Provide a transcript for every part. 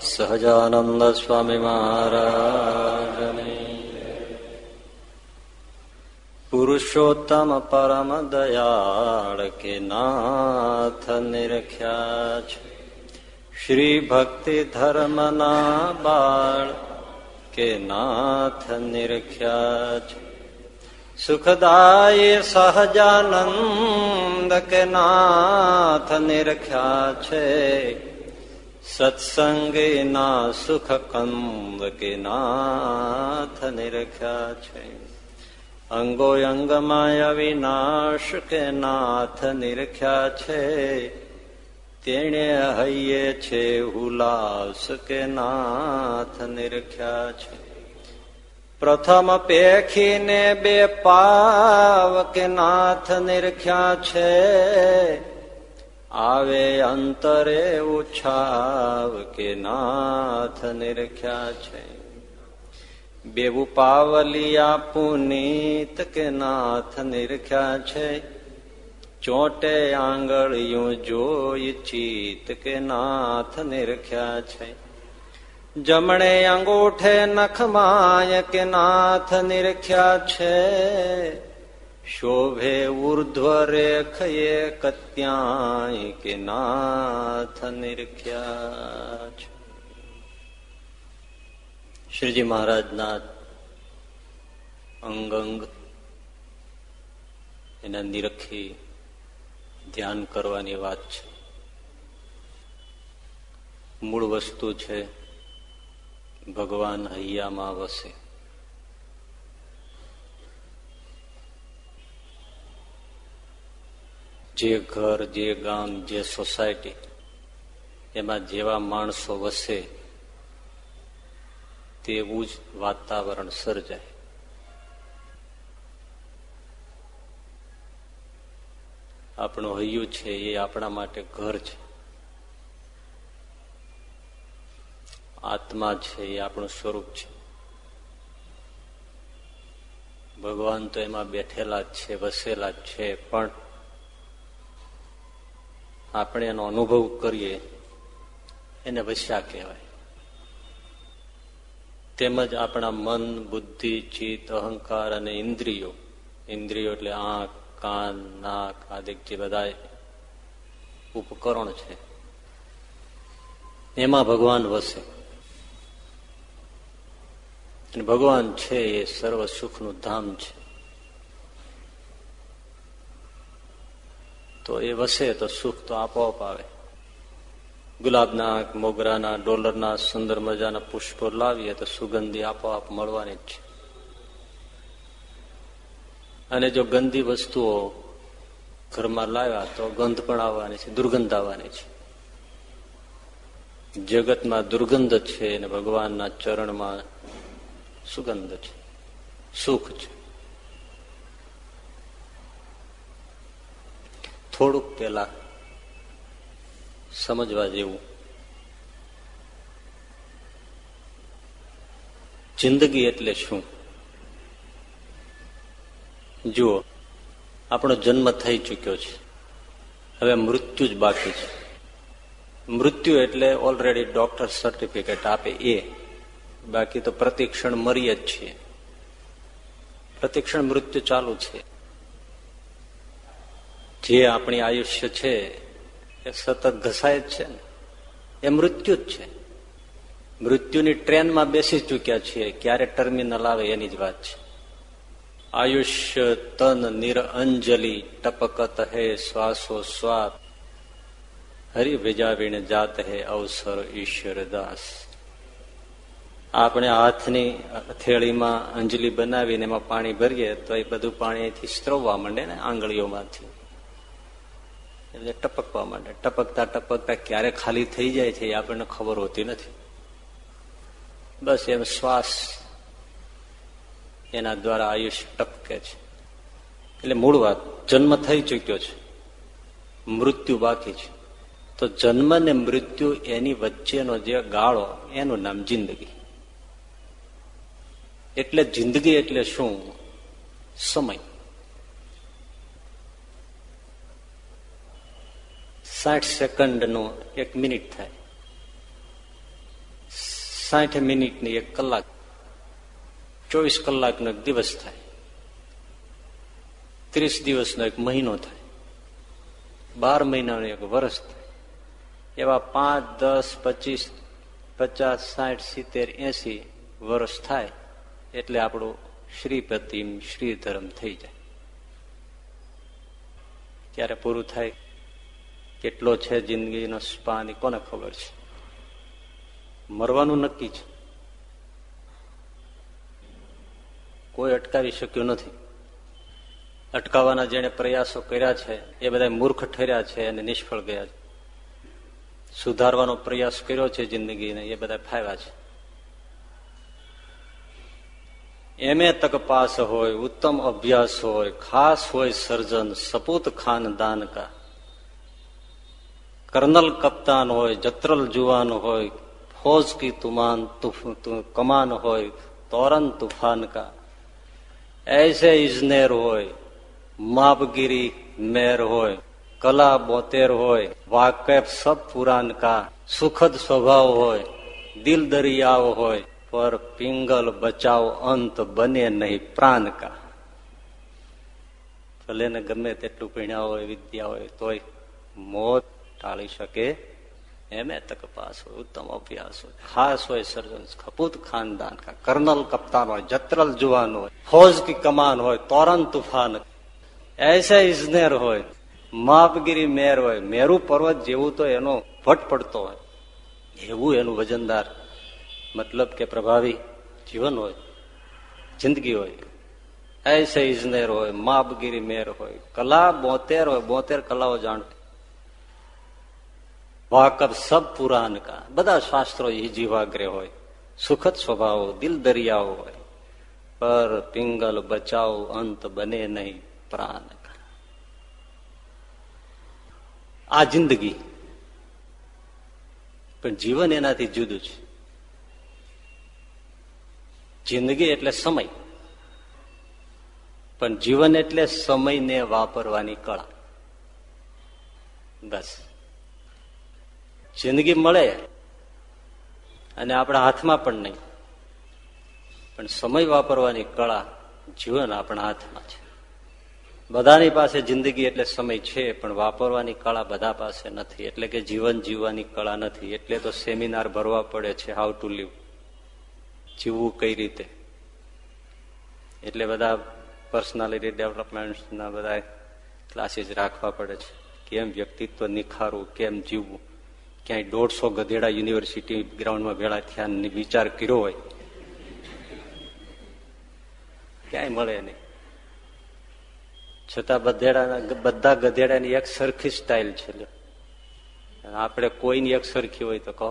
સહજાનંદ સ્વામી મહારાજને પુરુષોત્તમ પરમ દયાળ કે નાથ નિરખ્યા છે શ્રી ભક્તિ ધર્મના બાળ કે નાથ નિરખ્યા છે સુખદાય સહજાનંદ કે નાથ નિરખ્યા છે સત્સંગીના સુખ કંદ કે નાથ નિરખ્યા છે અંગો અંગમાં અવિનાશ કે નાથ નિરખ્યા છે તેણે હૈયે છે હુલાસ કે નાથ નિરખ્યા છે પ્રથમ પેખીને બે પાવ કે નાથ નિરખ્યા છે આવે અંતરે ઉછાવ કે નાથ નિરખ્યા છે. બેવું પાવલિયા પુનીત કે નાથ નિરખ્યા છે. ચોટે આંગળિયું જોઈ ચિત કે નાથ નિરખ્યા છે. જમણે અંગૂઠે નખમાય કે નાથ નિરખ્યા છે. શોભે ઉર્ધ્વ રેખયે કત્યાય કે નાથ નિરખ્યા શ્રીજી મહારાજના અંગંગ એના નિરખી ધ્યાન કરવાની વાત છે મૂળ વસ્તુ છે ભગવાન હૈયામાં વસે જે ઘર, જે ગામ, જે સોસાયટી, એમાં જેવા માણસો વસે, તેવું જ વાતાવરણ સર્જાય. આપણું હૈયું છે, એ આપણા માટે ઘર છે. આત્મા છે, એ આપણું સ્વરૂપ છે. ભગવાન તો એમાં બેઠેલા જ છે, વસેલા જ છે, પણ આપણે એનો અનુભવ કરીએ, એને વસ્યા કહેવાય. તેમજ આપણા મન, બુદ્ધિ, ચિત્ત, અહંકાર અને ઇન્દ્રિયો ઇન્દ્રિયો એટલે આંખ, કાન, નાક, આદિક જે બધા ઉપકરણ છે. એમાં ભગવાન વસે. ભગવાન છે એ સર્વ સુખનું ધામ છે. તો એ વસે તો સુખ તો આપોઆપ આવે. ગુલાબના મોગરાના, ડોલરના સુંદર મજાના પુષ્પો લાવીએ તો સુગંધી આપોઆપ મળવાની જ છે. અને જો ગંદી વસ્તુઓ ઘરમાં લાવ્યા તો ગંધ પણ આવવાની છે, દુર્ગંધ આવવાની છે. જગતમાં દુર્ગંધ છે અને ભગવાનના ચરણમાં સુગંધ છે, સુખ છે. થોડુંક પેલા સમજવા જેવું. જિંદગી એટલે શું? જુઓ, આપણો જન્મ થઈ ચુક્યો છે. હવે મૃત્યુ જ બાકી છે. મૃત્યુ એટલે ઓલરેડી ડોક્ટર સર્ટિફિકેટ આપે એ. બાકી તો પ્રતિક્ષણ મરીએ જ છીએ. પ્રતિક્ષણ મૃત્યુ ચાલુ છે. જે આપણી આયુષ્ય છે, એ સતત ઘસાય જ છે ને. એ મૃત્યુ જ છે. મૃત્યુની ટ્રેનમાં બેસી ચૂક્યા છીએ. ક્યારે ટર્મિનલ આવે એની જ વાત છે. આયુષ્ય તન નિરઅંજલિ ટપકત હે શ્વાસો સ્વાત હરિ વિજાવીને જાત હે અવસર ઈશ્વર દાસ. આપણે હાથની થેળીમાં અંજલિ બનાવીને એમાં પાણી ભરીએ તો એ બધું પાણી અહીંથી સ્ત્રવવા માંડે ને આંગળીઓમાંથી. એટલે ટપકવા માંડે. ટપકતા ટપકતા ક્યારે ખાલી થઈ જાય છે એ આપણને ખબર હોતી નથી. બસ એમ શ્વાસ એના દ્વારા આયુષ્ય ટપકે છે. એટલે મૂળ વાત, જન્મ થઈ ચુક્યો છે. મૃત્યુ બાકી છે. તો જન્મ ને મૃત્યુ એની વચ્ચેનો જે ગાળો, એનું નામ જિંદગી. એટલે જિંદગી એટલે શું? સમય. સાઠ સેકન્ડ નો એક મિનિટ થાય. સાઠ મિનિટની એક કલાક, ચોવીસ કલાકનો એક દિવસ થાય. ત્રીસ દિવસનો એક મહિનો થાય. બાર મહિનાનો એક વર્ષ થાય. એવા પાંચ, દસ, પચીસ, પચાસ, સાઠ, સિત્તેર, એસી વર્ષ થાય એટલે આપણું શ્રીપતિમ શ્રીધર્મ થઈ જાય. ત્યારે પૂરું થાય? કેટલો છે જિંદગીનો સ્પાન એ કોને ખબર છે? મરવાનું નક્કી છે. કોઈ અટકાવી શક્યું નથી. અટકાવવાના જેને પ્રયાસો કર્યા છે, એ બધા મૂર્ખ ઠર્યા છે અને નિષ્ફળ ગયા છે. સુધારવાનો પ્રયાસ કર્યો છે જિંદગીને, એ બધા ફાયદા છે. એમે તક પાસ હોય, ઉત્તમ અભ્યાસ હોય, ખાસ હોય સર્જન, સપૂત ખાનદાન કા. કર્નલ કપ્તાન હોય, જત્રલ જુવાન હોય, ફોજ કી તુમાન કમાન હોય તોરન તુફાન કા. એસે ઇજનેર હોય, માપગીરી મેર હોય, કલા બોતેર હોય, વાકેફ સબ પુરાન કા, સુખદ સ્વભાવ હોય, દિલ દરિયાવ હોય, પર પિંગલ બચાવ અંત બને નહીં પ્રાણ કા. ભલે ને ગમે તેટલું પીણ્યા હોય, વિદ્યા હોય, તોય મોત ટાળી શકે? એમ તક પાસ હોય, ઉત્તમ અભ્યાસ હોય. ખાસ હોય સર્જન ખપૂત ખાનદાન કા કર્નલ કપ્તાન હોય, જત્રલ જુવાન હોય, ફોજ કી કમાન હોય તોરન તુફાન. એસે ઇજનેર હોય, માપગીરી મેર હોય, મેરુ પર્વત જેવું તો એનો ભટ પડતો હોય. એવું એનું વજનદાર, મતલબ કે પ્રભાવી જીવન હોય, જિંદગી હોય. એસે ઇજનેર હોય, માપગીરી મેર હોય, કલા બોતેર હોય, બોતેર કલાઓ જાણતી. વાકફ સબ પુરાણ કા. બધા શાસ્ત્રો એ જીવાગ્રે હોય. સુખદ સ્વભાવ, દિલ દરિયાઓ હોય. પર પિંગલ બચાવ અંત બને નહીં પ્રાણ આ જિંદગી. પણ જીવન એનાથી જુદું છે. જિંદગી એટલે સમય. પણ જીવન એટલે સમયને વાપરવાની કળા. બસ. જિંદગી મળે અને આપણા હાથમાં પણ નહીં. પણ સમય વાપરવાની કળા જીવન આપણા હાથમાં છે. બધાની પાસે જિંદગી એટલે સમય છે, પણ વાપરવાની કળા બધા પાસે નથી. એટલે કે જીવન જીવવાની કળા નથી. એટલે તો સેમિનાર ભરવા પડે છે હાઉ ટુ લીવ જીવવું કઈ રીતે? એટલે બધા પર્સનાલિટી ડેવલપમેન્ટના બધા ક્લાસીસ રાખવા પડે છે. કેમ વ્યક્તિત્વ નિખારવું કેમ જીવવું? ક્યાંય દોઢસો ગધેડા યુનિવર્સિટી ગ્રાઉન્ડમાં ભેળા થયા વિચાર કર્યો હોય, ક્યાંય મળે નહીં. છતાં બધેડા બધા ગધેડાની એક સરખી સ્ટાઇલ છે આપણે કોઈની એક સરખી હોય તો કહો.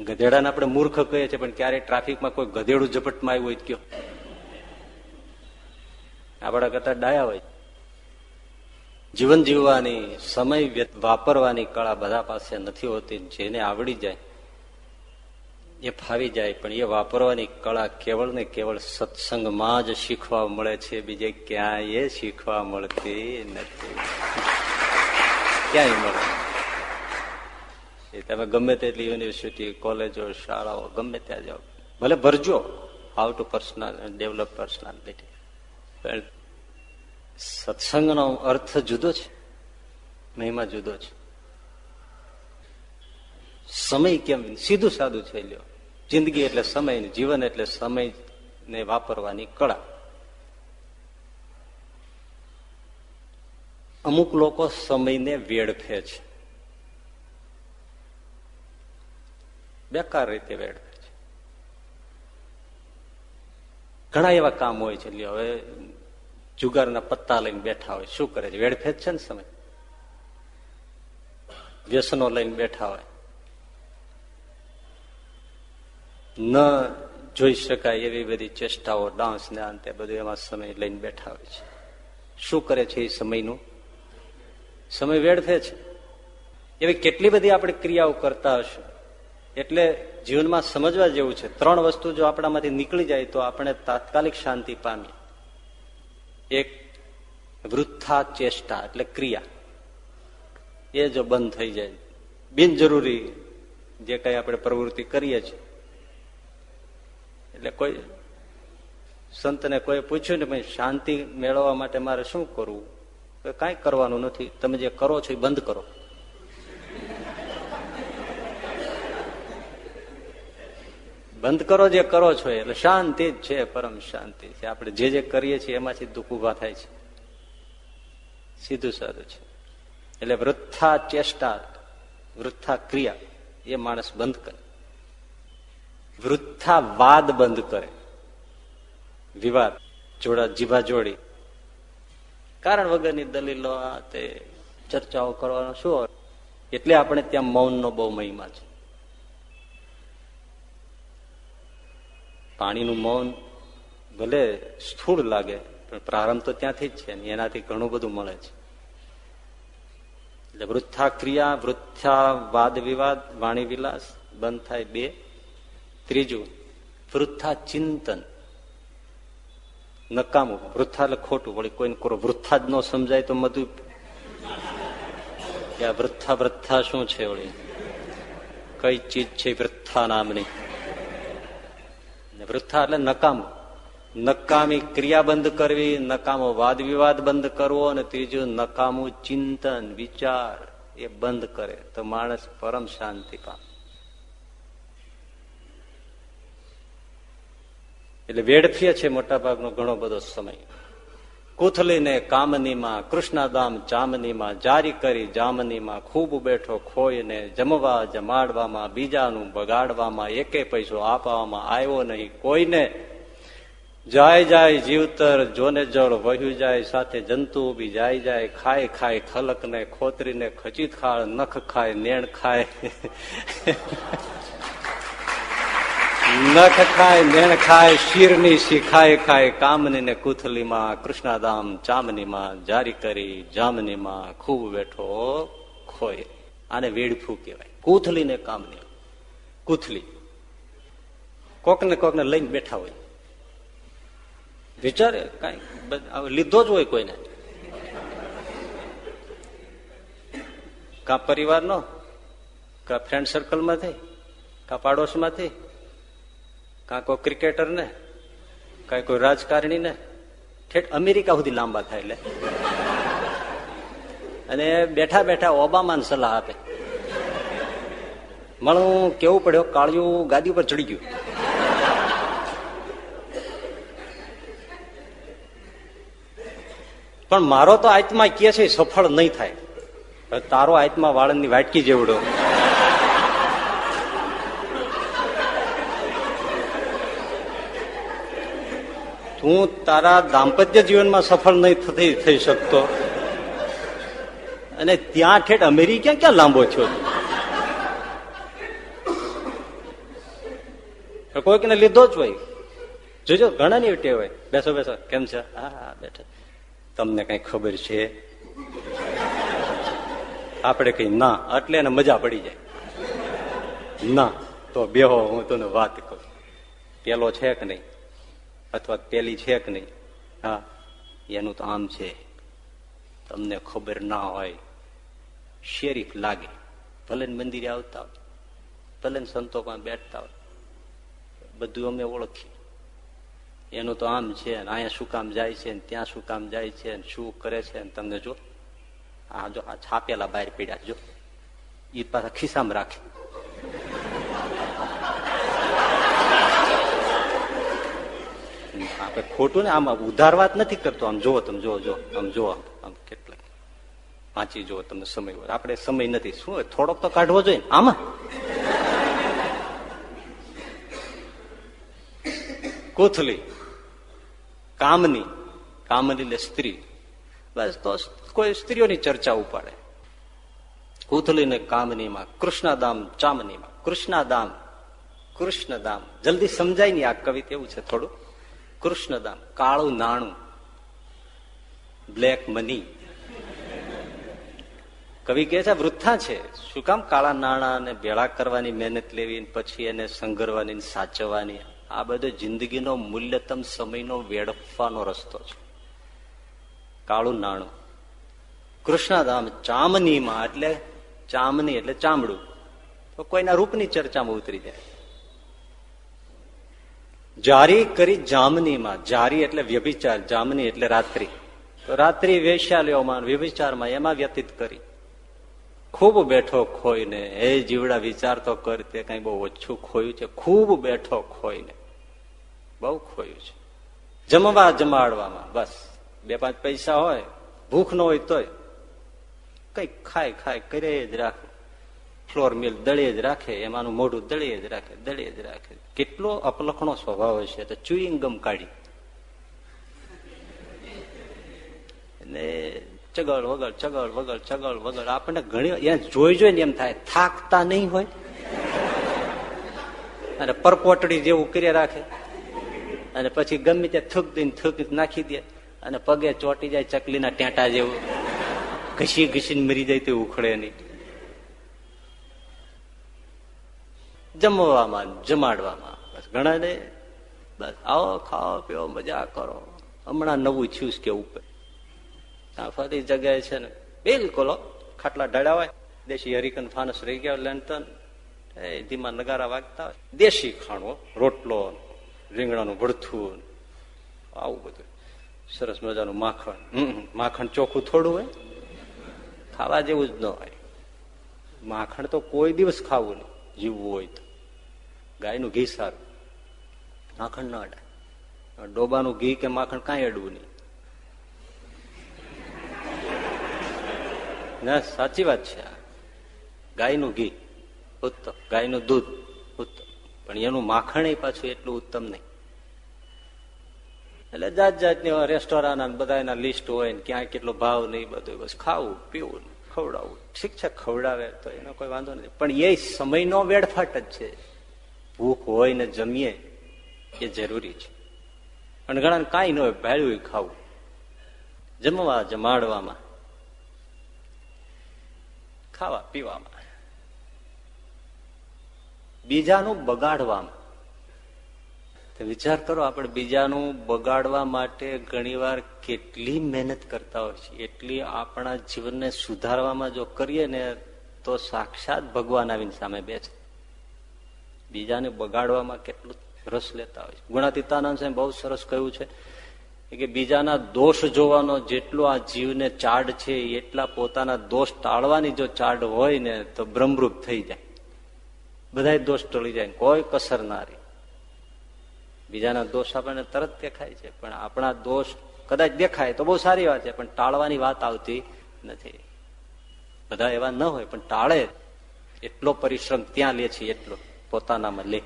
ગધેડાને આપણે મૂર્ખ કહીએ છીએ, પણ ક્યારેય ટ્રાફિકમાં કોઈ ગધેડું ઝપટમાં આવ્યું હોય કયો. આપણા કરતા ડાયા હોય. જીવન જીવવાની, સમય વાપરવાની કળા બધા પાસે નથી હોતી, જેને આવડી જાય, એ ફાવી જાય, પણ એ વાપરવાની કળા કેવળ ને કેવળ સત્સંગમાં જ શીખવા મળે છે, બીજે ક્યાંય શીખવા મળતી નથી. ક્યાંય મળે? એ તમે ગમે તેટલી યુનિવર્સિટી કોલેજો શાળાઓ, ગમે ત્યાં જાઓ, ભલે ભરજો how to personal develop personality પણ સત્સંગનો અર્થ જુદો છે, મહિમા જુદો છે. સમય કેમ? સીધું સાદું છે લ્યો. જિંદગી એટલે સમય જીવન એટલે સમય ને વાપરવાની કળા. અમુક લોકો સમયને વેડફે છે. બેકાર રીતે વેડફે છે. ઘણા એવા કામ હોય છે, લ્યો. હવે જુગારના પત્તા લઈને બેઠા હોય. શું કરે છે? વેડફે છે ને સમય? વ્યસનો લઈને બેઠા હોય. ન જોઈ શકાય એવી બધી ચેષ્ટાઓ, ડાન્સ ને અંતે બધું એમાં સમય લઈને બેઠા હોય છે. શું કરે છે એ સમયનું? સમય વેડફે છે. એવી કેટલી બધી આપણે ક્રિયાઓ કરતા હશું. એટલે જીવનમાં સમજવા જેવું છે. ત્રણ વસ્તુ જો આપણામાંથી નીકળી જાય તો આપણે તાત્કાલિક શાંતિ પામીએ. એક વૃથા ચેષ્ટા એટલે ક્રિયા. એ જો બંધ થઈ જાય. બિનજરૂરી જે કઈ આપણે પ્રવૃત્તિ કરીએ છીએ. એટલે કોઈ સંતને કોઈ પૂછ્યું ને ભાઈ, શાંતિ મેળવવા માટે મારે શું કરવું? કાંઈ કરવાનું નથી. તમે જે કરો છો એ બંધ કરો. બંધ કરો જે કરો છો એટલે શાંતિ જ છે, પરમ શાંતિ છે. આપણે જે જે કરીએ છીએ એમાંથી દુઃખ ઊભા થાય છે. સીધું સાધું છે. એટલે વૃથા ચેષ્ટા વૃથા ક્રિયા એ માણસ બંધ કરે. વૃથા વાદ બંધ કરે. વિવાદ, જોડા જીભા જોડી. કારણ વગરની દલીલો તે ચર્ચાઓ કરવાનો શું એટલે આપણે ત્યાં મૌનનો બહુ મહિમા છે. પાણીનું મૌન ભલે સ્થૂળ લાગે, પણ પ્રારંભ તો ત્યાંથી જ છે એનાથી ઘણું બધું મળે છે. એટલે વૃથા ક્રિયા વૃથા વાદ વિવાદ, વાણી વિલાસ, બંધ થાય બે. ત્રીજું વૃથા ચિંતન નકામું, વૃથા એટલે ખોટું, વળી કોઈને કરો વૃથા જ ન સમજાય તો મધુ કે આ વૃથા વૃથા શું છે વળી? કઈ ચીજ છે વૃથા નામની? વૃથા એટલે નકામું. નકામી ક્રિયા બંધ કરવી, નકામો વાદ વિવાદ બંધ કરવો અને ત્રીજું નકામું ચિંતન, વિચાર એ બંધ કરે. તો માણસ પરમ શાંતિ પામે. એટલે વેડફીએ છે મોટાભાગનો ઘણો બધો સમય. કુથલીને કામનીમાં, કૃષ્ણદામ ચામનીમાં, જારી કરી જામનીમાં ખૂબ બેઠો ખોઈને જમવા જમાડવામાં, બીજાનું બગાડવામાં, એકે પૈસો આપવામાં આવ્યો નહીં. કોઈને જાય જાય જીવતર, જોને જળ વહ્યું જાય, સાથે જંતુ બી જાય જાય, ખાય ખાય ખલકને ખોતરીને ખચીત ખાળ, નખ ખાય, નેણ ખાય. નખ ખાય મેણ ખાય, શીરની શીખાય, ખાય કામની ને કુથલીમાં કૃષ્ણાદામ ચામનીમાં જારી કરી જામનીમાં ખૂબ બેઠો ખોય. આને વેડફું કહેવાય. કુથલી ને કામની. કુથલી. કોકને કોકને લઈને બેઠા હોય. વિચારે કઈ લીધો જ હોય કોઈને. કા પરિવારનો? કા ફ્રેન્ડ સર્કલમાંથી કા પાડોશમાંથી? કાં કોઈ ક્રિકેટર ને કાંઈ કોઈ રાજકારણી ને ઠેઠ અમેરિકા સુધી લાંબા થાય એટલે અને બેઠા બેઠા ઓબામાને સલાહ આપે. મળું કેવું પડ્યો? કાળિયું ગાદી ઉપર ચડી ગયું. પણ મારો તો આત્મા કે છે, સફળ નહીં થાય. તારો આત્મા વાળંદની વાટકી જેવડો. તું તારા દાંપત્ય જીવનમાં સફળ નહીં થઈ શકતો. અને ત્યાં ઠેઠ અમેરિકા ક્યાં લાંબો છો? કોઈકને લીધો જ હોય. જોજો, ઘણા ની ટેવ હોય. બેસો બેસો. કેમ છે? હા, બેઠા. તમને કઈ ખબર છે? આપણે કઈ ના, એટલે એને મજા પડી જાય. ના, તો બેહો, હું તને વાત કરું. પેલો છે કે નહીં? અથવા પેલી છે કે નહીં? હા, એનું તો આમ છે. તમને ખબર ના હોય શેરીફ લાગે. ભલે મંદિરે આવતા હોય, ભલે સંતો પણ બેઠતા હોય, બધું અમે ઓળખીએ. એનું તો આમ છે અહીંયા શું કામ જાય છે ત્યાં શું કામ જાય છે શું કરે છે તમને જો, આ જો, આ છાપેલા બહાર પીડ્યા જો. એ પાછા ખિસ્સામાં રાખે. આપણે ખોટું ને આમ ઉધાર વાત નથી કરતો. આમ જોવો તમે જો જો આમ જો આમ કેટલા વાંચી જુઓ તમને સમય આપણે સમય નથી. શું થોડોક તો કાઢવો જોઈએ. આમાં? કોથલી કામની. કામની એટલે સ્ત્રી. બસ તો કોઈ સ્ત્રીઓની ચર્ચા ઉપાડે. કુથલી ને કામનીમાં, કૃષ્ણદામ ચામનીમાં. કૃષ્ણદામ. કૃષ્ણદામ. જલ્દી સમજાય નહીં આ કવિતા એવું છે થોડું? કૃષ્ણદામ કાળું નાણું, બ્લેક મની. કવિ કે છે વૃથા છે. શું કામ કાળા નાણાં ને ભેળા કરવાની મહેનત લેવી પછી એને સંઘરવાની સાચવવાની? આ બધો જિંદગીનો મૂલ્યતમ સમયનો વેડફવાનો રસ્તો છે. કાળું નાણું. કૃષ્ણધામ ચામનીમાં, એટલે ચામની એટલે ચામડું. તો કોઈના રૂપની ચર્ચામાં ઉતરી જાય. જારી કરી જામનીમાં, જારી એટલે વ્યભિચાર, જામની એટલે રાત્રિ. તો રાત્રિ વેશ્યાલયોમાં, વ્યભિચારમાં એમાં વ્યતીત કરી. ખૂબ બેઠો ખોઈને, હે જીવડા, વિચાર તો કર, તે કઈ બહુ ઓછું ખોયું છે. ખૂબ બેઠો ખોઈને. બહુ ખોયું છે. જમવા જમાડવામાં, બસ. બે પાંચ પૈસા હોય, ભૂખ ન હોય તોય. કઈ ખાય ખાય, કરે જ રાખે. ફ્લોર મિલ દળીએ જ રાખે, એમાંનું મોઢું દળીએ જ રાખે દળીએ જ રાખે. કેટલો અપલખણો સ્વભાવ હશે તો ચુઈંગ ગમ કાઢી. ને ચગળ વગળ ચગળ વગળ ચગળ વગળ, આપણને ઘણી જોઈ જોઈને એમ થાય, થાકતા નહીં હોય? અને પરપોટડી જેવું કરી રાખે. અને પછી ગમે ત્યાં થૂક દઈને થૂક નાખી દે. અને પગે ચોટી જાય ચકલીના ટેટા જેવું. ઘસી ઘસીને મરી જાય તે ઉખડે નહીં. જમવામાં, જમાડવામાં. બસ ઘણા ને બસ આવો, ખાઓ, પીઓ, મજા કરો. હમણાં નવું થયું કે ઉપર. આ ફરી જગ્યાએ છે ને, બિલકુલ ખાટલા ઢળ્યા દેશી હરિકન ફાનસ રહી ગયા લેન્ટન. એ ધીમા નગારા વાગતા હોય. દેશી ખાણો રોટલો, રીંગણાનું ભડથું આવું બધું. સરસ મજાનું માખણ. માખણ ચોખ્ખું થોડું હોય. ખાવા જેવું જ ન હોય. માખણ તો કોઈ દિવસ ખાવું નહીં. જીવવું હોય તો. ગાયનું ઘી સારું. માખણ ના અડાય. ડોબાનું ઘી કે માખણ કાંઈ અડવું નહીં. ના, સાચી વાત છે ગાયનું ઘી ઉત્તમ. ગાયનું દૂધ ઉત્તમ. પણ એનું માખણ પાછું એટલું ઉત્તમ નહીં. એટલે જાત જાતની રેસ્ટોરાં બધા એના લિસ્ટ હોય ને ક્યાં કેટલો ભાવ નહીં બધું બસ ખાવું, પીવું ખવડાવવું ઠીક છે, ખવડાવે તો એનો કોઈ વાંધો નથી. પણ એ સમયનો વેડફાટ જ છે. ભૂખ હોય ને જમીએ એ જરૂરી છે. અને ઘણા કાંઈ ન હોય, ભાડ્યું ખાવું. જમવા, જમાડવામાં. ખાવા, પીવામાં. બીજાનું બગાડવામાં. વિચાર કરો આપણે, બીજાનું બગાડવા માટે ઘણીવાર કેટલી મહેનત કરતા હોય છે. એટલી આપણા જીવનને સુધારવામાં જો કરીએ ને, તો સાક્ષાત ભગવાન આવીને સામે બેસે. બીજાને બગાડવામાં કેટલું રસ લેતા હોય છે. ગુણાતીતાનંદ સાહેબ બહુ સરસ કહ્યું છે કે બીજાના દોષ જોવાનો જેટલો આ જીવને ચાડ છે, એટલા પોતાના દોષ ટાળવાની જો ચાડ હોય ને તો બ્રહ્મરૂપ થઈ જાય. બધા દોષ ટળી જાય કોઈ કસર ના રહી. બીજાના દોષ આપણને તરત દેખાય છે, પણ આપણા દોષ કદાચ દેખાય તો બહુ સારી વાત છે, પણ ટાળવાની વાત આવતી નથી. બધા એવા ન હોય, પણ ટાળે. એટલો પરિશ્રમ ત્યાં લે છે, એટલો. પોતાનામાં લે.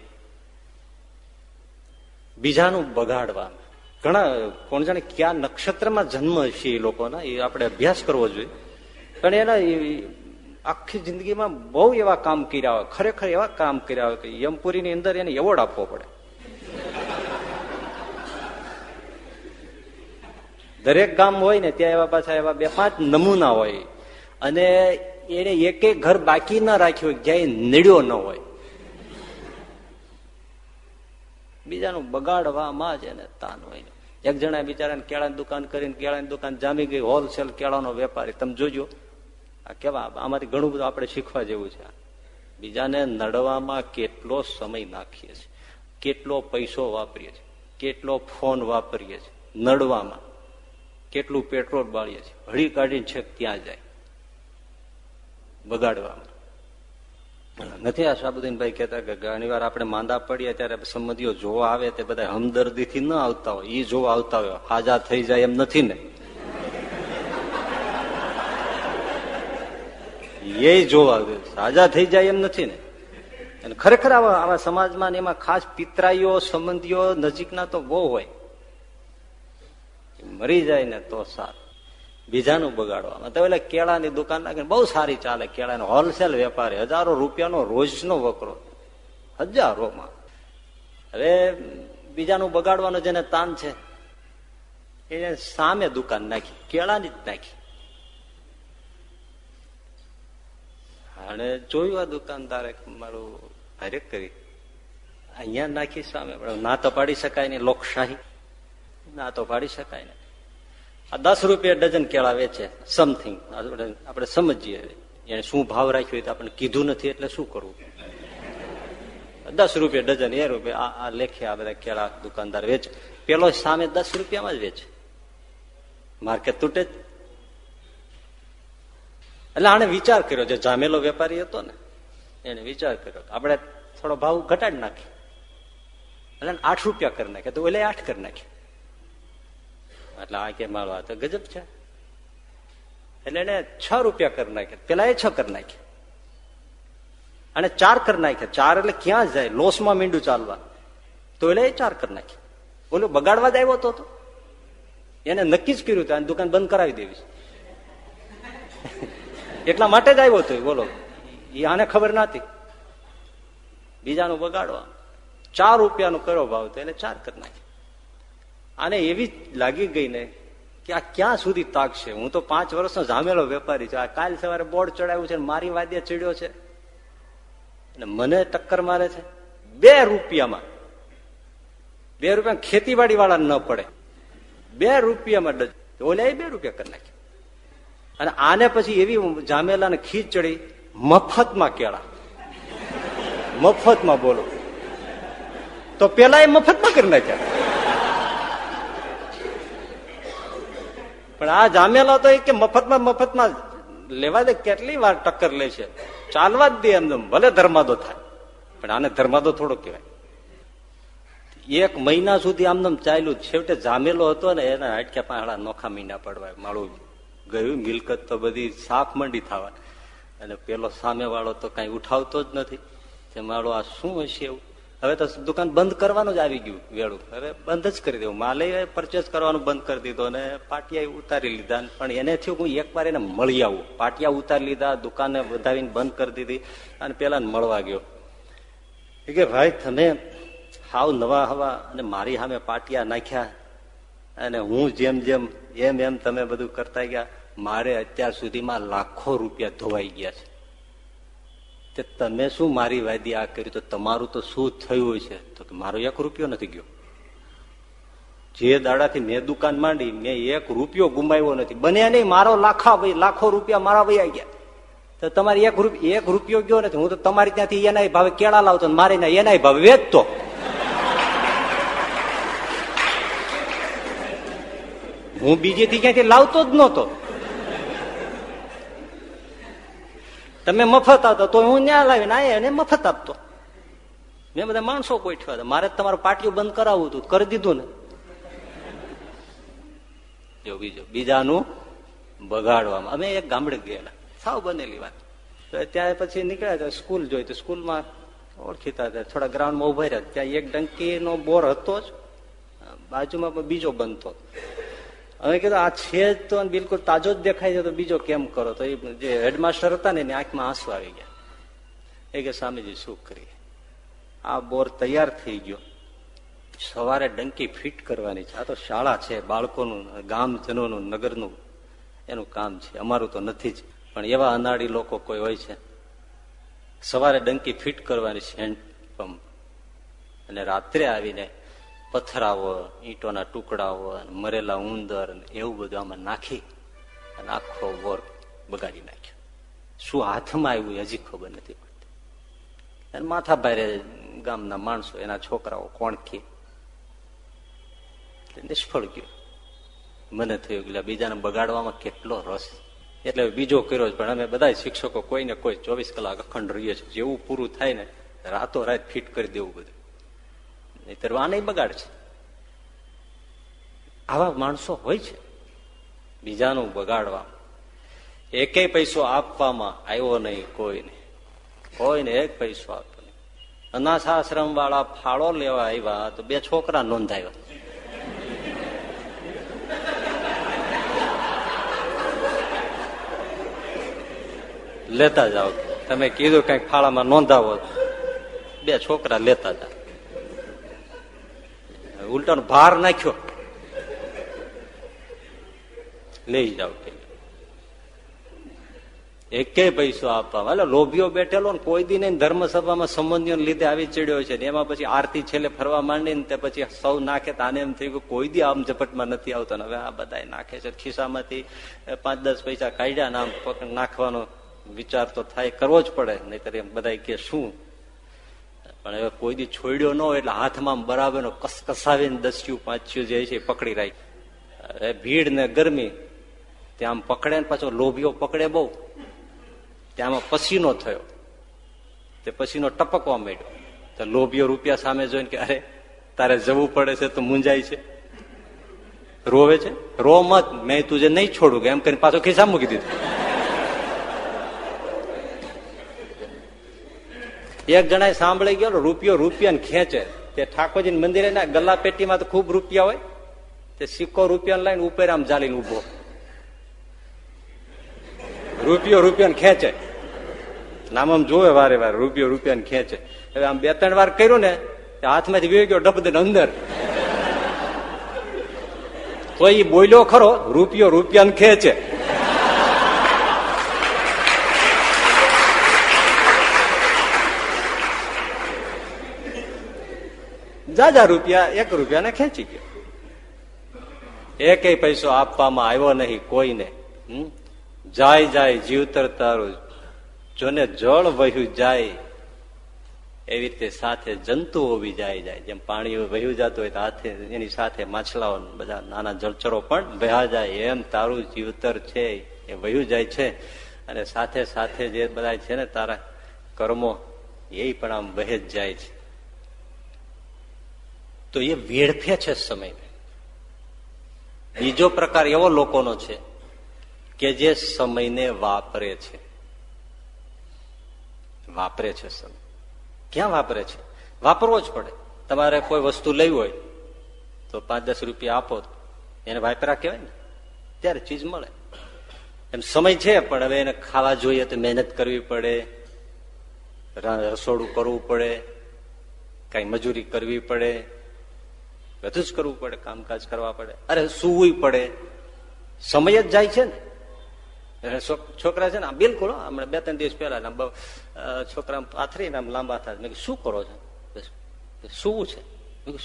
બીજાનું બગાડવા ઘણા, કોણ જાણે ક્યાં નક્ષત્રમાં જન્મ છે એ લોકોના, એ આપણે અભ્યાસ કરવો જોઈએ. પણ એના આખી જિંદગીમાં બહુ એવા કામ કર્યા હોય, ખરેખર એવા કામ કર્યા હોય કે યમપુરીની અંદર એને એવોર્ડ આપવો પડે. દરેક ગામ હોય ને, ત્યાં એવા પાછા એવા બે, પાંચ નમૂના હોય. અને એને એક એક ઘર બાકી ના રાખ્યું હોય, ક્યાંય નડ્યો ન હોય. બીજાનું બગાડવામાં જ એને તાન હોય એક જણા બિચારાને કેળાની દુકાન કરીને, કેળાની દુકાન જામી ગઈ હોલસેલ કેળાનો વેપારી. તમે જોજો, આ કેવા, આમાંથી ઘણું બધું આપણે શીખવા જેવું છે. બીજાને નડવામાં કેટલો સમય નાખીએ છીએ. કેટલો પૈસો વાપરીએ છીએ. કેટલો ફોન વાપરીએ છીએ. નડવામાં કેટલું પેટ્રોલ બાળીએ છીએ. હળી કાઢીને છેક ત્યાં જાય. બગાડવામાં. નથી આ શાબુદ્દીનભાઈ કહેતા કે ઘણી વાર આપણે માંદા પડીએ ત્યારે સંબંધીઓ જોવા આવે તે બધા હમદર્દીથી ન આવતા હોય. એ જોવા આવતા હોય. હાજા થઈ જાય એમ નથી ને. એ જોવા સાજા થઈ જાય એમ નથી ને. અને ખરેખર આવા આવા સમાજમાં એમાં ખાસ પિતરાઈઓ, સંબંધીઓ નજીકના તો બહુ હોય. મરી જાય ને તો સારું. બીજાનું બગાડવામાં તો એટલે કેળાની દુકાન નાખીને બહુ સારી ચાલે કેળાનો. હોલસેલ વેપારી. હજારો રૂપિયાનો રોજનો વકરો. હજારોમાં. હવે બીજાનું બગાડવાનો જેને તાન છે, એને સામે દુકાન નાખી, કેળાની જ નાખી. અને જોયું આ દુકાનદારે મારું હરેક કરી અહીંયા નાખી સામે. ના તો પાડી શકાય ને લોકશાહી. ના તો પાડી શકાય ને. આ દસ રૂપિયા ડઝન કેળા વેચે. સમથિંગ આપણે સમજીએ. એને શું ભાવ રાખ્યો હોય તો આપણને કીધું નથી, એટલે શું કરવું? દસ રૂપિયા ડઝન, એ રૂપિયા. આ લેખે આ બધા કેળા દુકાનદાર વેચ. પેલો સામે દસ રૂપિયામાં જ વેચે. માર્કેટ તૂટે જ. એટલે આને વિચાર કર્યો, જે જામેલો વેપારી હતો ને, એને વિચાર કર્યો આપણે થોડો ભાવ ઘટાડી નાખીએ. એટલે આઠ રૂપિયા કરી નાખે તો ઓલે આઠ કરી નાખે એટલે આ કે મારો તો ગજબ છે. એટલે એને છ રૂપિયા કરી નાખ્યા. પેલા એ છ કરી નાખ્યા. અને ચાર કરી નાખ્યા. ચાર એટલે ક્યાં જાય? લોસમાં મીંડું ચાલવા. તો એટલે એ ચાર કરી નાખ્યા. ઓલો બગાડવા જ આવ્યો હતો એને નક્કી જ કર્યું હતું દુકાન બંધ કરાવી દેવી. એટલા માટે જ આવ્યો હતો બોલો. એ આને ખબર નથી બીજાનું બગાડવા. ચાર રૂપિયાનો કર્યો ભાવ તો એને ચાર કરી નાખે આને એવી લાગી ગઈ ને કે આ ક્યાં સુધી તાકશે હું તો પાંચ વર્ષનો જામેલો વેપારી છું. આ કાલ સવારે બોર્ડ ચડાવ્યું છે મારી વાદ્ય ચડ્યો છે. અને મને ટક્કર મારે છે. બે રૂપિયામાં. બે રૂપિયા ખેતીવાડી વાળા ન પડે. બે રૂપિયામાં ઓલે બે રૂપિયા કરી નાખ્યા. અને આને પછી એવી જામેલા ને ખીચ ચડી, મફતમાં કેળા. મફતમાં બોલો. તો પેલા એ મફતમાં કરી નાખ્યા. પણ આ જામેલા તો કે મફતમાં મફતમાં લેવા દે, કેટલી વાર ટક્કર લે છે? ચાલવા જ દે એમને ભલે ધર્માદો થાય, પણ આને ધર્માદો થોડો કહેવાય. એક મહિના સુધી આમને ચાલ્યું, છેવટે જામેલો હતો ને એના હાટક્યા પાંહડા નોખા મહિના પડવા, માળું ગયું, મિલકત તો બધી સાફ મંડી થવા. અને પેલો સામે વાળો તો કઈ ઉઠાવતો જ નથી. કે મારો આ શું હશે એવું? હવે તો દુકાન બંધ કરવાનું જ આવી ગયું વેળું હવે બંધ જ કરી દેવું. માલે પરચેસ કરવાનું બંધ કરી દીધો અને પાટિયા ઉતારી લીધા પણ એને થયું હું એકવાર એને મળી આવું. પાટિયા ઉતારી લીધા, દુકાને વધાવીને બંધ કરી દીધી અને પેલા મળવા ગયો. કે, ભાઈ, તમે હાવ નવા હવા અને મારી સામે પાટિયા નાખ્યા અને હું જેમ જેમ, એમ એમ તમે બધું કરતા ગયા, મારે અત્યાર સુધીમાં લાખો રૂપિયા ધોવાઈ ગયા છે. તે તમે શું મારી વાદી આ કર્યું તો તમારું તો શું થયું છે? તો કે મારો એક રૂપિયો નથી ગયો. જે દાડાથી મેં દુકાન માંડી, મેં એક રૂપિયો ગુમાવ્યો નથી. બન્યા નહીં, મારો લાખા ભાઈ લાખો રૂપિયા મારા વૈયા ગયા. તો તમારે એક રૂપિયો એક રૂપિયો ગયો નથી. હું તો તમારી ત્યાંથી એના ભાવે કેળા લાવતો મારે એના ભાવે વેચતો. હું બીજેથી ક્યાંથી લાવતો જ નહોતો. તમે મફત આવતો તો હું ન્યા લાવીને આ એને મફત આપતો. મેં બધા માણસો ગોઠવ્યા હતા. મારે તમારું પાટિયું બંધ કરાવવું હતું, કરી દીધું ને. જો બીજો, બીજાનું બગાડવામાં. અમે એક ગામડે ગયેલા. સાવ બનેલી વાત. ત્યાં પછી નીકળ્યા સ્કૂલ જોઈ, તો સ્કૂલમાં ઓળખીતા હતા. થોડા ગ્રાઉન્ડમાં ઊભા રહ્યા. ત્યાં એક ડંકીનો બોર હતો જ. બાજુમાં બીજો બનતો. અમે કીધું, આ છે જ તો બિલકુલ તાજો જ દેખાય છે, તો બીજો કેમ કરો? તો એ જે હેડમાસ્ટર હતા ને, એની આંખમાં આંસુ આવી ગયા. એ કે, સ્વામીજી, શું કરીએ? આ બોર તૈયાર થઈ ગયો. સવારે ડંકી ફિટ કરવાની છે. આ તો શાળા છે, બાળકોનું, ગામજનોનું, નગરનું. એનું કામ છે. અમારું તો નથી જ. પણ એવા અનાળી લોકો કોઈ હોય છે. સવારે ડંકી ફિટ કરવાની છે, હેન્ડ પંપ. અને રાત્રે આવીને પથરાવો, ઈંટોના ટુકડાઓ મરેલા ઉંદર એવું બધું આમાં નાખી અને આખો વોર બગાડી નાખ્યો. શું હાથમાં આવ્યું હજી ખબર નથી પડતી. અને માથા ભારે ગામના માણસો, એના છોકરાઓ કોણ કે? નિષ્ફળ ગયો. મને થયું કે બીજાને બગાડવામાં કેટલો રસ એટલે બીજો કર્યો પણ અમે બધા શિક્ષકો કોઈને કોઈ ચોવીસ કલાક અખંડ રહીએ છીએ. જેવું પૂરું થાય ને રાતો રાત ફિટ કરી દેવું બધું. નહીતર આને બગાડ છે આવા માણસો હોય છે. બીજાનું બગાડવા. એકે પૈસો આપવામાં આવ્યો નહીં કોઈને કોઈને એક પૈસો આપ્યો નહીં. અનાથ આશ્રમ વાળા ફાળો લેવા આવ્યા તો બે છોકરા નોંધાવ્યા લેતા જાઓ. તમે કીધું કંઈક ફાળામાં નોંધાવો બે છોકરા લેતા જાઓ. ઉલટાનો ભાર નાખ્યો. લઈ જાવ એકે પૈસો આપવા એટલે લોભીઓ બેઠેલો ને કોઈ દી ધર્મસભામાં સંબંધીઓ લીધે આવી ચડ્યો છે એમાં પછી આરતી છેલ્લે ફરવા માંડી ને તે પછી સૌ નાખે તો આને એમ થયું કે કોઈ દી આમ ઝપટમાં નથી આવતો હવે આ બધા નાખે છે. ખિસ્સામાંથી પાંચ દસ પૈસા કાઢ્યા નામ નાખવાનો વિચાર તો થાય, કરવો જ પડે. નહીતર એમ બધા કે શું? પણ હવે કોઈ દી છોડ્યો ન હોય એટલે હાથમાં બરાબર કસકસાવીને દસ્યું પાંચ્યું જે છે પકડી રાખી. ભીડ ને ગરમી, ત્યાં આમ પકડે ને પાછો લોભીઓ પકડે બહુ. ત્યાંમાં પસીનો થયો. તે પસીનો ટપકવા માંડ્યો. તો લોભીઓ રૂપિયા સામે જોઈને કે, અરે, તારે જવું પડે છે તો મુંજાય છે. રોવે છે? રો મત મેં તુજે નહીં છોડું એમ કરીને પાછો ખિસ્સા મૂકી દીધું. એક જણા સાંભળી ગયો રૂપિયો રૂપિયા ખેંચે. તે ઠાકોરજી મંદિરે ગલ્લા પેટીમાં તો ખૂબ રૂપિયા હોય. તે સિક્કો રૂપિયા લઈને ઉપર આમ જાલીને ઊભો રૂપિયો રૂપિયા ખેંચે. નામ આમ જોવે વારે વારે, રૂપિયો રૂપિયા ખેંચે. હવે આમ બે ત્રણ વાર કર્યું ને હાથમાંથી વી ગયો ડબ દે અંદર. તો એ બોલ્યો ખરો, રૂપિયો રૂપિયા ખેંચે. જાજા રૂપિયા, એક રૂપિયાને ખેંચી ગયો. એક પૈસો આપવામાં આવ્યો નહીં કોઈને. જાય જાય જીવતર તારું જોને જળ વહ્યું જાય, એવી રીતે સાથે જંતુઓ બી જાય જાય. જેમ પાણી વહ્યું જતું હોય તો હાથે, એની સાથે માછલાઓ બધા નાના જળચરો પણ વહ્યા જાય. એમ તારું જીવતર છે, એ વહ્યું જાય છે. અને સાથે સાથે જે બધા છે ને તારા કર્મો, એ પણ આમ વહે જ જાય છે. તો એ વેડફે છે સમયને. બીજો પ્રકાર એવો લોકોનો છે કે જે સમયને વાપરે છે. વાપરે છે સમય. ક્યાં વાપરે છે? વાપરવો જ પડે. તમારે કોઈ વસ્તુ લેવી હોય તો પાંચ દસ રૂપિયા આપો એને વાપરા કહેવાય ને? ત્યારે ચીજ મળે. એમ સમય છે, પણ હવે એને ખાવા જોઈએ તો મહેનત કરવી પડે. રસોડું કરવું પડે. કઈ મજૂરી કરવી પડે. બધું જ કરવું પડે, કામકાજ કરવા પડે. અરે, સુવું પડે. સમય જ જાય છે ને. છોકરા છે ને બિલકુલ હમણાં બે ત્રણ દિવસ પહેલા છોકરા પાથરીને આમ લાંબા થાય મેં શું કરો છો? સુવું છે.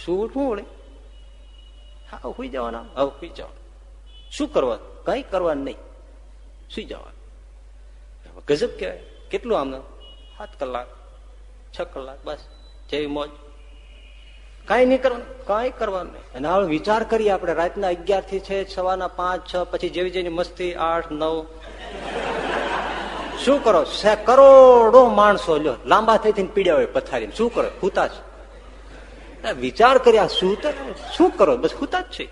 સુવું શું વળે. હા સુઈ જવાના હવે સુઈ જવાનું. શું કરવા? કઈ કરવાનું નહીં. સુઈ જવાનું. ગજબ કહેવાય. કેટલું આમ? સાત કલાક, છ કલાક, બસ, જેવી મોજ. કઈ નહીં કરવાનું, કઈ કરવાનું નહીં. અને વિચાર કરીએ આપણે, રાતના અગિયારથી છે, સવારના પાંચ, છ, પછી જેવી જેવી મસ્તી, આઠ, નવ. શું કરો? કરોડો માણસો લ્યો, લાંબા થઈ થઈને પીડ્યા હોય પથારી શું કરો? હુતા જ. વિચાર કર્યા શું શું કરો? બસ હુતા જ છે.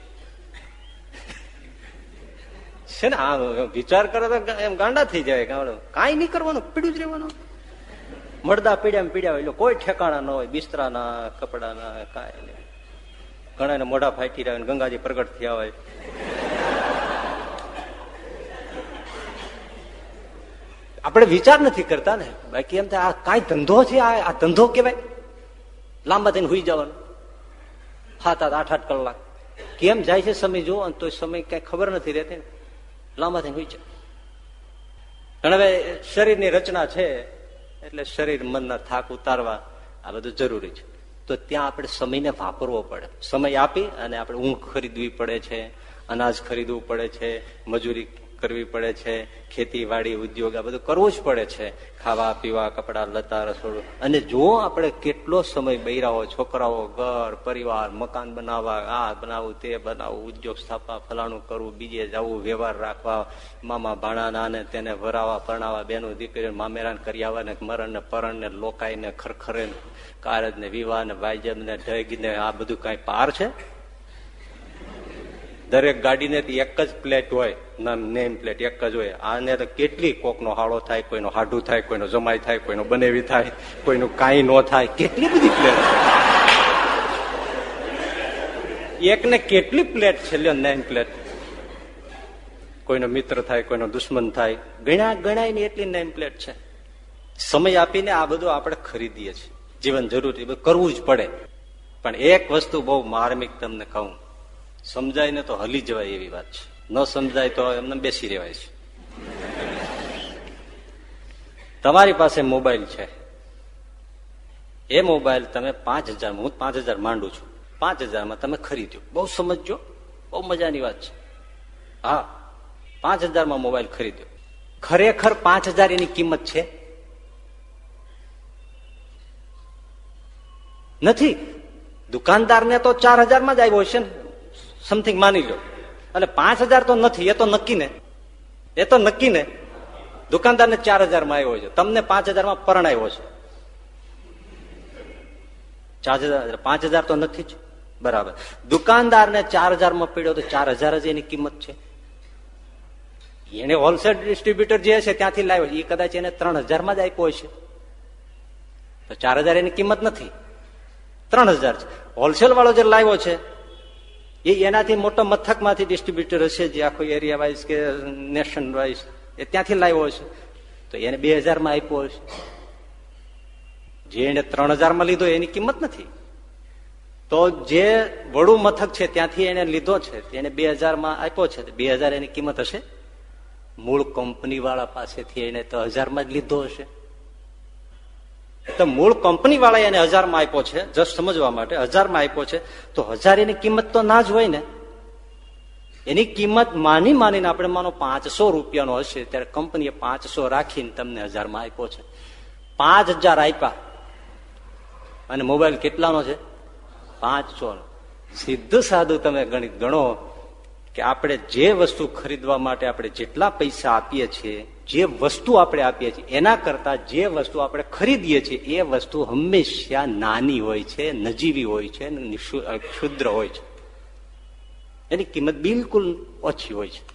ને, આ વિચાર કરે તો એમ ગાંડા થઈ જાય કાંઈ નહીં કરવાનું, પીડ્યું જ રહેવાનું. મળદા પીડ્યા પીડ્યા હોય કોઈ ઠેકાણા ન હોય, બિસ્તરાના, કપડાના, કાંઈ નહીં. ઘણા મોઢા ફાટી રહ્યા ગંગાજી પ્રગટ થયા હોય. આપણે વિચાર નથી કરતા ને. બાકી એમ આ કાંઈ ધંધો છે, આ ધંધો કેવાય લાંબા થઈને હુઈ જવાનું. સાત આઠ આઠ આઠ કલાક. કેમ જાય છે સમય જુઓ તો સમય કઈ ખબર નથી રહેતી લાંબા થઈને હુઈ જાય. હવે શરીરની રચના છે. એટલે શરીર મનના થાક ઉતારવા આ બધું જરૂરી છે. તો ત્યાં આપણે સમયને વાપરવો પડે. સમય આપી અને આપણે ઊંઘ ખરીદવી પડે છે, અનાજ ખરીદવું પડે છે, મજૂરી કરવી પડે છે, ખેતીવાડી, ઉદ્યોગ, આ બધું કરવું જ પડે છે. ખાવા, પીવા, કપડા, લતા, રસોડું. અને જો આપણે કેટલો સમય બૈરાઓ, છોકરાઓ, ઘર, પરિવાર, મકાન બનાવવા, આ બનાવવું તે બનાવવું ઉદ્યોગ સ્થાપવા, ફલાણું કરવું, બીજે જવું, વ્યવહાર રાખવા, મામા ભાણાના ને તેને વરાવા, પરણાવા, બેનું દીકરી મામેરાન કરી આવવાને મરણ ને પરણ ને લોકાઈ ને ખરખરે કારજ ને વિવાહ ને વાયજબ ને ઢગ ને આ બધું કઈ પાર છે? દરેક ગાડીને એક જ પ્લેટ હોય નેમ પ્લેટ એક જ હોય. આને તો કેટલી કોકનો હાળો થાય, કોઈનો હાડું થાય, કોઈનો જમાઈ થાય, કોઈનો બનેવી થાય, કોઈનું કાંઈ ન થાય. કેટલી બધી પ્લેટ એકને કેટલી પ્લેટ છે લ્યો નેમ પ્લેટ કોઈનો મિત્ર થાય, કોઈનો દુશ્મન થાય. ગણ્યા ગણાય ને એટલી નેમ પ્લેટ છે. સમય આપીને આ બધું આપણે ખરીદીએ છીએ. જીવન જરૂરી કરવું જ પડે. પણ એક વસ્તુ બહુ માર્મિક તમને કહું. સમજાય ને તો હલી જવાય એવી વાત છે. ન સમજાય તો એમને બેસી રહેવાય છે. તમારી પાસે મોબાઈલ છે. એ મોબાઈલ તમે પાંચ હજાર, હું પાંચ હજાર માંડું છું. પાંચ હજારમાં તમે ખરીદ્યો. બહુ સમજજો. બહુ મજાની વાત છે. હા, પાંચ હજારમાં મોબાઈલ ખરીદ્યો. ખરેખર પાંચ હજાર એની કિંમત છે? નથી. દુકાનદારને તો ચાર હજારમાં જ આવ્યો છે ને. સમથિંગ માની લો. એટલે પાંચ હજાર તો નથી, એ તો નક્કી ને. એ તો નક્કી ને. દુકાનદારને ચાર હજારમાં આવ્યો છે. તમને પાંચ હજારમાં પરણાવ્યો છે. ચાર હજાર, પાંચ હજાર તો નથી જ. બરાબર. દુકાનદારને ચાર હજારમાં પીડ્યો તો ચાર હજાર જ એની કિંમત છે. એને હોલસેલ ડિસ્ટ્રીબ્યુટર જે છે ત્યાંથી લાવ્યો એ કદાચ એને ત્રણ હજારમાં જ આપ્યો છે તો ચાર હજાર એની કિંમત નથી. ત્રણ હજાર છે. હોલસેલ વાળો જે લાવ્યો છે એ એનાથી મોટો મથકમાંથી ડિસ્ટ્રીબ્યુટર હશે જે આખો એરિયા વાઇઝ કે નેશન વાઇઝ એ ત્યાંથી લાવ્યો હશે. તો એને બે હજારમાં આપ્યો હશે. જે એને ત્રણ હજારમાં લીધો એની કિંમત નથી. તો જે વડું મથક છે ત્યાંથી એને લીધો છે એને બે હજારમાં આપ્યો છે બે હજાર એની કિંમત હશે. મૂળ કંપની વાળા પાસેથી એને તો હજારમાં જ લીધો હશે. તો મૂળ કંપની વાળા એને હજારમાં આપ્યો છે, જસ્ટ સમજવા માટે હજારમાં આપ્યો છે, તો હજાર એની કિંમત તો ના જ હોય ને. એની કિંમત માની માનીને આપણે માનો પાંચસો રૂપિયાનો હશે, ત્યારે કંપનીએ પાંચસો રાખીને તમને હજારમાં આપ્યો છે. પાંચ હજાર આપ્યા. અને મોબાઈલ કેટલાનો છે? પાંચસો સીધું સાદું તમે ગણિત ગણો કે આપણે જે વસ્તુ ખરીદવા માટે આપણે જેટલા પૈસા આપીએ છીએ જે વસ્તુ આપણે આપીએ છીએ, એના કરતા જે વસ્તુ આપણે ખરીદીએ છીએ, એ વસ્તુ હંમેશા નાની હોય છે, નજીવી હોય છે ક્ષુદ્ર હોય છે. એની કિંમત બિલકુલ ઓછી હોય છે.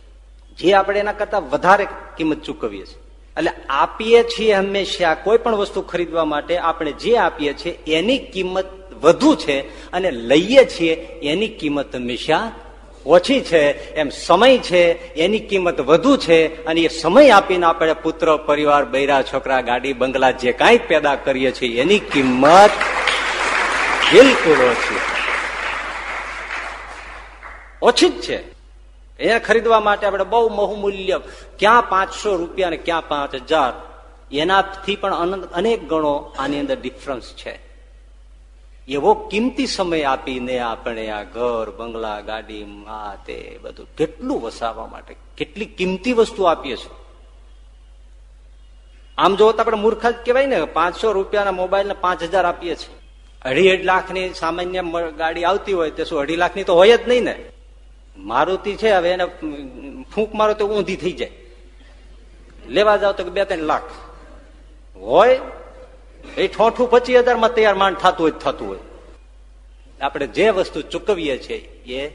જે આપણે એના કરતા વધારે કિંમત ચૂકવીએ છીએ. એટલે આપીએ છીએ હંમેશા કોઈ પણ વસ્તુ ખરીદવા માટે, આપણે જે આપીએ છીએ, એની કિંમત વધુ છે અને લઈએ છીએ, એની કિંમત હંમેશા ઓછી છે, એમ સમય છે, એની કિંમત વધુ છે અને એ સમય આપીને આપણે પુત્ર, પરિવાર, બૈરા, છોકરા, ગાડી, બંગલા જે કાંઈ પેદા કરીએ છીએ, એની કિંમત બિલકુલ ઓછી. ઓછી જ છે. એને ખરીદવા માટે આપણે બહુ બહુમૂલ્ય, ક્યાં પાંચસો રૂપિયા ને ક્યાં પાંચ હજાર, એનાથી પણ અનેક ગણો આની અંદર ડિફરન્સ છે. એવો કિંમતી સમય આપીને આપણે આ ઘર, બંગલા, ગાડી આ તે બધું કેટલું વસાવવા માટે, કેટલી કિંમતી વસ્તુ આપીએ છીએ. આમ જો તો આપણે મૂર્ખા જ કહેવાય ને, પાંચસો રૂપિયાના મોબાઈલ ને પાંચ હજાર આપીએ છીએ. અઢી અઢી લાખની સામાન્ય ગાડી આવતી હોય તે શું અઢી લાખની તો હોય જ નહીં ને? મારુતિ છે, હવે એને ફૂંક મારો તો ઊંધી થઈ જાય. લેવા જાવ તો બે ત્રણ લાખ. હોય એ ઠોઠું પચીસ હજારમાં તૈયાર માંડ થતું હોય થતું હોય. આપણે જે વસ્તુ ચૂકવીએ છીએ એ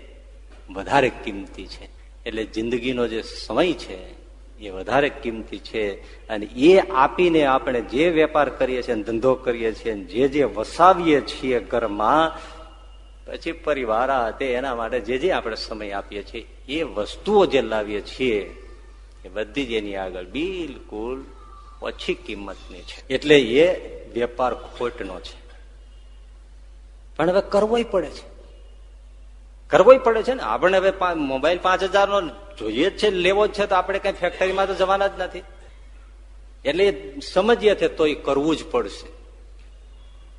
વધારે કિંમતી છે. એટલે જિંદગીનો જે સમય છે એ વધારે કિંમતી છે. અને એ આપીને આપણે જે વેપાર કરીએ છીએ ધંધો કરીએ છીએ જે જે વસાવીએ છીએ ઘરમાં, પછી પરિવાર તે એના માટે જે જે આપણે સમય આપીએ છીએ, એ વસ્તુઓ જે લાવીએ છીએ, એ બધી જ એની આગળ બિલકુલ ઓછી કિંમતની છે. એટલે એ વેપાર ખોટનો છે. પણ હવે કરવોય પડે છે. કરવોય પડે છે ને? આપણે હવે મોબાઈલ પાંચ હજાર નો જોઈએ જ છે, લેવો જ છે, તો આપણે કઈ ફેક્ટરીમાં તો જવાના જ નથી. એટલે સમજીએ છે તો એ કરવું જ પડશે.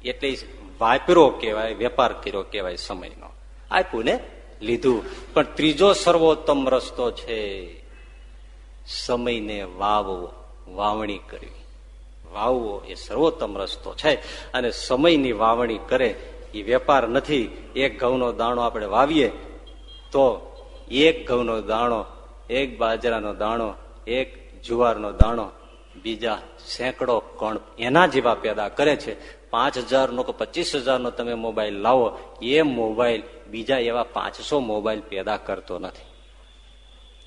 એટલે વાપરો કહેવાય, વેપાર કર્યો કહેવાય સમયનો. આપ્યું ને? લીધું. પણ ત્રીજો સર્વોત્તમ રસ્તો છે સમયને વાવવો, વાવણી કરવી. વાવવો એ સર્વોત્તમ રસ્તો છે. અને સમયની વાવણી કરે એ વેપાર નથી. એક ઘઉંનો દાણો આપણે વાવીએ તો એક ઘઉંનો દાણો, એક બાજરાનો દાણો, એક જુવારનો દાણો, બીજા સેંકડો કણ એના જેવા પેદા કરે છે. પાંચ હજારનો કે પચીસ હજારનો તમે મોબાઈલ લાવો, એ મોબાઈલ બીજા એવા પાંચસો મોબાઈલ પેદા કરતો નથી.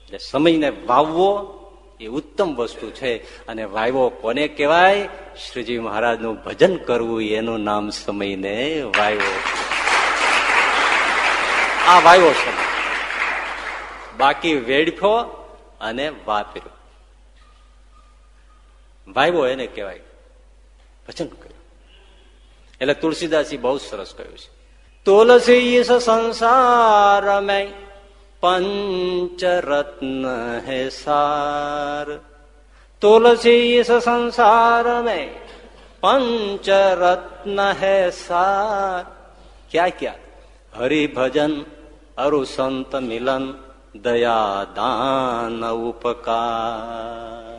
એટલે સમયને વાવવો એ ઉત્તમ વસ્તુ છે. અને વાયવો કોને કહેવાય? શ્રીજી મહારાજનું ભજન કરવું એનું નામ સમયને વાયવો. આ વાયવો સમય. બાકી વેડફો અને વાપર્યો વાયવો એને કહેવાય ભજન કર્યું. એટલે તુલસીદાસજી બહુ સરસ કહ્યું છે. તુલસી સંસાર મેં पंचरत्न है सार तुलसी इस संसार में पंचरत्न है सार क्या क्या हरि भजन अरु संत मिलन दया दान उपकार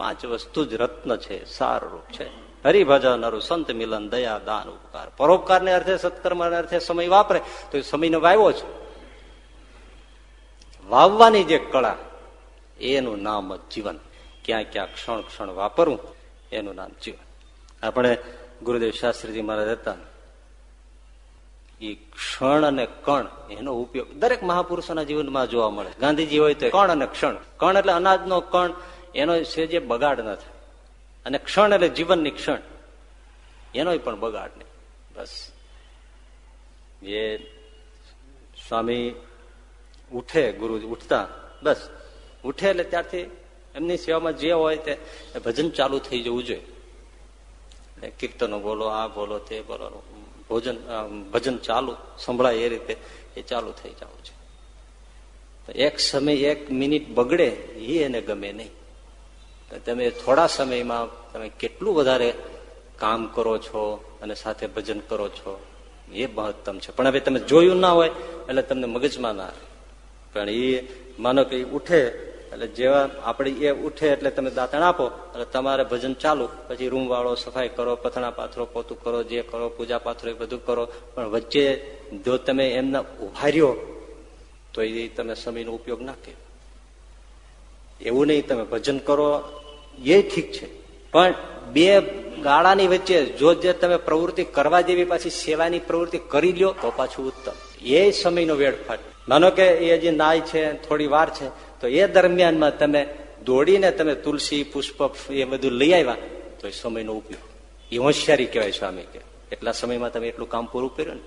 પાંચ વસ્તુ જ રત્ન છે સારરૂપ છે હરિભજન અરુ સંત મિલન દયા દાન ઉપકાર પરોપકાર ને અર્થે સત્કર્મ અર્થે સમય વાપરે તો એ સમયનો વાવ્યો છે વાવવાની જે કળા, એનું નામ જીવન. ક્યાં ક્યાં ક્ષણ ક્ષણ વાપરવું એનું નામ જીવન. આપણે ગુરુદેવ શાસ્ત્રીજી મહારાજ હતા. એ ક્ષણ અને કણ, એનો ઉપયોગ દરેક મહાપુરુષોના જીવનમાં જોવા મળે. ગાંધીજી હોય તો કણ અને ક્ષણ. કણ એટલે અનાજનો કણ, એનો છે જે બગાડ ન અને ક્ષણ એટલે જીવનની ક્ષણ. એનો પણ બગાડ નહીં. બસ. એ સ્વામી ઉઠે ગુરુજી ઉઠતા, બસ. ઉઠે એટલે ત્યારથી એમની સેવામાં જે હોય તે ભજન ચાલુ થઈ જવું જોઈએ. કીર્તનો બોલો, આ બોલો, તે બોલો, ભોજન ભજન ચાલુ, સંભળાય એ રીતે એ ચાલુ થઈ જવું છે એક સમય એક મિનિટ બગડે એ એને ગમે નહીં. તમે થોડા સમયમાં તમે કેટલું વધારે કામ કરો છો અને સાથે ભજન કરો છો, એ મહત્તમ છે. પણ હવે તમે જોયું ના હોય એટલે તમને મગજમાં ના પણ એ માનો કે ઉઠે, એટલે જેવા આપણે એ ઉઠે એટલે તમે દાંતણ આપો, એટલે તમારે ભજન ચાલુ, પછી રૂમ વાળો સફાઈ કરો પથણા પાથરો, પોતું કરો, જે કરો, પૂજા પાથરો, એ બધું કરો, પણ વચ્ચે જો તમે એમના ઉભાર્યો તો એ તમે સમયનો ઉપયોગ ના કર્યો. એવું નહીં તમે ભજન કરો, એ ઠીક છે. પણ બે ગાળાની વચ્ચે જો જે તમે પ્રવૃત્તિ કરવા જેવી પાછી સેવાની પ્રવૃત્તિ કરી લ્યો, તો પાછું ઉત્તમ. એ સમયનો વેડફાટ. માનો કે એ હજી નાય છે, થોડી વાર છે, તો એ દરમિયાનમાં તમે દોડીને તમે તુલસી, પુષ્પ એ બધું લઈ આવ્યા, તો એ સમયનો ઉપયોગ. એ હોશિયારી કહેવાય સ્વામી કે. એટલા સમયમાં તમે એટલું કામ પૂરું કર્યું ને.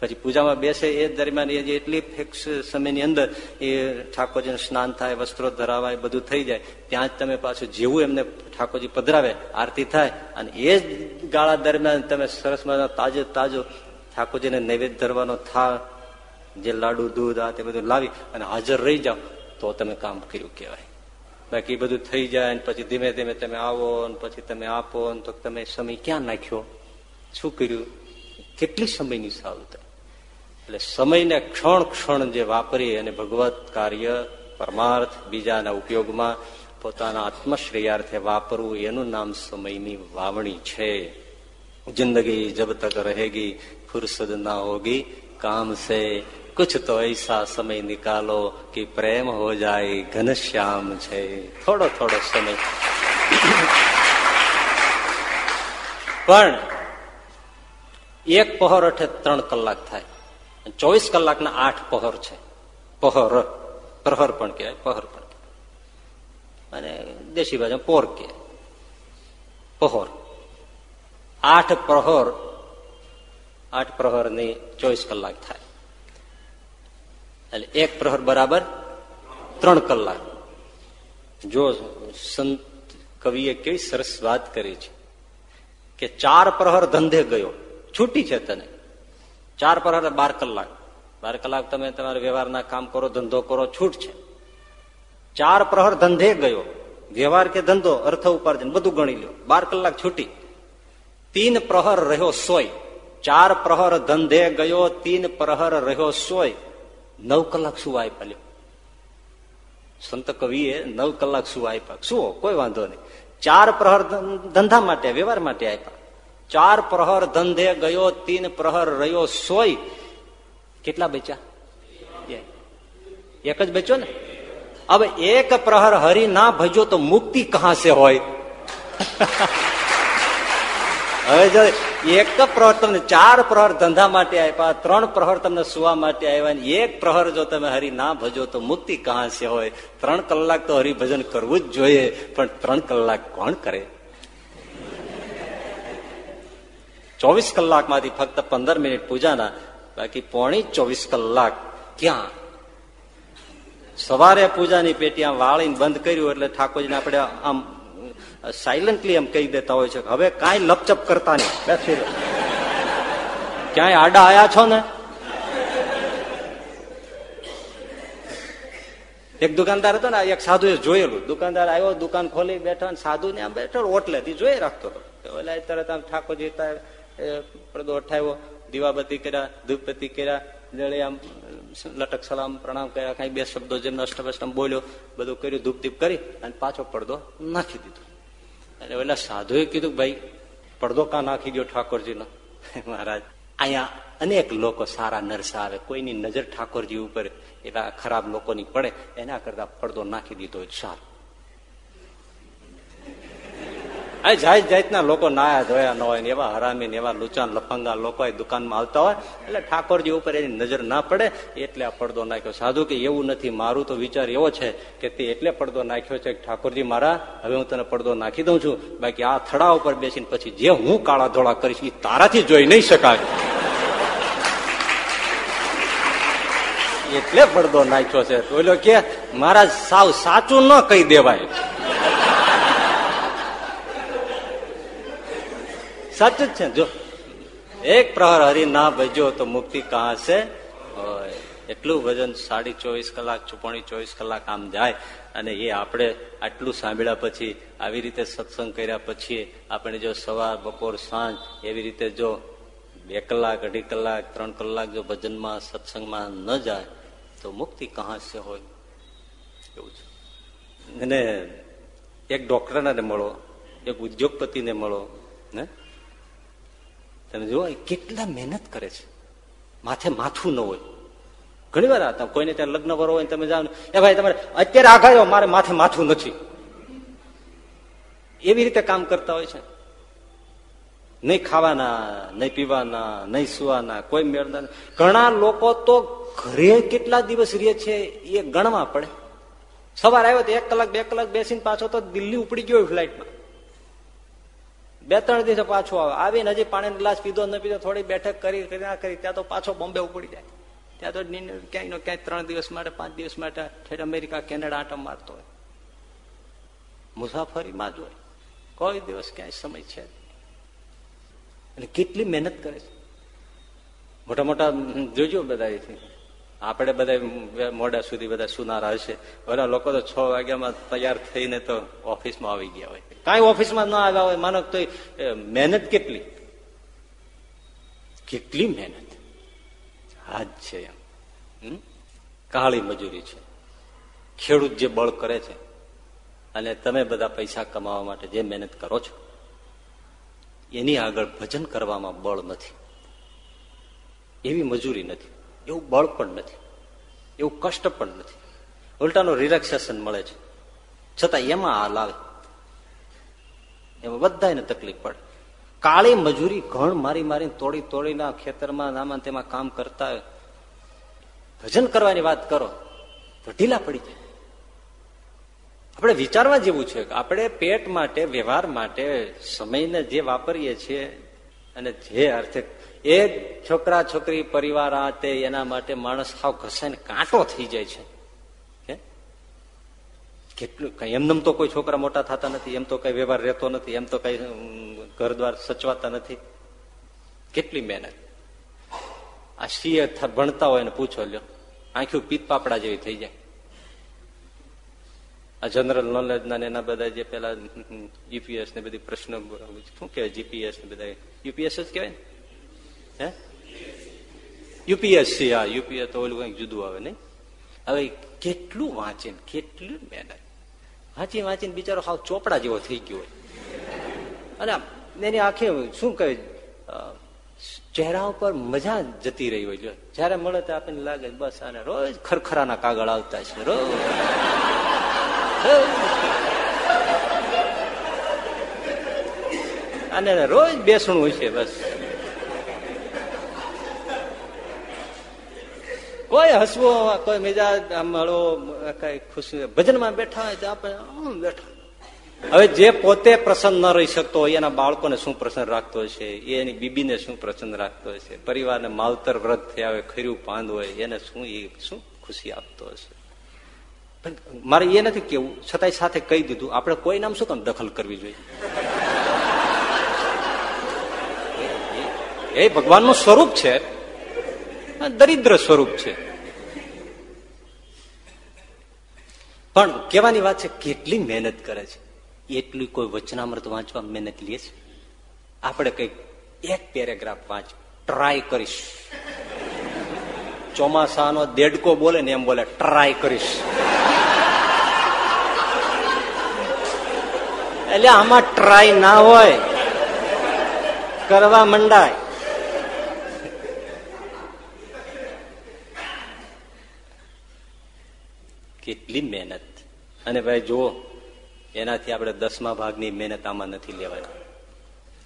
પછી પૂજામાં બેસે, એ દરમિયાન એ જે એટલી ફિક્સ સમયની અંદર એ ઠાકોરજીને સ્નાન થાય, વસ્ત્રો ધરાવાય, બધું થઈ જાય, ત્યાં જ તમે પાછું જેવું એમને ઠાકોરજી પધરાવે, આરતી થાય, અને એ જ ગાળા દરમિયાન તમે સરસ મજાનો તાજો તાજો ઠાકોરજીને નૈવેદ્ય ધરવાનો થા જે લાડુ, દૂધ આ તે બધું લાવી અને હાજર રહી જાઓ, તો તમે કામ કર્યું કહેવાય. બાકી બધું થઈ જાય ને પછી ધીમે ધીમે તમે આવો ને પછી તમે આપો ને તો તમે સમય ક્યાં નાખ્યો? શું કર્યું? કેટલી સમયની સાવતા એટલે સમયને ક્ષણ ક્ષણ જે વાપરી અને ભગવત કાર્ય, પરમાર્થ બીજાના ઉપયોગમાં પોતાના આત્મશ્રેયાર્થે વાપરવું, એનું નામ સમયની વાવણી છે. જિંદગી જબ તક રહેગી, ફુરસદ ના હોગી, કામ સે કુછ તો ऐसा સમય નિકાલો કે પ્રેમ હો જાય ઘનશ્યામ છે થોડો થોડો સમય પણ એક પહોર અઠે ત્રણ કલાક થાય ચોવીસ કલાકના આઠ પહોર છે પહોર પ્રહર પણ કહેવાય પહોર પણ અને દેશી ભાષા પોર કે પહોર આઠ પ્રહર આઠ પ્રહરની ચોવીસ કલાક થાય એટલે એક પ્રહર બરાબર ત્રણ કલાક. જો સંત કવિએ કેવી સરસ વાત કરી છે કે ચાર પ્રહર ધંધે ગયો. છૂટી છે તને. ચાર પ્રહર બાર કલાક. બાર કલાક તમે તમારા વ્યવહારના કામ કરો, ધંધો કરો, છૂટ છે. ચાર પ્રહર ધંધે ગયો. વ્યવહાર કે ધંધો, અર્થ ઉપાર્જન, બધું ગણી લ્યો. બાર કલાક છૂટી. તીન પ્રહર રહ્યો સોય. ચાર પ્રહર ધંધે ગયો, તીન પ્રહર રહ્યો સોય. નવ કલાક શું આપ્યા લ્યો સંત કવિએ નવ કલાક શું આપ્યા શું? કોઈ વાંધો નહીં. ચાર પ્રહર ધંધા માટે, વ્યવહાર માટે આપ્યા ચાર પ્રહર ધંધે ગયો, તીન પ્રહર રહ્યો, સોય. કેટલા બચ્યા? એક જ બચ્યો ને? હવે એક પ્રહર હરી ના ભજો તો મુક્તિ કહા સે હોય? હવે જો એક પ્રહર તમને ચાર પ્રહર ધંધા માટે આપ્યા, ત્રણ પ્રહર તમને સુવા માટે આવ્યા એક પ્રહર જો તમે હરિ ના ભજો તો મુક્તિ કહા છે હોય. ત્રણ કલાક તો હરિભજન કરવું જ જોઈએ, પણ ત્રણ કલાક કોણ કરે? ચોવીસ કલાકમાંથી ફક્ત પંદર મિનિટ પૂજાના, બાકી પોણી ચોવીસ કલાક ક્યાં? સવારે પૂજાની પેટી આમ વાળીને બંધ કર્યું એટલે ઠાકોરજીને આપણે આમ સાયલન્ટલી એમ કહી દેતા હોય છે હવે કાંઈ લપચપ કરતા નહીં. બેસી ક્યાંય આડા આયા છો ને? એક દુકાનદાર હતો ને એક સાધુ એ જોયેલું. દુકાનદાર આવ્યો દુકાન ખોલી બેઠો ને સાધુ ને આમ બેઠો ઓટલે જોઈ રાખતો હતો. ઓલા તરત આમ ઠાકોરજી પડદો અઠાવ્યો દીવાબત્તી કર્યા ધૂપબત્તી કર્યા જળે આમ લટક સલામ પ્રણામ કર્યા કઈ બે શબ્દો જેમને અષ્ટમ અષ્ટમ બોલ્યો બધું કર્યું ધૂપ દીપ કરી અને પાછો પડદો નાખી દીધો. અને ઓલા સાધુએ કીધું, ભાઈ, પડદો કા નાખી ગયો ઠાકોરજીનો? મહારાજ, અહીંયા અનેક લોકો સારા નરસા આવે, કોઈની નજર ઠાકોરજી ઉપર એવા ખરાબ લોકોની પડે, એના કરતા પડદો નાખી દીધો સારું. આ જાત જાતના લોકો નાયા ધોયા ન હોય ને એવા હરામી ને એવા લુચાન લફંગા લોકો દુકાનમાં આવતા હોય, એટલે ઠાકોરજી ઉપર એની નજર ના પડે, એટલે આ પડદો નાખ્યો. સાધુ કે એવું નથી, મારું તો વિચાર એવો છે કે તે એટલે પડદો નાખ્યો છે કે ઠાકોરજી મારા, હવે હું તને પડદો નાખી દઉં છું. બાકી આ થડા ઉપર બેસીને પછી જે હું કાળા ધોળા કરીશ એ તારાથી જોઈ નહીં શકાય. એટલે પડદો નાખ્યો છે. બોલ્યો કે, મારા સાવ સાચું ન કહી દેવાય. સાચું જ છે જો એક પ્રહર હરી ના ભજ્યો તો મુક્તિ કહા છે એટલું ભજન સાડી ચોવીસ કલાક ચુપણી ચોવીસ કલાક આમ જાય. અને એ આપણે આટલું સાંભળ્યા પછી, આવી રીતે સત્સંગ કર્યા પછી આપણે જો સવાર, બપોર, સાંજ, એવી રીતે જો બે કલાક, અઢી કલાક, ત્રણ કલાક જો ભજનમાં, સત્સંગમાં ન જાય, તો મુક્તિ કહા છે હોય? એવું છે. અને એક ડોક્ટરને મળો, એક ઉદ્યોગપતિને મળો ને તમે જુઓ કેટલા મહેનત કરે છે. માથે માથું ન હોય. ઘણી વાર હતા કોઈને ત્યાં લગ્ન કરો હોય તમે જાઓ એ ભાઈ, તમારે અત્યારે આઘાયો, મારે માથે માથું નથી. એવી રીતે કામ કરતા હોય છે. નહીં ખાવાના, નહીં પીવાના, નહીં સુવાના, કોઈ મેળના. ઘણા લોકો તો ઘરે કેટલા દિવસ રહે છે એ ગણવા પડે. સવાર આવ્યો તો એક કલાક, બે કલાક બેસીને પાછો તો દિલ્હી ઉપડી ગયો ફ્લાઇટમાં બે ત્રણ દિવસે પાછો આવે. આવીને હજી પાણીનો ગ્લાસ પીધો, ન પીધો, થોડી બેઠક કરી ના કરી, ત્યાં તો પાછો બોમ્બે ઉપડી જાય. ત્યાં તો ક્યાંય ક્યાંય ત્રણ દિવસ માટે, પાંચ દિવસ માટે ઠેઠ અમેરિકા, કેનેડા આટમ મારતો હોય. મુસાફરીમાં જ હોય. કોઈ દિવસ ક્યાંય સમય છે એટલે કેટલી મહેનત કરે છે. મોટા મોટા જોજો બધા આપણે બધા મોડા સુધી બધા સુનારા હશે. બધા લોકો તો છ વાગ્યામાં તૈયાર થઈને તો ઓફિસમાં આવી ગયા હોય. કાંઈ ઓફિસમાં ના આવ્યા હોય. માનો તો મહેનત કેટલી? કેટલી મહેનત? હાજ છે એમ. કાળી મજૂરી છે. ખેડૂત જે બળ કરે છે અને તમે બધા પૈસા કમાવા માટે જે મહેનત કરો છો, એની આગળ ભજન કરવામાં બળ નથી. એવી મજૂરી નથી. એવું બળ પણ નથી, એવું કષ્ટ પણ નથી. ઉલટાનું રિલેક્સેશન મળે છે. છતાં એમાં હાલ આવે. એમાં બધાને તકલીફ પડે. કાળી મજૂરી ઘણ મારી મારીને તોડી તોડીના ખેતરમાં નામાં તેમાં કામ કરતા ભજન કરવાની વાત કરો, તો ઢીલા પડી જાય. આપણે વિચારવા જેવું છે કે આપણે પેટ માટે, વ્યવહાર માટે સમયને જે વાપરીએ છીએ અને જે અર્થે એક છોકરા છોકરી પરિવાર આ તે એના માટે માણસ સાવ ઘસાઈને કાંટો થઈ જાય છે. કેટલું કઈ એમને તો કોઈ છોકરા મોટા થતા નથી, એમ તો કઈ વ્યવહાર રહેતો નથી, એમ તો કઈ ઘર દ્વાર સચવાતા નથી. કેટલી મહેનત. આ સીએ ભણતા હોય ને પૂછો લ્યો, આંખ્યું પીત પાપડા જેવી થઈ જાય. આ જનરલ નોલેજ ના એના બધા જે પેલા યુપીએસ ને બધી પ્રશ્નો શું કહેવાય જીપીએસ ને બધા? યુપીએસ જ કહેવાય હે? યુપીએસસી, હા યુપીએસ તો ઓલું કંઈક જુદું આવે નહીં? હવે કેટલું વાંચે કેટલું મહેનત. વાંચી વાંચીને બિચારો હાવ ચોપડા જેવો થઈ ગયો હોય. અને એની આંખે શું કહે? ચહેરા ઉપર મજા જતી રહી હોય. જયારે મળે તો આપણને લાગે, બસ આને રોજ ખરખરાના કાગળ આવતા છે, રોજ. અને રોજ બેસણું છે બસ. કોઈ હસવો, કોઈ મિજાજ મળો કઈ ખુશી ભજનમાં બેઠા હોય તો આપણે બેઠા. હવે જે પોતે પ્રસન્ન ન રહી શકતો હોય, એના બાળકોને શું પ્રસન્ન રાખતો હશે એની બીબીને શું પ્રસન્ન રાખતો હશે પરિવારને માવતર વ્રત થયા હોય ખર્યું પાંદ હોય, એને શું, એ શું ખુશી આપતો હશે મારે એ નથી કેવું. છતાંય સાથે કહી દીધું. આપણે કોઈ નામ શું કામ દખલ કરવી જોઈએ? એ ભગવાનનું સ્વરૂપ છે. દરિદ્ર સ્વરૂપ છે. પણ કહેવાની વાત છે, કેટલી મહેનત કરે છે. એટલી કોઈ વચનામૃત વાંચવા મહેનત લે છે. આપણે કંઈક એક પેરેગ્રાફ વાંચ ટ્રાય કરીશ. ચોમાસાનો દેડકો બોલે ને એમ બોલે ટ્રાય કરીશ. એટલે આમાં ટ્રાય ના હોય, કરવા મંડાય. કેટલી મહેનત. અને ભાઈ જુઓ, એનાથી આપણે દસમા ભાગની મહેનત આમાં નથી લેવાની.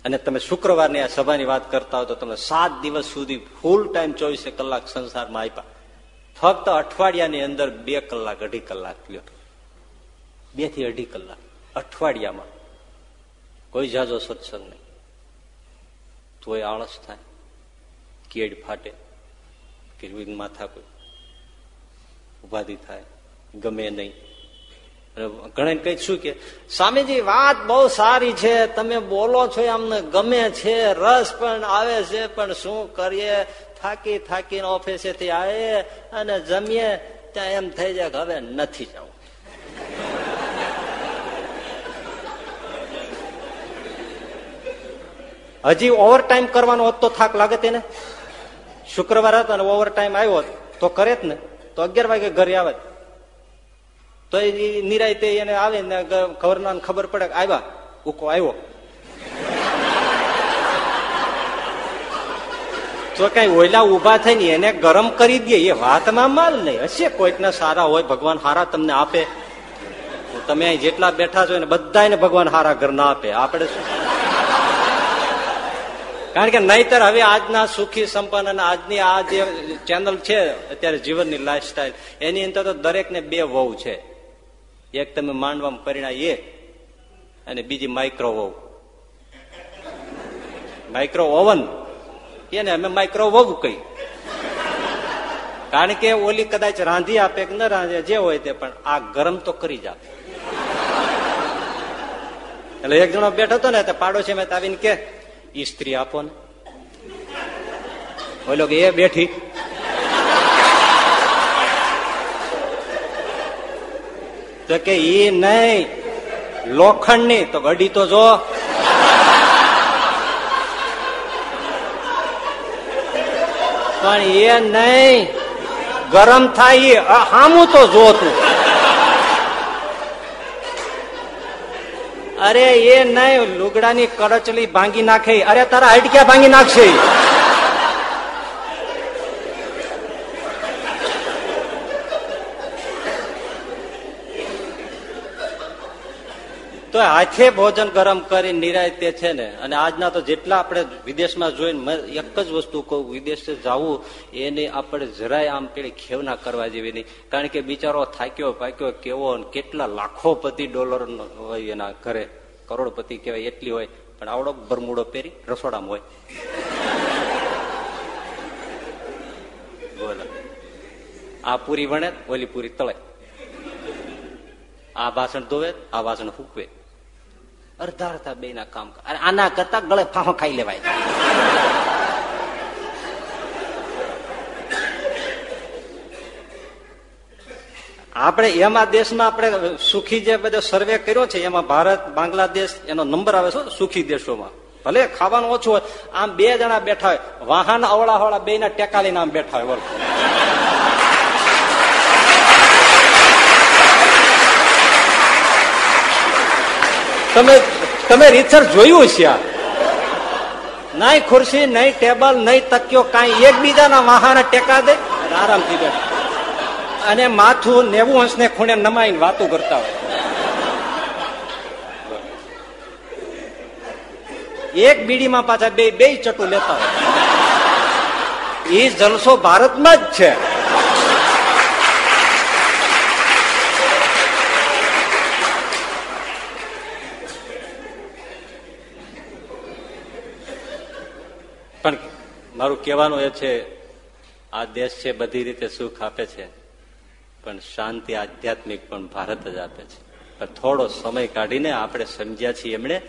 અને તમે શુક્રવારની આ સભાની વાત કરતા હો તો તમે સાત દિવસ સુધી ફૂલ ટાઈમ ચોવીસે કલાક સંસારમાં આપ્યા. ફક્ત અઠવાડિયાની અંદર બે કલાક, અઢી કલાક લ્યો. બેથી અઢી કલાક, અઠવાડિયામાં. કોઈ જાજો સત્સંગ નહીં. તોય આળસ થાય. કેડ ફાટે. કે માથા કોઈ. ઉપાધિ થાય. ગમે નહીં. ઘણા કઈ શું કે, સ્વામીજી, વાત બહુ સારી છે, તમે બોલો છો અમને ગમે છે, રસ પણ આવે છે, પણ શું કરીએ? થાકી થાકીને ઓફિસેથી આવે અને જમીએ, ત્યાં એમ થઈ જાય કે હવે નથી જવું. હજી ઓવર ટાઈમ કરવાનો હોત તો થાક લાગે તેને. શુક્રવાર હતો અને ઓવર ટાઈમ આવ્યો તો કરે જ ને. તો અગિયાર વાગે ઘરે આવે. તો એ નિરાય એને આવે ને ગવર્નર ખબર પડે આવ્યા, ઉકો આવ્યો. તો કઈ ઓયલા ઊભા થઈને એને ગરમ કરી દે, એ વાતમાં માલ નહીં. હશે કોઈકના સારા હોય, ભગવાન હારા તમને આપે. તમે અહીં જેટલા બેઠા છો ને બધા ભગવાન હારા ઘર ના આપે. આપણે શું? કારણ કે નહીતર હવે આજના સુખી, સંપન્ન અને આજની આ જે ચેનલ છે, અત્યારે જીવનની લાઈફસ્ટાઈલ એની અંદર તો દરેકને બે વહુ છે. એક તમે માંડવામાં પરિણામ એ અને બીજી માઇક્રોવોવ માઇક્રો ઓવન એને અમે માઇક્રોવોવ કહી. કારણ કે ઓલી કદાચ રાંધી આપે કે ન રાંધે, જે હોય તે પણ આ ગરમ તો કરી જ આપે. એટલે એક જણો બેઠો હતો ને, તો પાડોશી મેં તાવીને કે સ્ત્રી આપો ને. ઓલો કે, એ બેઠી. તો કે ઈ નહીં. લોખંડની તો ઘડી તો જો. પણ એ નહીં. ગરમ થાય હામું તો જોતું અરે એ નહીં. લુગડાની કરચલી ભાંગી નાખે અરે તારા હટક્યા ભાંગી નાખશે તો હાથે ભોજન ગરમ કરી નિરાય તે છે ને. અને આજના તો જેટલા આપણે વિદેશમાં જોઈને એક જ વસ્તુ કહું, વિદેશ જવું, એને આપણે જરાય આમ પેલી ખેવના કરવા જેવી નહીં. કારણ કે બિચારો થાક્યો પાક્યો કેવો કેટલા લાખો પતિ ડોલર હોય એના ઘરે. કરોડપતિ કહેવાય એટલી હોય. પણ આવડો બરમુડો પહેરી રસોડામાં હોય. બોલો. આ પૂરી વણે, ઓલી પૂરી તળે. આ વાસણ ધોવે, આ વાસણ ફૂકવે અડધા અડધા બે ના કામ આના કરતા ગળે ફાંફો ખાઈ લેવાય. આપણે એમાં દેશમાં આપણે સુખી જે બધો સર્વે કર્યો છે, એમાં ભારત, બાંગ્લાદેશ, એનો નંબર આવે છે સુખી દેશોમાં. ભલે ખાવાનું ઓછું હોય, આમ બે જણા બેઠા હોય, વાહન અવળા અવળા બે ના ટેકા લઈને આમ બેઠા હોય તમે તમે રીતસર જોયું છે નહીં ખુરશી નહીં ટેબલ નહીં તકિયો, કાંઈ એકબીજાના વાહન ટેકા દે આરામથી બેઠ. અને માથું નેવું અંશ ને ખૂણે નમાઈને વાતો કરતા હોય. એક બીડીમાં પાછા બે બે ચટું લેતા હોય. એ જલસો ભારતમાં જ છે પણ મારું કહેવાનું એ છે, આ દેશ છે, બધી રીતે સુખ આપે છે, પણ શાંતિ આધ્યાત્મિક પણ ભારત જ આપે છે. પણ થોડો સમય કાઢીને આપણે સમજ્યા છીએ એમણે,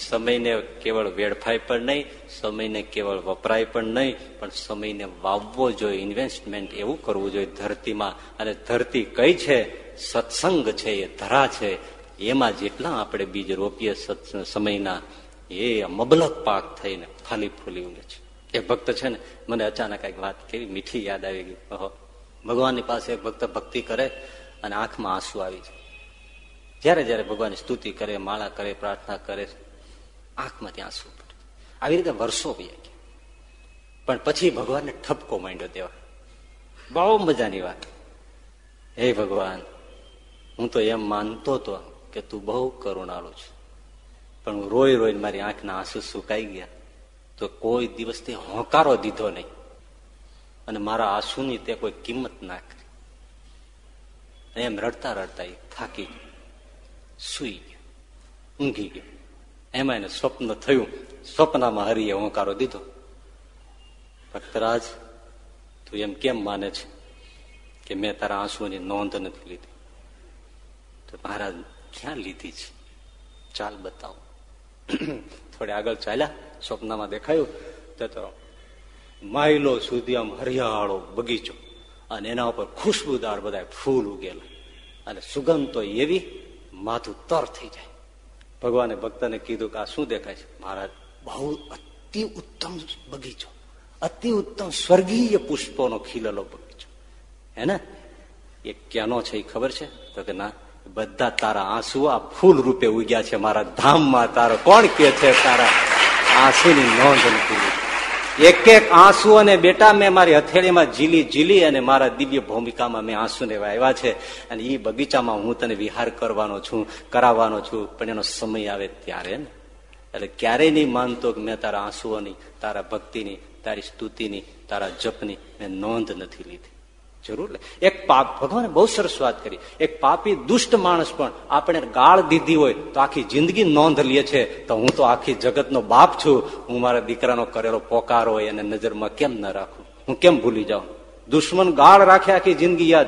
સમયને કેવળ વેડફાય પણ નહીં, સમયને કેવળ વપરાય પણ નહીં, પણ સમયને વાવવો જોઈએ ઇન્વેસ્ટમેન્ટ એવું કરવું જોઈએ ધરતીમાં. અને ધરતી કઈ છે? સત્સંગ છે, એ ધરા છે. એમાં જેટલા આપણે બીજ રોપીએ સમયના, એ મબલક પાક થઈને ફાલી ફૂલી ઉગે છે. એ ભક્ત છે ને, મને અચાનક એક વાત કેવી, મીઠી યાદ આવી ગઈ. ઓહો. ભગવાનની પાસે ભક્ત ભક્તિ કરે અને આંખમાં આંસુ આવી જાય. જ્યારે જ્યારે ભગવાનની સ્તુતિ કરે, માળા કરે, પ્રાર્થના કરે, આંખમાંથી આંસુ પડે આવી રીતે વર્ષો ગયા. પણ પછી ભગવાનને ઠપકો માંડ્યો દેવા બહુ મજાની વાત. હે ભગવાન, હું તો એમ માનતો હતો કે તું બહુ કરુણાળુ છું. પણ હું રોઈ રોઈને મારી આંખના આંસુ સુકાઈ ગયા. તો કોઈ દિવસ તે હોંકારો દીધો નહીં. અને મારા આંસુની તે કોઈ કિંમત ના કરી એમ રડતા રડતા થાકી ગયો. સુઈ ગયો. ઊંઘી ગયો. એમાં એને સ્વપ્ન થયું. સ્વપ્નમાં હરિએ હોંકારો દીધો. ભક્તરાજ, તું એમ કેમ માને છે કે મેં તારા આંસુની નોંધ નથી લીધી? તો મહારાજ, ક્યાં લીધી છે? ચાલ બતાવો. થોડે આગળ ચાલ્યા. સ્વપ્નમાં દેખાયું તો માઇલો સુધી આમ હરિયાળો બગીચો અને એના ઉપર ખુશ્બુદાર બધા ફૂલ ઉગેલા. અને સુગંધ તો એવી માથું તર થઈ જાય. ભગવાને ભક્તને કીધું કે આ શું દેખાય છે? મહારાજ, બહુ અતિ ઉત્તમ બગીચો. અતિ ઉત્તમ સ્વર્ગીય પુષ્પોનો ખીલેલો બગીચો. હે ને? એ ક્યાંનો છે એ ખબર છે? તો કે ના, બધા તારા આંસુ આ ફૂલ રૂપે ઉગ્યા છે મારા ધામમાં તારો કોણ કે છે? તારા આંસુની નોંધ નથી એક એક આંસુ અને બેટા મેં મારી હથેળીમાં ઝીલી ઝીલી અને મારા દિવ્ય ભૂમિકામાં મેં આંસુને વાવ્યા છે અને એ બગીચામાં હું તને વિહાર કરવાનો છું, કરાવવાનો છું, પણ એનો સમય આવે ત્યારે ને. એટલે ક્યારેય નહીં માનતો કે મેં તારા આંસુઓની, તારા ભક્તિની, તારી સ્તુતિની, તારા જપની મેં નોંધ નથી લીધી. જરૂર એક પાપ, ભગવાને બહુ સરસ વાત કરી. એક પાપી, દુષ્ટ માણસ પણ આપણે ગાળ દીધી હોય તો આખી જિંદગી નોંધ લે છે. તો હું તો આખી જગતનો બાપ છું. હું મારા દીકરાનો કરેલો પોકાર હોય એને નજરમાં કેમ ન રાખું? હું કેમ ભૂલી જાઉં? દુશ્મન ગાળ રાખે આખી જિંદગી યાદ.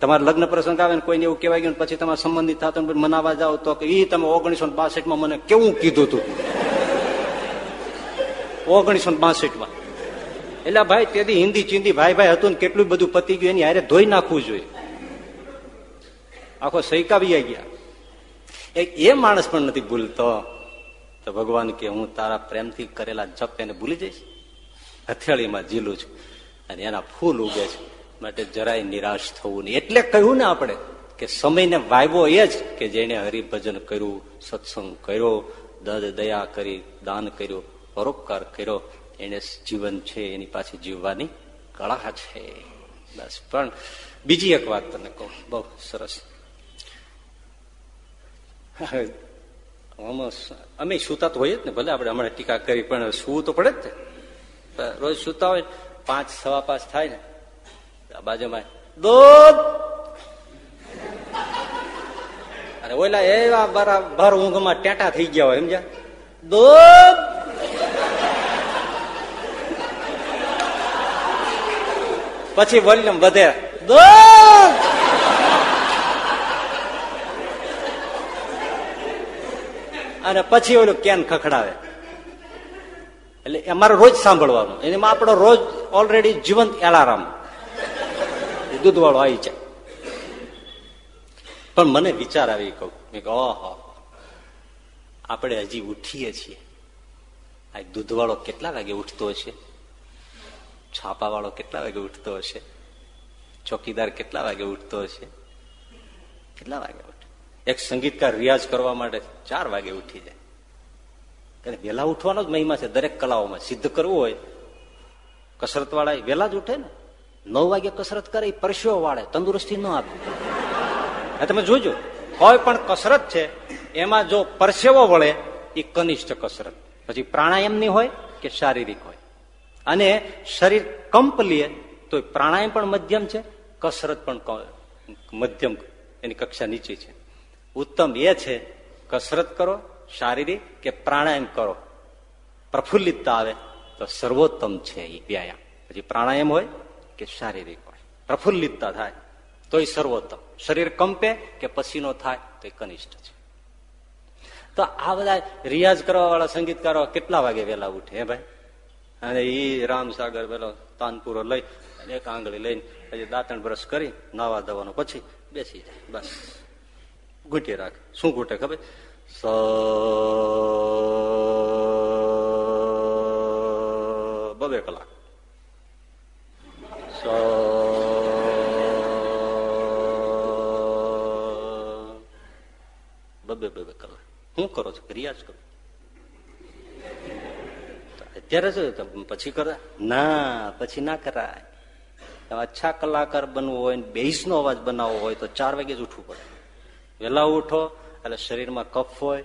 તમારા લગ્ન પ્રસંગ આવે ને કોઈને એવું કહેવાય ગયું પછી તમારે સંબંધિત થતો મનાવા જાઓ તો કે એ તમે ઓગણીસો બાસઠમાં મને કેવું કીધું તું? ઓગણીસો માં એટલે ભાઈ, તેથી હિન્દી ચિંદી ભાઈ ભાઈ હતું ને કેટલું બધું પતી ગયું, એની હારે ધોઈ નાખવું જોઈએ. આખો સૈકાવી ગયા. એ માણસ પણ નથી ભૂલતો. તો ભગવાન કે, હું તારા પ્રેમથી કરેલા જપ એને ભૂલી જઈશ? હથેળીમાં ઝીલું છું અને એના ફૂલ ઉગે છે. માટે જરાય નિરાશ થવું નહીં. એટલે કહ્યું ને આપણે કે સમયને વાયવો એ જ કે જેને હરિભજન કર્યું, સત્સંગ કર્યો, દદ દયા કરી, દાન કર્યું, પરોપકાર કર્યો. એને જીવન છે, એની પાસે જીવવાની કળા છે. બસ, પણ બીજી એક વાત તને કહું, બહુ સરસ. અમે સુતા તો હોઈએ જ ને, ભલે આપણે હમણાં ટીકા કરી, પણ સુવું તો પડે જ ને. રોજ સુતા હોય પાંચ, સવા પાંચ થાય ને બાજુમાં, દૂધ! અને ઓલા એવા બરાબર ઊંઘમાં ટેટા થઈ ગયા હોય, સમજ્યા? દૂધ! પછી વોલ્યુમ વધે. અને પછી ઓલું કેન ખખડાવે. એટલે અમારે રોજ સાંભળવાનું. એમાં આપણો રોજ ઓલરેડી જીવંત એલારામ. દૂધ વાળો આવી જાય. પણ મને વિચાર આવી કહું મેં કહું ઓહો આપણે હજી ઉઠીએ છીએ. આ દૂધવાળો કેટલા વાગે ઉઠતો હશે? છાપા વાળો કેટલા વાગે ઉઠતો હશે? ચોકીદાર કેટલા વાગે ઉઠતો હશે? કેટલા વાગે ઉઠે? એક સંગીતકાર રિયાઝ કરવા માટે ચાર વાગે ઉઠી જાય. અને વહેલા ઉઠવાનો જ મહિમા છે. દરેક કલાઓમાં સિદ્ધ કરવું હોય. કસરત વાળા વહેલા જ ઉઠે ને. નવ વાગે કસરત કરે પરસ્યો વાળે, તંદુરસ્તી ન આપે. તમે જોજો. કોઈ પણ કસરત છે, એમાં જો પરસેવો વળે, એ કનિષ્ઠ કસરત. પછી પ્રાણાયામની હોય કે શારીરિક હોય. અને શરીર કંપ લે તો પ્રાણાયામ પણ મધ્યમ છે, કસરત પણ મધ્યમ, એની કક્ષા નીચે છે. ઉત્તમ એ છે, કસરત કરો, શારીરિક કે પ્રાણાયામ કરો. પ્રફુલ્લિતતા આવે તો સર્વોત્તમ છે એ વ્યાયામ. પછી પ્રાણાયામ હોય કે શારીરિક હોય. પ્રફુલ્લિતતા થાય તો એ સર્વોત્તમ. શરીર કંપે કે પસીનો થાય તો એ કનિષ્ઠ છે. તો આ બધા રિયાઝ કરવા વાળા સંગીતકારો કેટલા વાગે વેલા ઉઠે, હે ભાઈ? અને એ રામસાગર પેલો તાનપુરો લઈ અને એક આંગળી લઈને પછી દાંતણ બ્રશ કરી નાવા દવાનો પછી બેસી જાય. બસ. ઘૂંટી રાખે. શું ઘૂંટે ખબર? સ બબે કલાક. સ બબે બબે કલાક. શું કરો છો? રિયાઝ કરો. અત્યારે શું પછી કરે? ના, પછી ના કરાય. અચ્છા કલાકાર બનવું હોય બેઝ નો અવાજ બનાવવો હોય તો ચાર વાગે જ ઉઠવું પડે. વહેલા ઉઠો, એટલે શરીરમાં કફ હોય,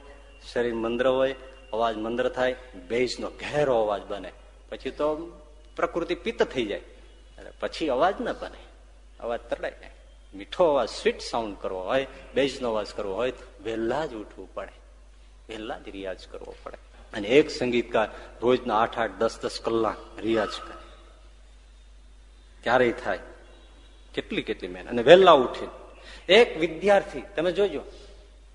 શરીર મંદ્ર હોય, અવાજ મંદ્ર થાય બેઝ નો ઘેરો અવાજ બને. પછી તો પ્રકૃતિ પિત્ત થઈ જાય. પછી અવાજ ના બને. અવાજ તડાય જાય. મીઠો અવાજ, સ્વીટ સાઉન્ડ કરવો હોય બેઝ નો અવાજ કરવો હોય તો વહેલા જ ઉઠવું પડે. વહેલા જ રિયાઝ કરવો પડે. અને એક સંગીતકાર રોજના આઠ આઠ દસ દસ કલાક રિયાઝ કરે. ક્યારેય થાય? કેટલી કેટલી મહેનત. અને વહેલા ઉઠી એક વિદ્યાર્થી, તમે જોજો,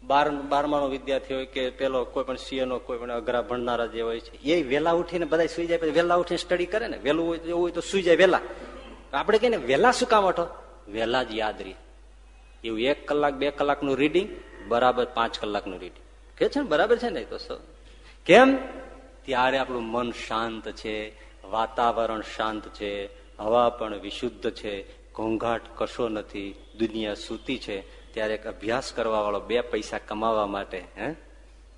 બાર બારમાનો વિદ્યાર્થી હોય કે પેલો કોઈ પણ સીએનો, કોઈ પણ અઘરા ભણનારા જે હોય છે, એ વહેલા ઉઠીને બધા સુઈ જાય, પછી વહેલા ઉઠીને સ્ટડી કરે ને. વહેલું હોય એવું હોય તો સુઈ જાય વહેલા. આપણે કહીએ ને, વહેલા શું કામ અઠો વહેલા જ યાદ રહી. એવું એક કલાક, બે કલાકનું રીડિંગ બરાબર પાંચ કલાકનું રીડિંગ કે છે ને, બરાબર છે ને? તો કેમ? ત્યારે આપણું મન શાંત છે, વાતાવરણ શાંત છે, હવા પણ વિશુદ્ધ છે, ઘોંઘાટ કશો નથી, દુનિયા સૂતી છે. ત્યારે એક અભ્યાસ કરવા વાળો બે પૈસા કમાવા માટે, હે?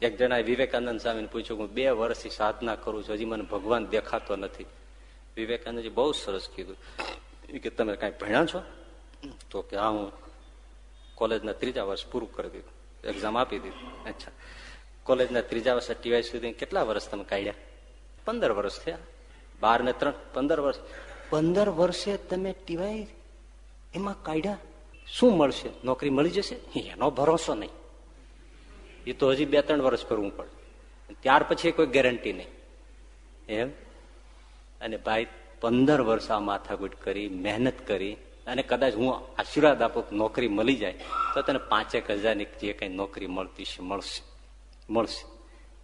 એક જણાએ વિવેકાનંદ સ્વામીને પૂછ્યું હું બે વર્ષથી સાધના કરું છું, હજી મને ભગવાન દેખાતો નથી. વિવેકાનંદજી બહુ સરસ કીધું. કે તમે કઈ ભણ્યા છો? તો કે હા, હું કોલેજના ત્રીજા વર્ષ પૂરું કરી દીધું. એક્ઝામ આપી દીધું. અચ્છા. કોલેજના ત્રીજા વર્ષે ટીવાય સુધી કેટલા વર્ષ તમે કાઢ્યા? પંદર વર્ષ થયા. બાર ને ત્રણ, પંદર વર્ષ. પંદર વર્ષે તમે ટીવાય એમાં કાઢ્યા? શું મળશે? નોકરી મળી જશે? એનો ભરોસો નહીં. એ તો હજી બે ત્રણ વર્ષ કરવું પડે. ત્યાર પછી કોઈ ગેરંટી નહીં. એમ? અને ભાઈ, પંદર વર્ષ આ માથાકૂટ કરી, મહેનત કરી, અને કદાચ હું આશીર્વાદ આપું નોકરી મળી જાય, તો તને પાંચેક હજારની જે કઈ નોકરી મળતી મળશે. મળશે.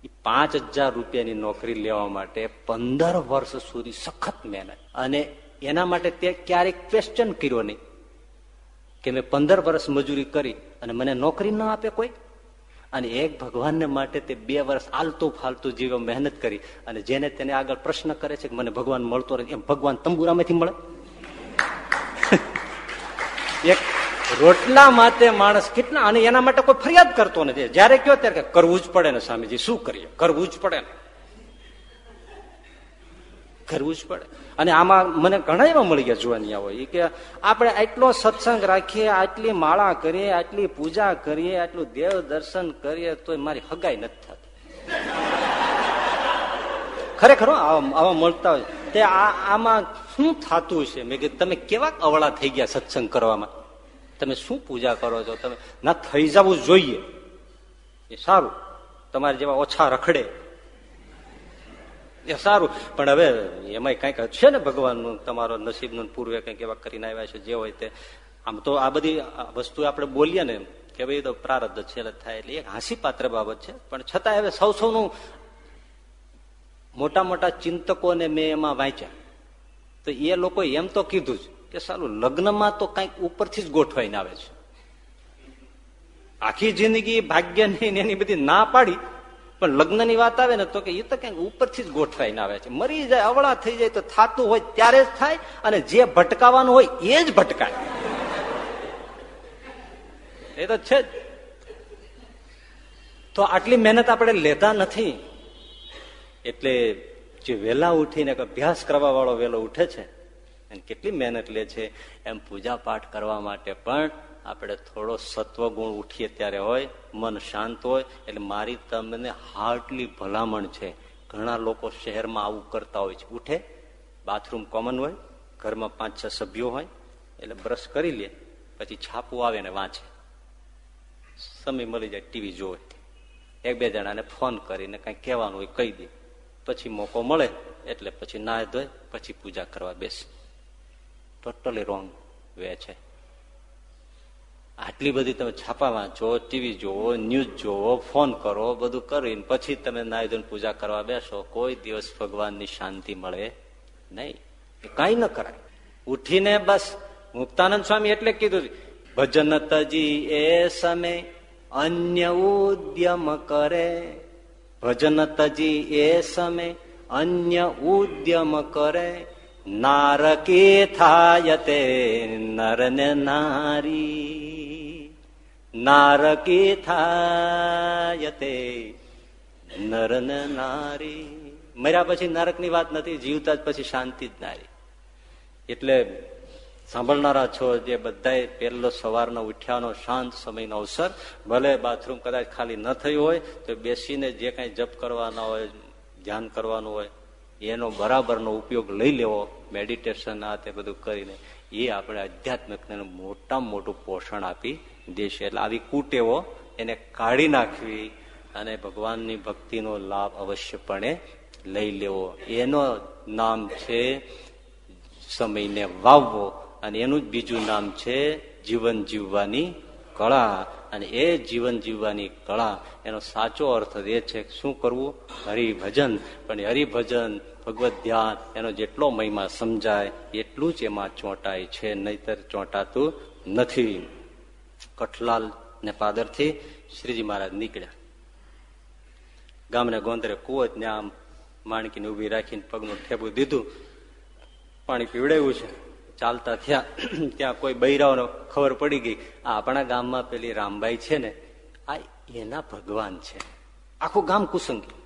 એ પાંચ હજાર રૂપિયાની નોકરી લેવા માટે પંદર વર્ષ સુધી સખત મહેનત. અને એના માટે તે ક્યારેક ક્વેશ્ચન કર્યો નહીં કે મેં પંદર વર્ષ મજૂરી કરી અને મને નોકરી ન આપે કોઈ. અને એક ભગવાનને માટે તે બે વર્ષ આલતું ફાલતું જીવો મહેનત કરી અને જેને તેને આગળ પ્રશ્ન કરે છે કે મને ભગવાન મળતો રહે, એમ ભગવાન તંબુરામાંથી મળે. એક રોટલા માટે માણસ કેટલા અને એના માટે કોઈ ફરિયાદ કરતો નથી. જયારે કયો ત્યારે કરવું જ પડે ને સ્વામીજી, શું કરીએ? કરવું જ પડે ને. કરવું જ પડે. અને આમાં મને ઘણા એવા મળી ગયા જોવાની હોય. કે આપણે આટલો સત્સંગ રાખીએ, આટલી માળા કરીએ, આટલી પૂજા કરીએ, આટલું દેવ દર્શન કરીએ તો મારી હગાઈ નથી થતી. ખરેખર આવા મળતા હોય. તે આમાં શું થતું છે મેં કીધું, તમે કેવા અવળા થઈ ગયા સત્સંગ કરવામાં. તમે શું પૂજા કરો છો? તમે ના, થઈ જવું જોઈએ. એ સારું. તમારે જેવા ઓછા રખડે. એ સારું. પણ હવે એમાં કંઈક છે ને ભગવાનનું તમારો નસીબનું પૂર્વે કંઈક એવા કરીને આવ્યા છે, જે હોય તે. આમ તો આ બધી વસ્તુ આપણે બોલીએ ને કે ભાઈ તો પ્રારબ્ધ છે થાય. એટલે એક હાસી પાત્ર બાબત છે. પણ છતાં હવે સૌ સૌનું મોટા મોટા ચિંતકોને મેં એમાં વાંચ્યા. તો એ લોકો એમ તો કીધું જ. કે સારું લગ્નમાં તો કંઈક ઉપરથી જ ગોઠવાઈને આવે છે. આખી જિંદગી ભાગ્યની એની બધી ના પાડી, પણ લગ્નની વાત આવે ને તો કે એ તો કંઈક ઉપરથી જ ગોઠવાઈને આવે છે. મરી જાય, અવળા થઈ જાય તો થતું હોય ત્યારે જ થાય અને જે ભટકાવાનું હોય એ જ ભટકાય. એ તો છે જ. તો આટલી મહેનત આપણે લેતા નથી. એટલે જે વેલા ઉઠીને અભ્યાસ કરવા વાળો વેલો ઉઠે છે અને કેટલી મહેનત લે છે એમ પૂજા પાઠ કરવા માટે પણ આપણે થોડો સત્વગુણ ઉઠીએ ત્યારે હોય, મન શાંત હોય, એટલે મારી તમને હાર્ટલી ભલામણ છે. ઘણા લોકો શહેરમાં આવું કરતા હોય છે. ઉઠે બાથરૂમ કોમન હોય, ઘરમાં પાંચ છ સભ્યો હોય, એટલે બ્રશ કરી લે, પછી છાપું આવે ને વાંચે. સમય મળી જાય ટીવી જોવે. એક બે જણાને ફોન કરીને કઈ કહેવાનું હોય, કહી દે. પછી મોકો મળે, એટલે પછી નાય ધોય પછી પૂજા કરવા બેસે. ટોટલી રોંગ વે છે. આટલી બધી તમે છાપા વાંચો ટીવી જોવો ન્યૂઝ જોવો ફોન કરો, બધું કરીને પછી તમે નાય પૂજા કરવા બેસો, કોઈ દિવસ ભગવાનની શાંતિ મળે નહીં. કઈ ન કરાય. ઉઠીને બસ, મુક્તાનંદ સ્વામી એટલે કીધું ભજન તજી એ સમય અન્ય ઉદ્યમ કરે. ભજન તજી એ સમય અન્ય ઉદ્યમ કરે. નારકી થાય તે નર ને નારી નારકી થાય તે નર નારી મર્યા પછી નરકની વાત નથી જીવતા જ પછી શાંતિ જ નારી એટલે સાંભળનારા છો જે બધાએ પહેલો સવારનો ઉઠ્યાનો શાંત સમયનો અવસર, ભલે બાથરૂમ કદાચ ખાલી ન થયું હોય, તો બેસીને જે કાંઈ જપ કરવાના હોય, ધ્યાન કરવાનું હોય એનો બરાબરનો ઉપયોગ લઈ લેવો મેડિટેશન આ તે બધું કરીને, એ આપણે આધ્યાત્મિકને મોટામાં મોટું પોષણ આપી દેશે. એટલે આવી કુટેવો એને કાઢી નાખવી અને ભગવાનની ભક્તિનો લાભ અવશ્યપણે લઈ લેવો. એનો નામ છે સમયને વાવવો અને એનું જ બીજું નામ છે જીવન જીવવાની કળા અને એ જીવન જીવવાની કળા, એનો સાચો અર્થ એ છે શું કરવું? હરિભજન. પણ હરિભજન ભગવત ધ્યાન, એનો જેટલો મહિમા સમજાય, એટલું જ એમાં ચોંટાય છે, નહીતર ચોંટાતું નથી. કઠલાલ ને પાદરથી શ્રીજી મહારાજ નીકળ્યા. ગામને ગોંદરે કુવો જ આમ માણકીને ઊભી રાખીને પગનું ઠેબું દીધું. પાણી પીવડાવ્યું છે. ચાલતા થયા, ત્યાં કોઈ બૈરાઓનો ખબર પડી ગઈ, આ આપણા ગામમાં પેલી રામબાઈ છે ને, આ એના ભગવાન છે. આખું ગામ કુસંગી.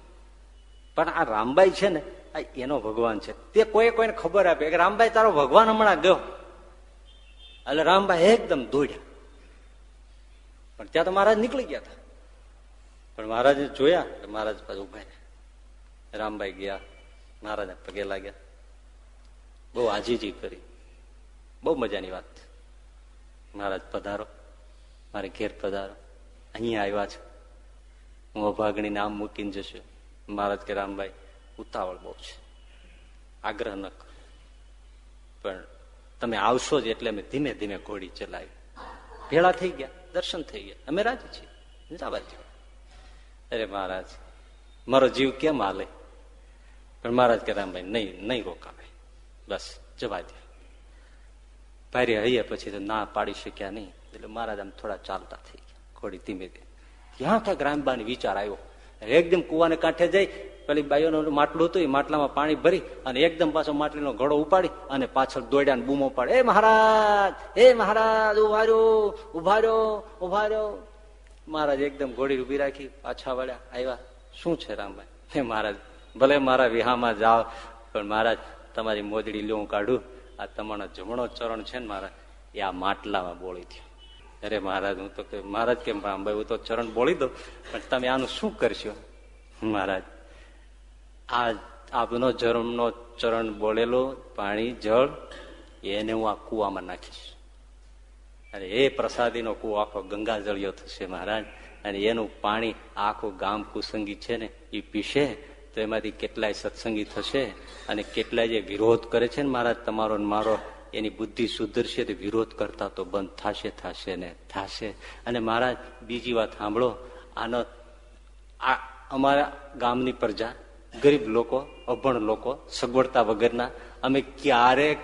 પણ આ રામબાઈ છે ને, આ એનો ભગવાન છે. તે કોઈ કોઈને ખબર આપે કે રામબાઈ તારો ભગવાન હમણાં ગયો. એટલે રામબાઈ એકદમ દોડ્યા. પણ ત્યાં તો મહારાજ નીકળી ગયા હતા. પણ મહારાજે જોયા મહારાજ પાછું ઊભા રહ્યા. રામબાઈ ગયા, મહારાજને પગે લાગ્યા. બહુ આજીજી કરી. બહુ મજાની વાત. મહારાજ, પધારો. મારે ઘેર પધારો. અહીંયા આવ્યા છે. હું અભાગણી નામ મૂકીને જશું. મહારાજ કે, રામભાઈ, ઉતાવળ બહુ છે. આગ્રહ ન કરો. પણ તમે આવશો જ એટલે અમે ધીમે ધીમે ઘોડી ચલાવી. ભેળા થઈ ગયા. દર્શન થઈ ગયા. અમે રાજી છીએ. જવા દો અરે મહારાજ, મારો જીવ કેમ હાલે? પણ મહારાજ કે, રામભાઈ, નહીં નહીં રોકાવે બસ, જવા દે ભારે હૈયે પછી ના પાડી શક્યા નહીં. એટલે મહારાજ આમ થોડા ચાલતા થઈ ગયા, ઘોડી ધીમે ધીમે. ત્યાં ક્યાંક રામબાની વિચાર આવ્યો? એકદમ કુવાને કાંઠે જઈ, પેલી બાઈઓનું માટલું હતું, એ માટલામાં પાણી ભરી અને એકદમ પાછો માટલીનો ઘડો ઉપાડી અને પાછળ દોડ્યા ને બૂમો પાડે એ મહારાજ એ મહારાજ ઊભા રહ્યો ઊભા રહ્યો મહારાજ એકદમ ઘોડી ઊભી રાખી, પાછા વળ્યા. આવ્યા શું છે રામભાઈ? હે મહારાજ, ભલે મારા વિહામાં જાઓ, પણ મહારાજ, તમારી મોજડી લ્યો કાઢું. આ તમારો જમણો ચરણ છે ને મારા, એ આ માટલામાં બોળી થયો. અરે મહારાજ, હું તો મહારાજ કેમ ભાઈ, હું તો ચરણ બોલી દઉં, પણ તમે આનું શું કરશો? મહારાજ, આ આપનો જન્મનો ચરણ બોલેલો પાણી, જળ, એને હું આ કુવામાં નાખીશ. અને એ પ્રસાદીનો કુવો આખો ગંગા જળિયો થશે મહારાજ, અને એનું પાણી આખું ગામ કુસંગી છે ને, એ પીશે તો એમાંથી કેટલાય સત્સંગી થશે અને કેટલાય જે વિરોધ કરે છે ને મહારાજ, તમારો મારો, એની બુદ્ધિ સુધરશે તો વિરોધ કરતા તો બંધ થશે થશે ને થશે. અને મહારાજ, બીજી વાત સાંભળો, આનો, આ અમારા ગામની પ્રજા, ગરીબ લોકો, અભણ લોકો, સગવડતા વગરના, અમે ક્યારે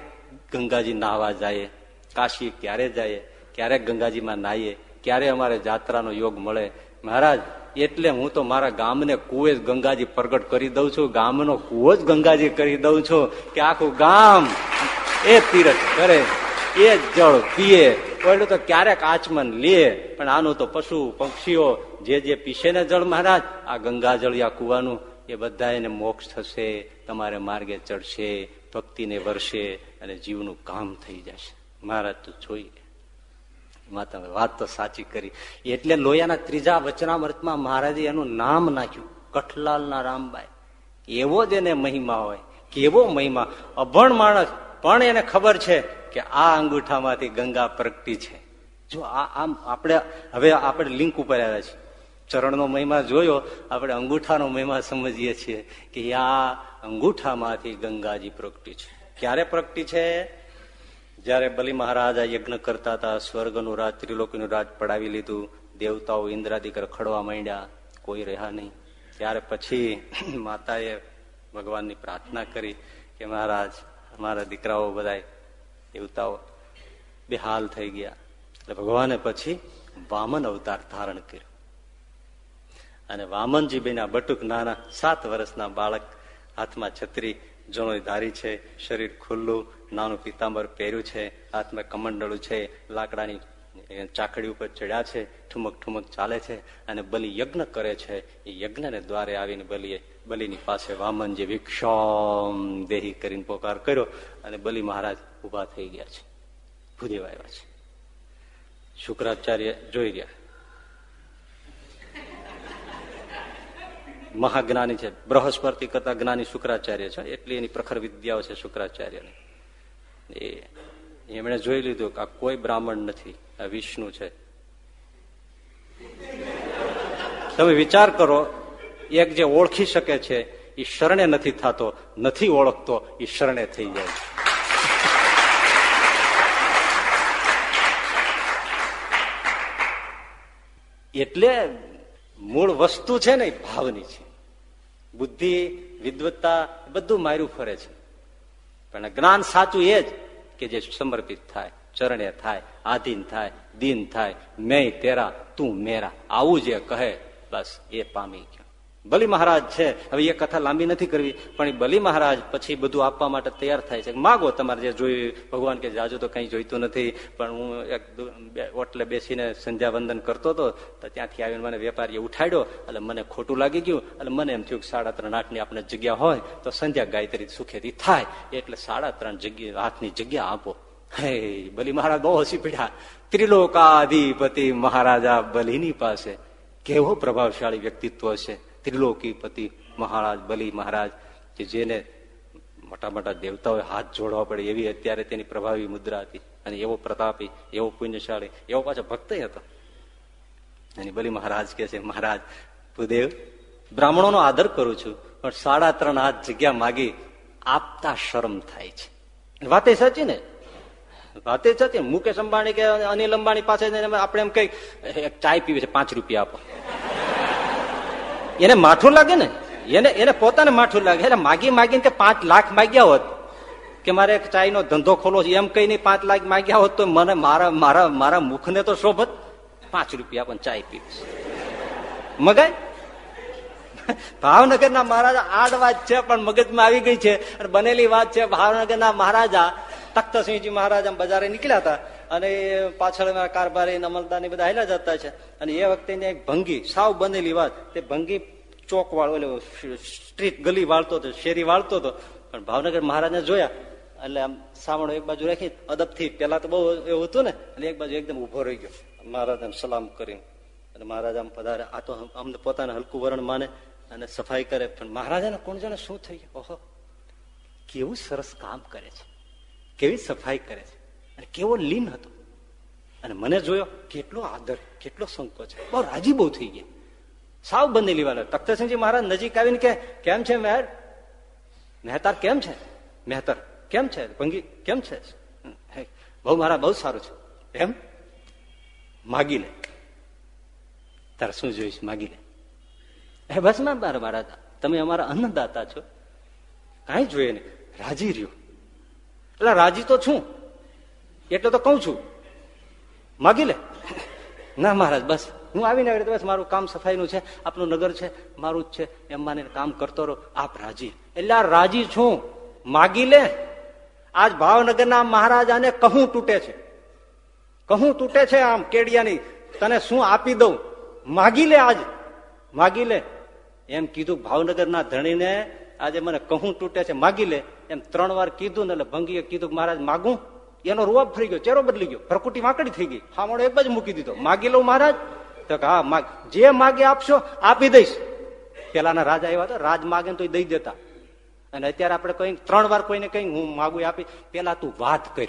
ગંગાજી નાહવા જઈએ? કાશી ક્યારે જઈએ? ક્યારે ગંગાજીમાં નાહીએ? ક્યારે અમારે જાત્રાનો યોગ મળે? મહારાજ એટલે હું તો મારા ગામને કુએ જ ગંગાજી પ્રગટ કરી દઉં છું, ગામનો કુવો જ ગંગાજી કરી દઉં છું કે આખું ગામ એ તીરથ કરે, એ જળ પીએ. પેલું તો ક્યારેક આચમન લે, પણ આનું તો પશુ, પક્ષીઓ જે જે પીશે ને જળ મહારાજ, આ ગંગા યા કુવાનું, એ બધા એને મોક્ષ થશે, તમારે માર્ગે ચડશે, ભક્તિને વરસે અને જીવનું કામ થઈ જશે. મહારાજ તો જોઈએ માતા વાત તો સાચી કરી. એટલે લોયાના ત્રીજા વચનામૃતમાં મહારાજે એનું નામ નાખ્યું, કઠલાલના રામબાઈ. એવો જ એને મહિમા હોય, કેવો મહિમા. અભણ માણસ, પણ એને ખબર છે કે આ અંગૂઠામાંથી ગંગા પ્રગટી છે. જો આ આમ આપણે, હવે આપણે લિંક ઉપર આવ્યા છીએ. ચરણનો મહિમા જોયો, આપણે અંગૂઠાનો મહિમા સમજીએ છીએ કે આ અંગૂઠામાંથી ગંગાજી પ્રગટી છે. ક્યારે પ્રગટી છે? જયારે બલિ મહારાજા યજ્ઞ કરતા હતા, સ્વર્ગનું રાજ, ત્રિલોકીનું રાજ પડાવી લીધું, દેવતાઓ ઇન્દ્રાદિક રખડવા માંડ્યા, કોઈ રહ્યા નહીં. ત્યારે પછી માતાએ ભગવાનની પ્રાર્થના કરી કે, મહારાજ, અમારા દીકરાઓ બધા દેવતાઓ બેહાલ થઈ ગયા. એટલે ભગવાને પછી વામન અવતાર ધારણ કર્યો. અને વામનજી બેના બટુક નાના સાત વર્ષના બાળક હાથમાં છત્રી જણો ધારી છે, શરીર ખુલ્લું નાનું પિત્તાંબર પહેર્યું છે, હાથમાં કમંડળું છે, લાકડાની ચાકડી ઉપર ચડ્યા છે, ઠુમક ઠુમક ચાલે છે અને બલિ યજ્ઞ કરે છે. એ યજ્ઞને દ્વારે આવીને બલિએ, બલિની પાસે વામન જે વિક્ષોમ દેહી કરીને પોકાર કર્યો અને બલિ મહારાજ ઊભા થઈ ગયા છે. ભૂદેવ આવ્યા છે. શુક્રાચાર્ય જોઈ રહ્યા. મહાજ્ઞાની છે, બૃહસ્પતિ કરતા જ્ઞાની શુક્રાચાર્ય છે. એટલી એની પ્રખર વિદ્યાઓ છે શુક્રાચાર્યની. એમણે જોઈ લીધું કે આ કોઈ બ્રાહ્મણ નથી, આ વિષ્ણુ છે. તમે વિચાર કરો, એક જે ઓળખી શકે છે એ શરણે નથી થતો, નથી ઓળખતો એ શરણે થઈ જાય એટલે મૂળ વસ્તુ છે ને ભાવની છે. બુદ્ધિ, વિદ્વત્તા બધું માર્યું ફરે છે. પણ જ્ઞાન સાચું એ જ કે જે સમર્પિત થાય, ચરણે થાય, આધીન થાય, દીન થાય મેં તેરા તું મેરા. આવું જે કહે, બસ એ પામી ગયો. બલી મહારાજ છે. હવે એ કથા લાંબી નથી કરવી, પણ એ બલી મહારાજ પછી બધું આપવા માટે તૈયાર થાય છે. માગો તમારે જે જોયું, ભગવાન કે જાજુ તો કઈ જોઈતું નથી, પણ હું એક ઓટલે બેસીને સંધ્યા વંદન કરતો હતો, તો ત્યાંથી આવીને મને વેપારીએ ઉઠાડ્યો, એટલે મને ખોટું લાગી ગયું, એટલે મને એમ થયું કે સાડા ત્રણ આઠની આપણે જગ્યા હોય, તો સંધ્યા ગાયત્રી સુખેથી થાય, એટલે સાડા ત્રણ જગ્યા હાથની જગ્યા આપો. હે, બલી મહારાજ બહુ હસી પીડ્યા. ત્રિલોકાધિપતિ મહારાજા બલિની પાસે કેવો પ્રભાવશાળી વ્યક્તિત્વ છે ત્રિલોકીપતિ મહારાજ બલી મહારાજ કે જેને મોટા મોટા દેવતાઓએ હાથ જોડવા પડે એવી અત્યારે તેની પ્રભાવી મુદ્રા હતી. અને એવો પ્રતાપી એવો પુણ્યશાળી એવો પાછો ભક્ત હતો. અને બલી મહારાજ કે છે મહારાજ ભૂદેવ બ્રાહ્મણોનો આદર કરું છું પણ સાડા ત્રણ હાથ જગ્યા માગી આપતા શરમ થાય છે. વાતે સાચી ને? વાતે સાચી. મુકેશ અંબાણી કે અનિલ અંબાણી પાસે આપણે એમ કઈ ચાય પીવી છે પાંચ રૂપિયા આપો. એને માઠું લાગે ને? એને એને પોતાને માઠું લાગે. એટલે માગી માગીને કે પાંચ લાખ માગ્યા હોત કે મારે એક ચાય નો ધંધો ખોલો છે, એમ કઈ પાંચ લાખ માગ્યા હોત તો મને મારા મારા મારા મુખને તો શોભત. પાંચ રૂપિયા પણ ચાય પીવીશ. મગાય? ભાવનગરના મહારાજા આડ વાત છે, પણ મગજમાં આવી ગઈ છે. અને બનેલી વાત છે, ભાવનગરના મહારાજા તખ્તસિંહજી મહારાજા બજારે નીકળ્યા હતા. અને પાછળ કારભારી અમલદાર બધા હેલા જતા છે. અને એ વખતે એક ભંગી, સાવ બનેલી વાત. તે ભંગી ચોક વાળો સ્ટ્રીટ ગલી વાળતો હતો, શેરી વાળતો હતો. પણ ભાવનગર મહારાજને જોયા. એટલે આમ સાવણો એક બાજુ રાખી, અદબથી પેલા તો બહુ એવું હતું ને અને એક બાજુ એકદમ ઊભો રહી ગયો. મહારાજ સલામ કરીને. અને મહારાજ આમ પધારે. આ તો અમને પોતાને હલકું વરણ માને અને સફાઈ કરે. પણ મહારાજાને કોણ જાણે શું થઈ ગયું? ઓહો, કેવું સરસ કામ કરે છે. કેવી સફાઈ કરે છે. અને કેવો લીન હતો. અને મને જોયો, કેટલો આદર, કેટલો સંકોચ. બહુ રાજી બહુ થઈ ગયા. સાવ બંધેલી વાળો. તખ્તસિંહજી મહારાજ નજીક આવીને કે કેમ છે મહેર? મહેતાર કેમ છે? મહેતર, કેમ છે? ભંગી, કેમ છે? બહુ મારા બહુ સારું છે. એમ? માગી લે તારે શું જોઈશ? માગી લે હે, બસ ના મારા મારા તમે અમારા અન્નદાતા છો. કાંઈ જોઈએ નહીં. રાજી રહ્યો. એટલે રાજી તો છું. એટલે તો કઉ છું. માગી લે. ના મહારાજ, બસ. હું આવીને બસ મારું કામ સફાઈનું છે, આપનું નગર છે, મારું જ છે. એમ માને કામ કરતો રહો. આપ રાજી. એટલે આ રાજી છું. માગી લે. આજ ભાવનગરના મહારાજાને કહું તૂટે છે. કહું તૂટે છે આમ કેડિયાની. તને શું આપી દઉં? માગી લે આજ. માગી લે. એમ કીધું ભાવનગરના ધણીને, આજે મને કહું તૂટે છે. માગી લે. એમ ત્રણ વાર કીધું ને એટલે ભંગીએ કીધું મહારાજ, માગું? એનો રૂવાબ ફરી ગયો ચેરો બદલી ગયો, ભરકુટી વાંકડી થઈ ગઈ. હામણો એક બાજુ મૂકી દીધો. માગી લઉં મહારાજ? તો હા, માગ. જે માગે આપશો, આપી દઈશ. પેલાના રાજા એવા હતા, રાજ માગે તો દઈ દેતા. અને અત્યારે આપણે કઈ ત્રણ વાર કોઈને કઈ હું માગું આપી, પેલા તું વાત કર.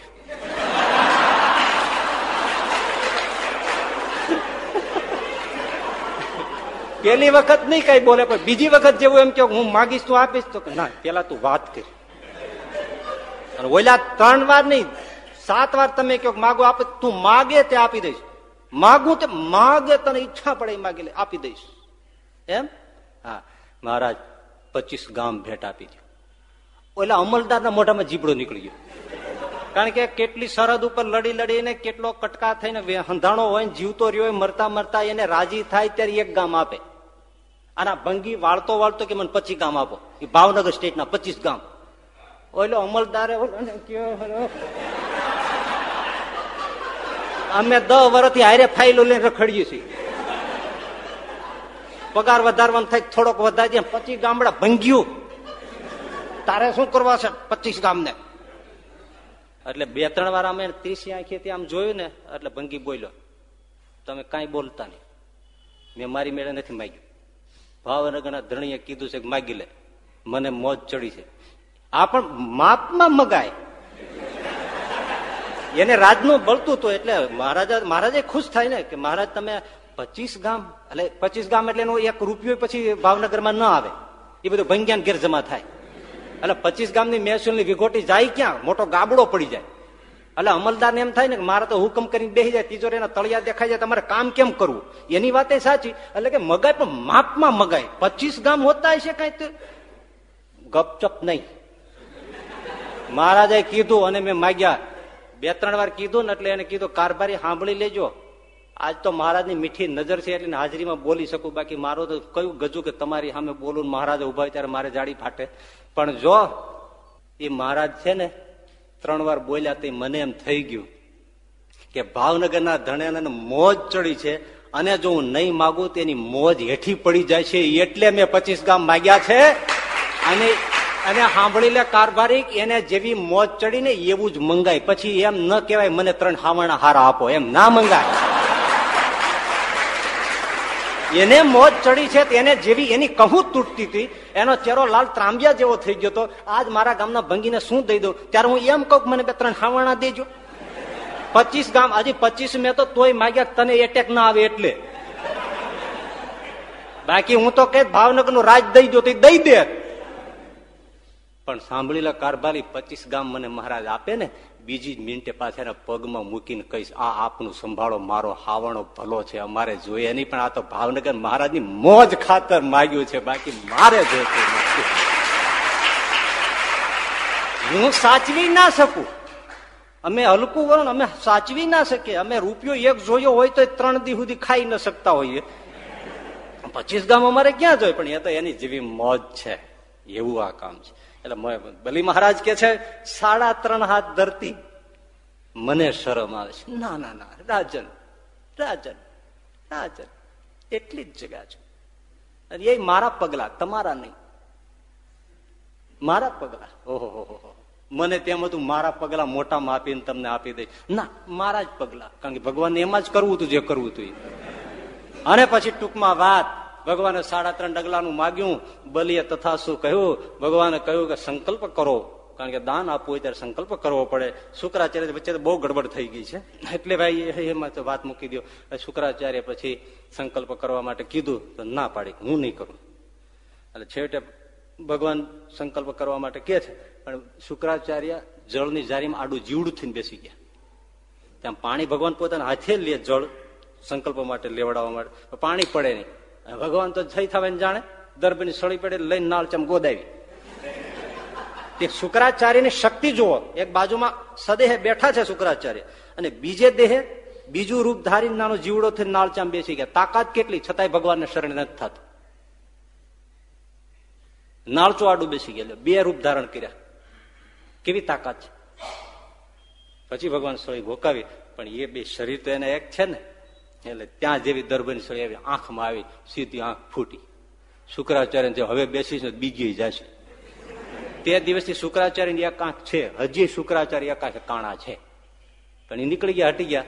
પેલી વખત નહીં કઈ બોલે, પણ બીજી વખત જેવું એમ કે હું માગીશ, તું આપીશ, તો ના, પેલા તું વાત કર. ઓલા ત્રણ વાર નહીં સાત વાર તમે કહો માગો આપે, તું માગે તે આપી દઈશ. માગું તે માગે, તને ઈચ્છા પડે માગી લે આપી દઈશ. એમ? હા. મહારાજ, પચીસ ગામ ભેટ આપી દઉં ઓલા અમલદારના મોઢામાં જીબડો નીકળી ગયો. કારણ કે કેટલી સરહદ ઉપર લડી લડીને કેટલો કટકા થઈને હંધાણો હોય જીવતો રહ્યો હોય, મરતા મરતા એને રાજી થાય ત્યારે એક ગામ આપે. આના ભંગી વાળતો વાળતો કે મને પચીસ ગામ આપો. એ ભાવનગર સ્ટેટના પચીસ ગામ. ઓલો અમલદારે અમે દસ વર્ષથી હારે ફાઇલો લઈને રખડીએ છીએ પગાર વધારવાનું થાય થોડોક વધારી પચીસ ગામડા ભંગ્યું. તારે શું કરવા છે પચીસ ગામને? એટલે બે ત્રણ વાર અમે ત્રીસી આંખીથી આમ જોયું ને, એટલે ભંગી બોલ્યો. તમે કાંઈ બોલતા નહીં. મેં મારી મેળે નથી માગ્યું. ભાવનગરના ધણીએ કીધું છે કે માગી લે. મને મોજ ચડી છે. આ પણ માપમાં મગાય. એને રાજનું બળતું હતું એટલે મહારાજા મહારાજે ખુશ થાય ને કે મહારાજ તમે પચીસ ગામ, એટલે પચીસ ગામ એટલે એનો એક રૂપિયો પછી ભાવનગરમાં ન આવે. એ બધું ભંગ્યાન ઘેર જમા થાય. એટલે પચીસ ગામની મહેસૂલની વિઘોટી જાય ક્યાં? મોટો ગાબડો પડી જાય. એટલે અમલદાર એમ થાય ને કે મારે તો હુકમ કરીને બેસી જાય તિજોરીના તળિયા દેખાય જાય, તમારે કામ કેમ કરવું? એની વાત સાચી, એટલે કે મગાય પણ માપમાં મગાય. પચીસ ગામ હોતા હશે કઈ ગપચપ નહીં. મહારાજાએ કીધું અને મેં માગ્યા બે ત્રણ વાર કીધું ને એટલે એને કીધું, કારભારી સાંભળી લેજો. આજ તો મહારાજની મીઠી નજર છે એટલે હાજરીમાં બોલી શકું, બાકી મારો તો કયું ગજુ કે તમારી સામે બોલું મહારાજ ઊભા ત્યારે મારે જાડી ફાટે. પણ જો એ મહારાજ છે ને, ત્રણ વાર બોલ્યા તે મને એમ થઈ ગયું કે ભાવનગરના ધણેને મોજ ચડી છે અને જો હું નહીં માગું તેની મોજ હેઠી પડી જાય છે. એટલે મેં પચીસ ગામ માગ્યા છે અને અને સાંભળી લે કારભારી એને જેવી મોજ ચડી ને એવું જ મંગાય. પછી એમ ન કહેવાય, મને ત્રણ હાવણા હારા આપો. એમ ના મંગાય. એને મોજ ચડી છે એને જેવી એની કહું તૂટતી હતી. એનો ચહેરો લાલ ત્રાંબિયા જેવો થઈ ગયો તો, આજ મારા ગામના ભંગીને શું દઈ દઉં? ત્યારે હું એમ કહું મને બે ત્રણ હાવણા દેજો. પચીસ ગામ હજી પચીસ મેં તો તોય માગ્યા તને એટેક ના આવે એટલે. બાકી હું તો કઈ ભાવનગરનું રાજ દઈ દો તો દઈ દે. પણ સાંભળીલા કારભારી પચીસ ગામ મને મહારાજ આપે ને, બીજી મિનિટે પાછા એના પગમાં મૂકીને કહીશ, આ આપનું સંભાળો, મારો હાવણો ભલો છે, અમારે જોઈએ નહીં, પણ આ તો ભાવનગર મહારાજની મોજ ખાતર માગ્યું છે, બાકી મારે જોઈએ હું સાચવી ના શકું. અમે હલકું વરણ, અમે સાચવી ના શકીએ. અમે રૂપિયો એક જોયો હોય તો ત્રણ દી સુધી ખાઈ ન શકતા હોઈએ. પચીસ ગામ અમારે ક્યાં જોઈએ પણ એ તો એની જેવી મોજ છે. એવું આ કામ છે. એટલે બલી મહારાજ કે છે, સાડા ત્રણ હાથ ધરતી. મને શરમ આવે છે. ના ના ના, રાજન રાજન રાજન, એટલી જ જગા છે. અને એ મારા પગલા, તમારા નહીં. મારા પગલા? ઓહો મને તેમ હતું, મારા પગલા મોટામાં આપીને તમને આપી દઈ ના, મારા જ પગલા. કારણ કે ભગવાનને એમાં જ કરવું હતું, જે કરવું હતું અને પછી ટૂંકમાં વાત ભગવાને સાડા ત્રણ ડગલાનું માગ્યું, બલિએ તથા શું કહ્યું, ભગવાને કહ્યું કે સંકલ્પ કરો, કારણ કે દાન આપવું હોય ત્યારે સંકલ્પ કરવો પડે. શુક્રાચાર્ય વચ્ચે બહુ ગડબડ થઈ ગઈ છે. એટલે ભાઈ એમાં તો વાત મૂકી દો શુક્રાચાર્ય પછી સંકલ્પ કરવા માટે કીધું, તો ના પાડી, હું નહીં કરું. એટલે છેવટે ભગવાન સંકલ્પ કરવા માટે કે છે, પણ શુક્રાચાર્ય જળની જારીમાં આડું જીવડું થઈને બેસી ગયા. ત્યાં પાણી ભગવાન પોતાના હાથે લે જળ સંકલ્પ માટે લેવડાવવા માટે. પાણી પડે નહીં. ભગવાન તો થઈ થવાને જાણે દર્ભની સળી પડે લઈને નાળચમ ગોદાવી. તે શુક્રાચાર્યની શક્તિ જુઓ, એક બાજુમાં સદેહ બેઠા છે શુક્રાચાર્ય. અને બીજે દેહે બીજું રૂપ ધારી નાનો જીવડો થઈને નાળચામ બેસી ગયા. તાકાત કેટલી? છતાંય ભગવાનને શરણ નથી થતું. નાળચો આડું બેસી ગયેલો. બે રૂપ ધારણ કર્યા. કેવી તાકાત છે? પછી ભગવાન સળી ગોકાવી. પણ એ બે શરીર તો એને એક છે ને. એટલે ત્યાં જેવી દરબની સળી આવી આંખમાં આવી સીધી આંખ ફૂટી. શુક્રાચાર્ય જે હવે બેસીશ ને બીજી જશે. તે દિવસથી શુક્રાચાર્યની એક આંખ છે. હજી શુક્રાચાર્ય એક કાણા છે. પણ એ નીકળી ગયા, હટી ગયા.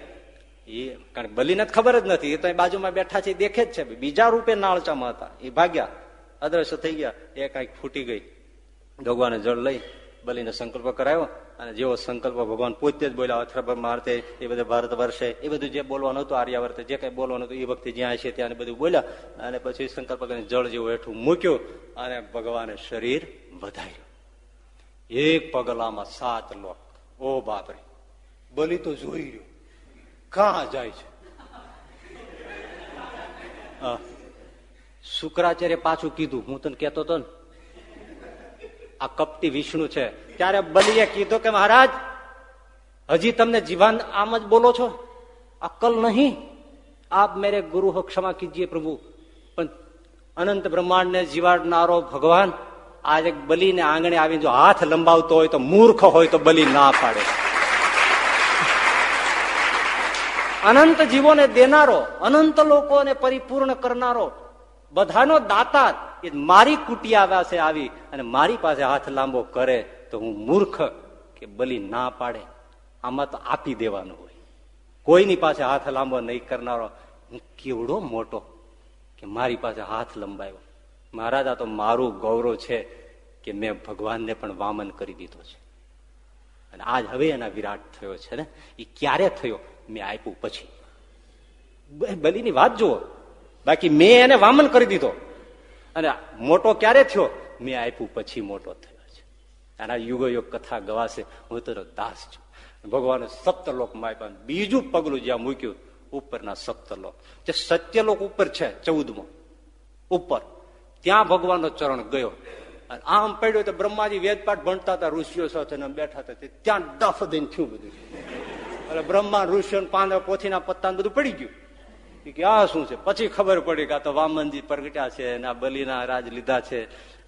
એ કારણ બલીને ખબર જ નથી. એ તો બાજુમાં બેઠા છે દેખે જ છે. બીજા રૂપે નાળચામાં હતા. એ ભાગ્યા. અદ્રશ્ય થઈ ગયા. એક આંખ ફૂટી ગઈ. ભગવાને જળ લઈ. બલીને સંકલ્પ કરાયો અને જેવો સંકલ્પ ભગવાન પોતે જ બોલ્યા અથર્ભ મારતે, એ બધું ભારત વર્ષે. એ બધું જે બોલવાનું હતું, આર્યાવર્તે જે કઈ બોલવાનું હતું, એ વખતે જ્યાં છે ત્યાં બધું બોલ્યા અને પછી સંકલ્પ કરીને જળ જેવું હેઠું મૂક્યું અને ભગવાને શરીર વધાર્યું. એક પગલામાં સાત લોક. ઓ બાપરે, બલી તો જોઈ રહ્યો. કાં જાય છે? શુક્રાચાર્ય પાછું કીધું, હું તને કેતો હતો ને આ કપટી વિષ્ણુ છે. ત્યારે બલીએ કીધું કે મહારાજ, હજી તમને જીવાન આમ જ બોલો છો? અક્કલ નહીં. આપ મેરે ગુરુ હો, ક્ષમા કીજીએ પ્રભુ. પણ અનંત બ્રહ્માંડને જીવાડનારો ભગવાન આજે બલીને આંગણે આવીને જો હાથ લંબાવતો હોય તો મૂર્ખ હોય તો બલી ના પાડે. અનંત જીવોને દેનારો, અનંત લોકોને પરિપૂર્ણ કરનારો બધાનો દાતા એ મારી કુટિયા પાસે આવી અને મારી પાસે હાથ લાંબો કરે તો હું મૂર્ખ કે બલી ના પાડે. આમાં તો આપી દેવાનું હોય. કોઈની પાસે હાથ લાંબો નહીં કરનારો. હું કેવડો મોટો કે મારી પાસે હાથ લંબાયો. મહારાજ આ તો મારું ગૌરવ છે કે મેં ભગવાનને પણ વામન કરી દીધો છે. અને આજ હવે એના વિરાટ થયો છે ને? એ ક્યારે થયો? મેં આપ્યું પછી. બલીની વાત જુઓ. બાકી મેં એને વામન કરી દીધો. અને મોટો ક્યારે થયો? મેં આપ્યું પછી મોટો થયો છે. આના યુગો યુગ કથા ગવાશે. હું તો દાસ છું. ભગવાને સપ્તલોકમાં આપ્યા બીજું પગલું જ્યાં મૂક્યું, ઉપરના સપ્તલોક. જે સત્યલોક ઉપર છે, ચૌદમો. ઉપર. ત્યાં ભગવાનનો ચરણ ગયો. અને આમ પડ્યો તો બ્રહ્માજી વેદપાઠ ભણતા હતા, ઋષિઓ સાથે બેઠા હતા. ત્યાં ડફ દઈને થયું બધું. એટલે બ્રહ્મા ઋષિઓ પાંદડા, પોથીના પત્તા બધું પડી ગયું. કે આ શું છે? પછી ખબર પડી કે આ તો વામનજી પ્રગટ્યા છે અને આ બલિના રાજ લીધા છે.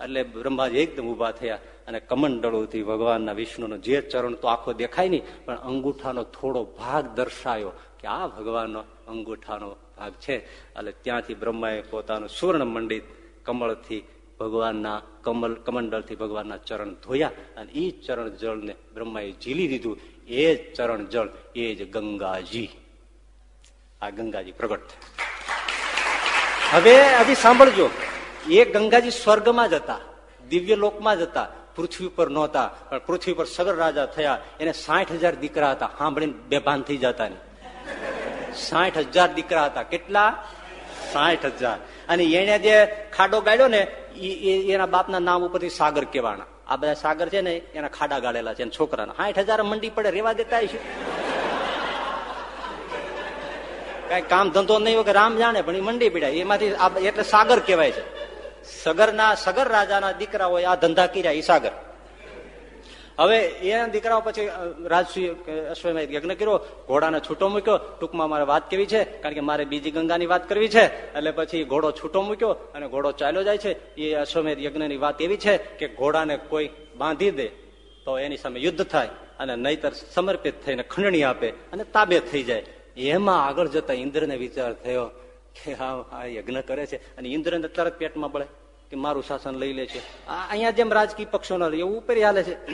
એટલે બ્રહ્માજી એકદમ ઊભા થયા અને કમંડળોથી ભગવાનના વિષ્ણુનો જે ચરણ તો આખો દેખાય નહીં, પણ અંગૂઠાનો થોડો ભાગ દર્શાયો કે આ ભગવાનનો અંગૂઠાનો ભાગ છે. એટલે ત્યાંથી બ્રહ્માએ પોતાનું સુવર્ણ મંડિત કમળથી ભગવાનના કમલ, કમંડળથી ભગવાનના ચરણ ધોયા અને એ ચરણ જળને બ્રહ્માએ ઝીલી દીધું. એ ચરણ જળ, એ જ ગંગાજી. આ ગંગાજી પ્રગટ થયા. હવે હજી સાંભળજો, એ ગંગાજી સ્વર્ગમાં જ હતા, દિવ્ય લોકમાં જ હતા, પૃથ્વી પર નહોતા, પણ પૃથ્વી પર સગર રાજા થયા, એને સાઠ દીકરા હતા, સાંભળીને બેભાન થઈ જતા ને. સાઠ હજાર દીકરા હતા, કેટલા? સાઠ હજાર. અને એને જે ખાડો ગાળ્યો ને એના બાપના નામ ઉપરથી સાગર કહેવાના. આ બધા સાગર છે ને, એના ખાડા ગાળેલા છે છોકરાના. સાઠ હજાર મંડી પડે, રેવા દેતા છે કઈ કામ ધંધો નહીં હોય કે રામ જાણે, પણ એ મંડી પીડાય. એમાંથી એટલે સાગર કહેવાય છે. સગરના સગર રાજાના દીકરાઓએ આ ધંધા કર્યા એ સાગર. હવે એના દીકરાઓ પછી રાજસુએ અશ્વમેધ યજ્ઞ કર્યો, ઘોડાને છૂટો મૂક્યો. ટૂંકમાં મારે વાત કેવી છે? કારણ કે મારે બીજી ગંગાની વાત કરવી છે. એટલે પછી ઘોડો છૂટો મૂક્યો અને ઘોડો ચાલ્યો જાય છે. એ અશ્વમેધ યજ્ઞની વાત એવી છે કે ઘોડાને કોઈ બાંધી દે, તો એની સામે યુદ્ધ થાય અને નહીતર સમર્પિત થઈને ખંડણી આપે અને તાબે થઈ જાય. એમાં આગળ જતા ઇન્દ્રને વિચાર થયો કે આ યજ્ઞ કરે છે અને ઇન્દ્રને તરત પેટમાં પડે કે મારું શાસન લઈ લે છે. અહીંયા જેમ રાજકીય પક્ષો ન એવું ઉપર હાલે છે.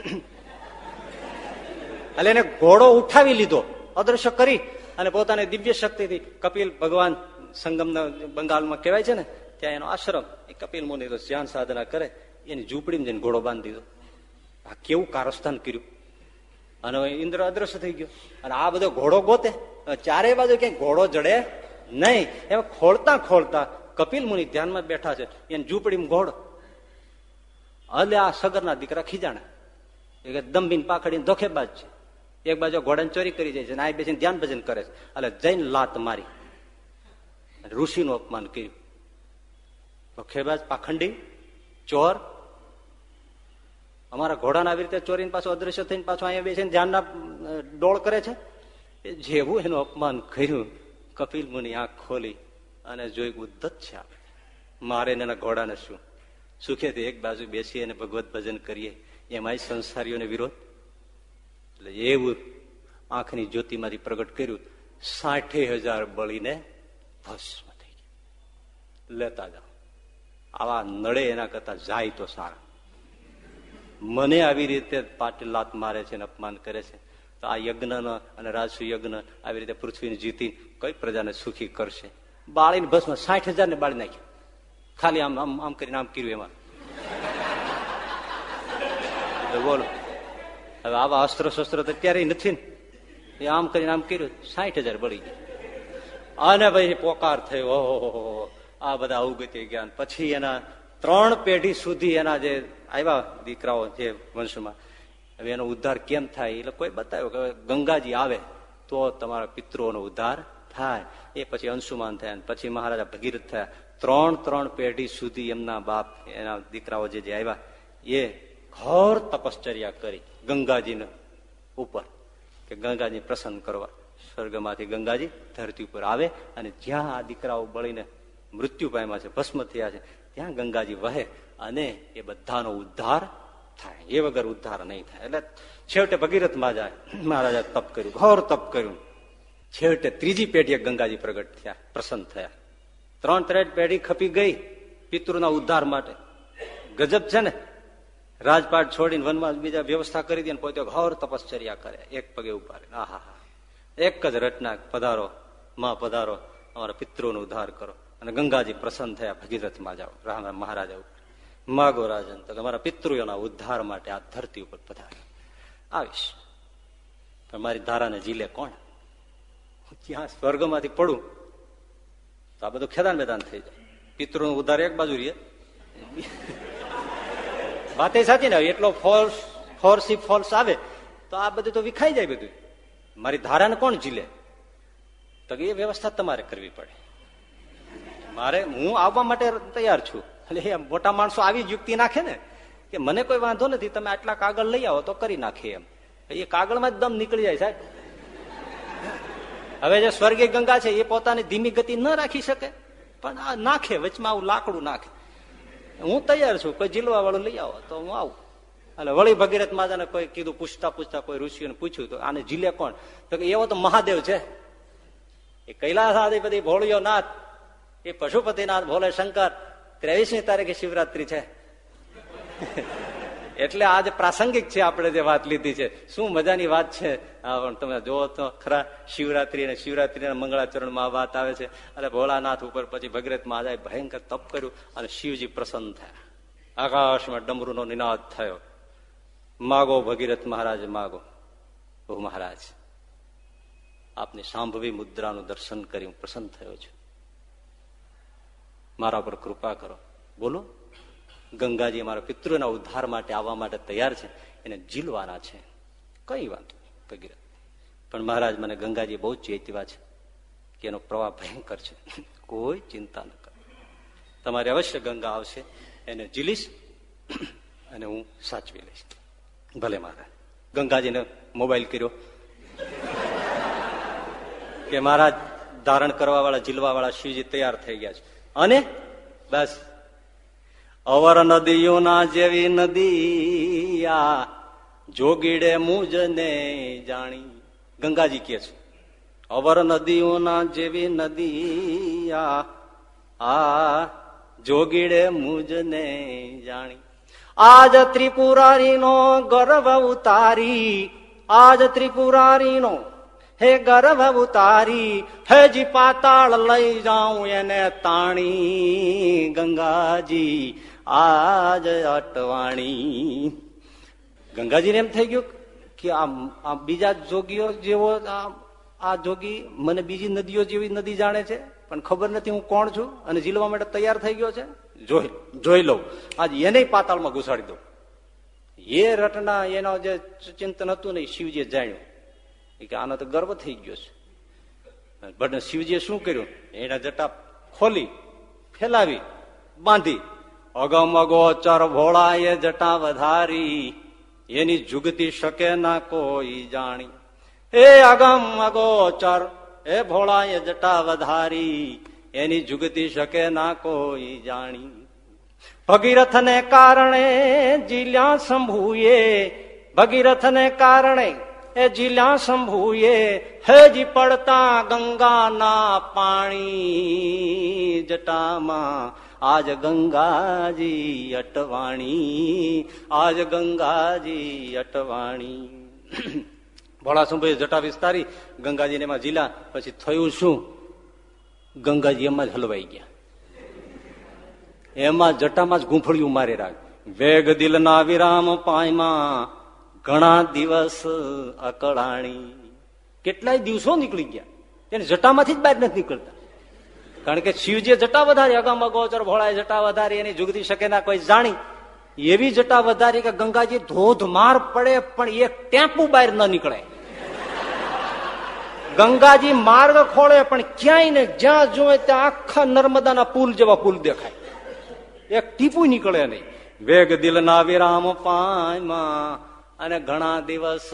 એટલે એને ઘોડો ઉઠાવી લીધો અદ્રશ્ય કરી અને પોતાની દિવ્ય શક્તિથી કપિલ ભગવાન સંગમ બંગાળમાં કહેવાય છે ને, ત્યાં એનો આશ્રમ, એ કપિલ મુનિ ધ્યાન સાધના કરે, એની ઝૂંપડીમાં જઈને ઘોડો બાંધી દીધો. આ કેવું કારસ્થાન કર્યું. અને ઇન્દ્ર અદ્રશ્ય થઈ ગયો. અને આ બધો ઘોડો ગોતે. ચારે બાજુ ક્યાંય ઘોડો જડે નહીં. એમાં ખોળતા ખોળતા કપિલ મુનિ ધ્યાનમાં બેઠા છે. એને ઝૂંપડીમાં ઘોડો. એટલે આ સગરના દીકરા ખીજાણા. એ દંભીન પાખડીને ધોખેબાજ છે. એક બાજુ ઘોડાને ચોરી કરી જાય છે અને આ બેસીને ધ્યાન ભજન કરે છે. એટલે જૈન લાત મારી. ઋષિનું અપમાન કર્યું. ધોખેબાજ, પાખંડી, ચોર. અમારા ઘોડાના આવી રીતે ચોરીને પાછો અદ્રશ્ય થઈને પાછો અહીંયા બેસીને ધ્યાનના ડોળ કરે છે. જેવું એનું અપમાન કર્યું, કપિલ મુનિ આંખ ખોલી અને જોઈ ઉદ્ધત છે આપણે મારે એના ઘોડાને શું? સુખેથી એક બાજુ બેસી અને ભગવત ભજન કરીએ, એમાંય સંસારીઓને વિરોધ? એટલે એવું આંખની જ્યોતિમાંથી પ્રગટ કર્યું સાઠે હજાર બળીને ભસ્મ થઈ ગયા. લેતા જાઓ. આવા નડે એના કરતા જાય તો સારા. મને આવી રીતે પાટલાત મારે છે અને અપમાન કરે છે. તો આ યજ્ઞ અને રાજસુ યજ્ઞ આવી રીતે પૃથ્વીને જીતી કઈ પ્રજાને સુખી કરશે? બાળીને ભસ્મ, સાઠ હજાર ને બાળી નાખ્યું. ખાલી આમ આમ આમ કરીને આમ કર્યું એમાં. બોલો. હવે આવા અસ્ત્ર શસ્ત્ર તો અત્યારે નથી ને. આમ કરીને આમ કર્યું, સાઠ હજાર બળી ગયા. અને ભાઈ પોકાર થયો, ઓહો, આ બધા અવગતિ જ્ઞાન પછી એના ત્રણ પેઢી સુધી એના જે આવ્યા દીકરાઓ જે વંશમાં હવે એનો ઉદ્ધાર કેમ થાય? એટલે કોઈ બતાવ્યો કે ગંગાજી આવે તો તમારા પિતૃઓનો ઉદ્ધાર થાય. એ પછી અંશુમાન થયા પછી મહારાજા ભગીરથ થયા. ત્રણ ત્રણ પેઢી સુધી એમના બાપ, એના દીકરાઓ જે આવ્યા, એ ઘોર તપશ્ચર્યા કરી ગંગાજીને ઉપર કે ગંગાજી પ્રસન્ન કરવા. સ્વર્ગમાંથી ગંગાજી ધરતી ઉપર આવે અને જ્યાં આ દીકરાઓ બળીને મૃત્યુ પામ્યા છે, ભસ્મ થયા છે, ત્યાં ગંગાજી વહે અને એ બધાનો ઉદ્ધાર થાય. એ વગર ઉદ્ધાર નહીં થાય. એટલે છેવટે ભગીરથમાં મહારાજા તપ કર્યું, ઘોર તપ કર્યું. છેવટે ત્રીજી પેઢીએ ગંગાજી પ્રગટ થયા, પ્રસન્ન થયા. ત્રણ ત્રણ પેઢી ખપી ગઈ પિતૃના ઉદ્ધાર માટે. ગજબ છે ને? રાજપાટ છોડીને વનમાં બીજા વ્યવસ્થા કરી દે પોતે ઘોર તપશ્ચર્યા કરે. એક પગે ઊભા આહા હા. એક જ રચના પધારો, માં પધારો, અમારા પિતૃનો ઉદ્ધાર કરો. અને ગંગાજી પ્રસન્ન થયા ભગીરથમાં જાઓ રામ મહારાજા ઉપર માગો રાજન, તો તમારા પિતૃઓના ઉદ્ધાર માટે આ ધરતી ઉપર પધારે આવીશ. પણ મારી ધારાને જીલે કોણ? ક્યાં સ્વર્ગમાંથી પડું? તો આ બધું ખેદાન મેદાન થઈ જાય. પિતૃનો ઉદ્ધાર એક બાજુ રહીએ વાત એ સાચી ને એટલો ફોર્સ ફોર્સી ફોર્સ આવે, તો આ બધું તો વિખાઈ જાય બધું. મારી ધારાને કોણ ઝીલે? તો એ વ્યવસ્થા તમારે કરવી પડે. મારે હું આવવા માટે તૈયાર છું. એટલે એમ, મોટા માણસો આવી યુક્તિ નાખે ને કે મને કોઈ વાંધો નથી, તમે આટલા કાગળ લઈ આવો તો કરી નાખે એમ. એ કાગળમાં જ દમ નીકળી જાય સાહેબ. હવે જે સ્વર્ગીય ગંગા છે, એ પોતાની ધીમી ગતિ ન રાખી શકે. પણ આ નાખે, વચમાં આવું લાકડું નાખે. હું તૈયાર છું, કોઈ જીલવા વાળું લઈ આવો તો હું આવું. એટલે વળી ભગીરથ માતાને કોઈ કીધું, પૂછતા પૂછતા કોઈ ઋષિઓને પૂછ્યું તો, આને જીલે કોણ? તો કે, એવો તો મહાદેવ છે. એ કૈલાસ આદિપતિ ભોળિયો નાથ, એ પશુપતિનાથ ભોલે શંકર ત્રેવીસમી તારીખે શિવરાત્રી છે. એટલે આજે પ્રાસંગિક છે આપણે જે વાત લીધી છે. શું મજાની વાત છે? પણ તમે જુઓ તો ખરા શિવરાત્રી અને શિવરાત્રી મંગળાચરણમાં આ વાત આવે છે. અને ભોળાનાથ ઉપર પછી ભગીરથ મહાજાએ ભયંકર તપ કર્યું અને શિવજી પ્રસન્ન થયા. આકાશમાં ડમરૂનો નિનાદ થયો. માગો ભગીરથ મહારાજ, માગો. મહારાજ, આપની સાંભવી મુદ્રાનું દર્શન કરી હું પ્રસન્ન થયો છું. મારા પર કૃપા કરો. બોલો. ગંગાજી અમારા પિતૃના ઉદ્ધાર માટે આવવા માટે તૈયાર છે. એને જીલવાના છે. કઈ વાંધો ભગીરથ. પણ મહારાજ, મને ગંગાજી બહુ ચેતવા છે કે એનો પ્રવાહ ભયંકર છે. કોઈ ચિંતા ન કરો. તમારે અવશ્ય ગંગા આવશે. એને જીલીશ અને હું સાચવી લઈશ. ભલે મહારાજ. ગંગાજીને મોબાઈલ કર્યો. કે મહારાજ, ધારણ કરવા વાળા જીલવા વાળા શિવજી તૈયાર થઈ ગયા છે. અને બસ. અવર નદીઓના જેવી નદી આ જોગીડે મુજને જાણી. ગંગાજી કે છે, અવર નદીઓના જેવી નદી આ જોગીડે મુજને જાણી. આજ ત્રિપુરારી નો ગર્વ ઉતારી, આજ ત્રિપુરારી નો હે ગર્ભ ઉતારી, હેજી પાતાળ લઈ જાઉં એને તાણી. ગંગાજી, આજ અટવાણી. ગંગાજીને એમ થઈ ગયું કે આ બીજા જોગીઓ જેવો આ જોગી મને બીજી નદીઓ જેવી નદી જાણે છે, પણ ખબર નથી હું કોણ છું અને જીલવા માટે તૈયાર થઈ ગયો છે? જોઈ જોઈ લઉં. આજ એને પાતાળમાં ઘુસાડી દઉં. એ રટના એનો જે ચિંતન હતું ને શિવજીએ જાણ્યું. કે આનો તો ગર્વ થઈ ગયો છે. બટ શિવજીએ શું કર્યું? એના જટા ખોલી, ફેલાવી, બાંધી. અગમ અગોચર ભોળા એ જટા વધારી. એની જુગતી શકે ના કોઈ જાણી. એ અગમ અગોચર એ ભોળા એ જટા વધારી. એની જુગતી શકે ના કોઈ જાણી. ભગીરથ ને કારણે જીલ્યા શંભુએ ભગીરથ ને કારણે એ જીલા શંભુએ હેજી પડતા ગંગાના પાણી જટામાં. આજ ગંગાજી અટવાણી, આજ ગંગાજી અટવાણી. ભોળા શંભુએ જટા વિસ્તારી, ગંગાજીને એમાં જીલા, પછી થયું શું? ગંગાજી એમાં જ હલવાઈ ગયા. એમાં જટામાં જ ગુંફળિયું મારી રાખ. વેગ દિલના વિરામ પાયમાં ઘણા દિવસ અકળાણી. કેટલાય દિવસો નીકળી ગયા. એને જટામાંથી જ બહાર નથી નીકળતા. કારણ કે શિવજીએ જટા વધારી, અગમ, અગોચર, ભોળાએ જટા વધારી, એની જુગતી શકે ના કોઈ જાણી. એવી જટા વધારી કે ગંગાજી ધોધમાર પડે, પણ એક ટેમ્પુ બહાર ન નીકળે. ગંગાજી માર્ગ ખોળે, પણ ક્યાંય ને જ્યાં જોવે ત્યાં આખા નર્મદાના પુલ જેવા પુલ દેખાય. એક ટીપું નીકળે નહીં. વેગ દિલના વિરામ પાયમાં અને ઘણા દિવસ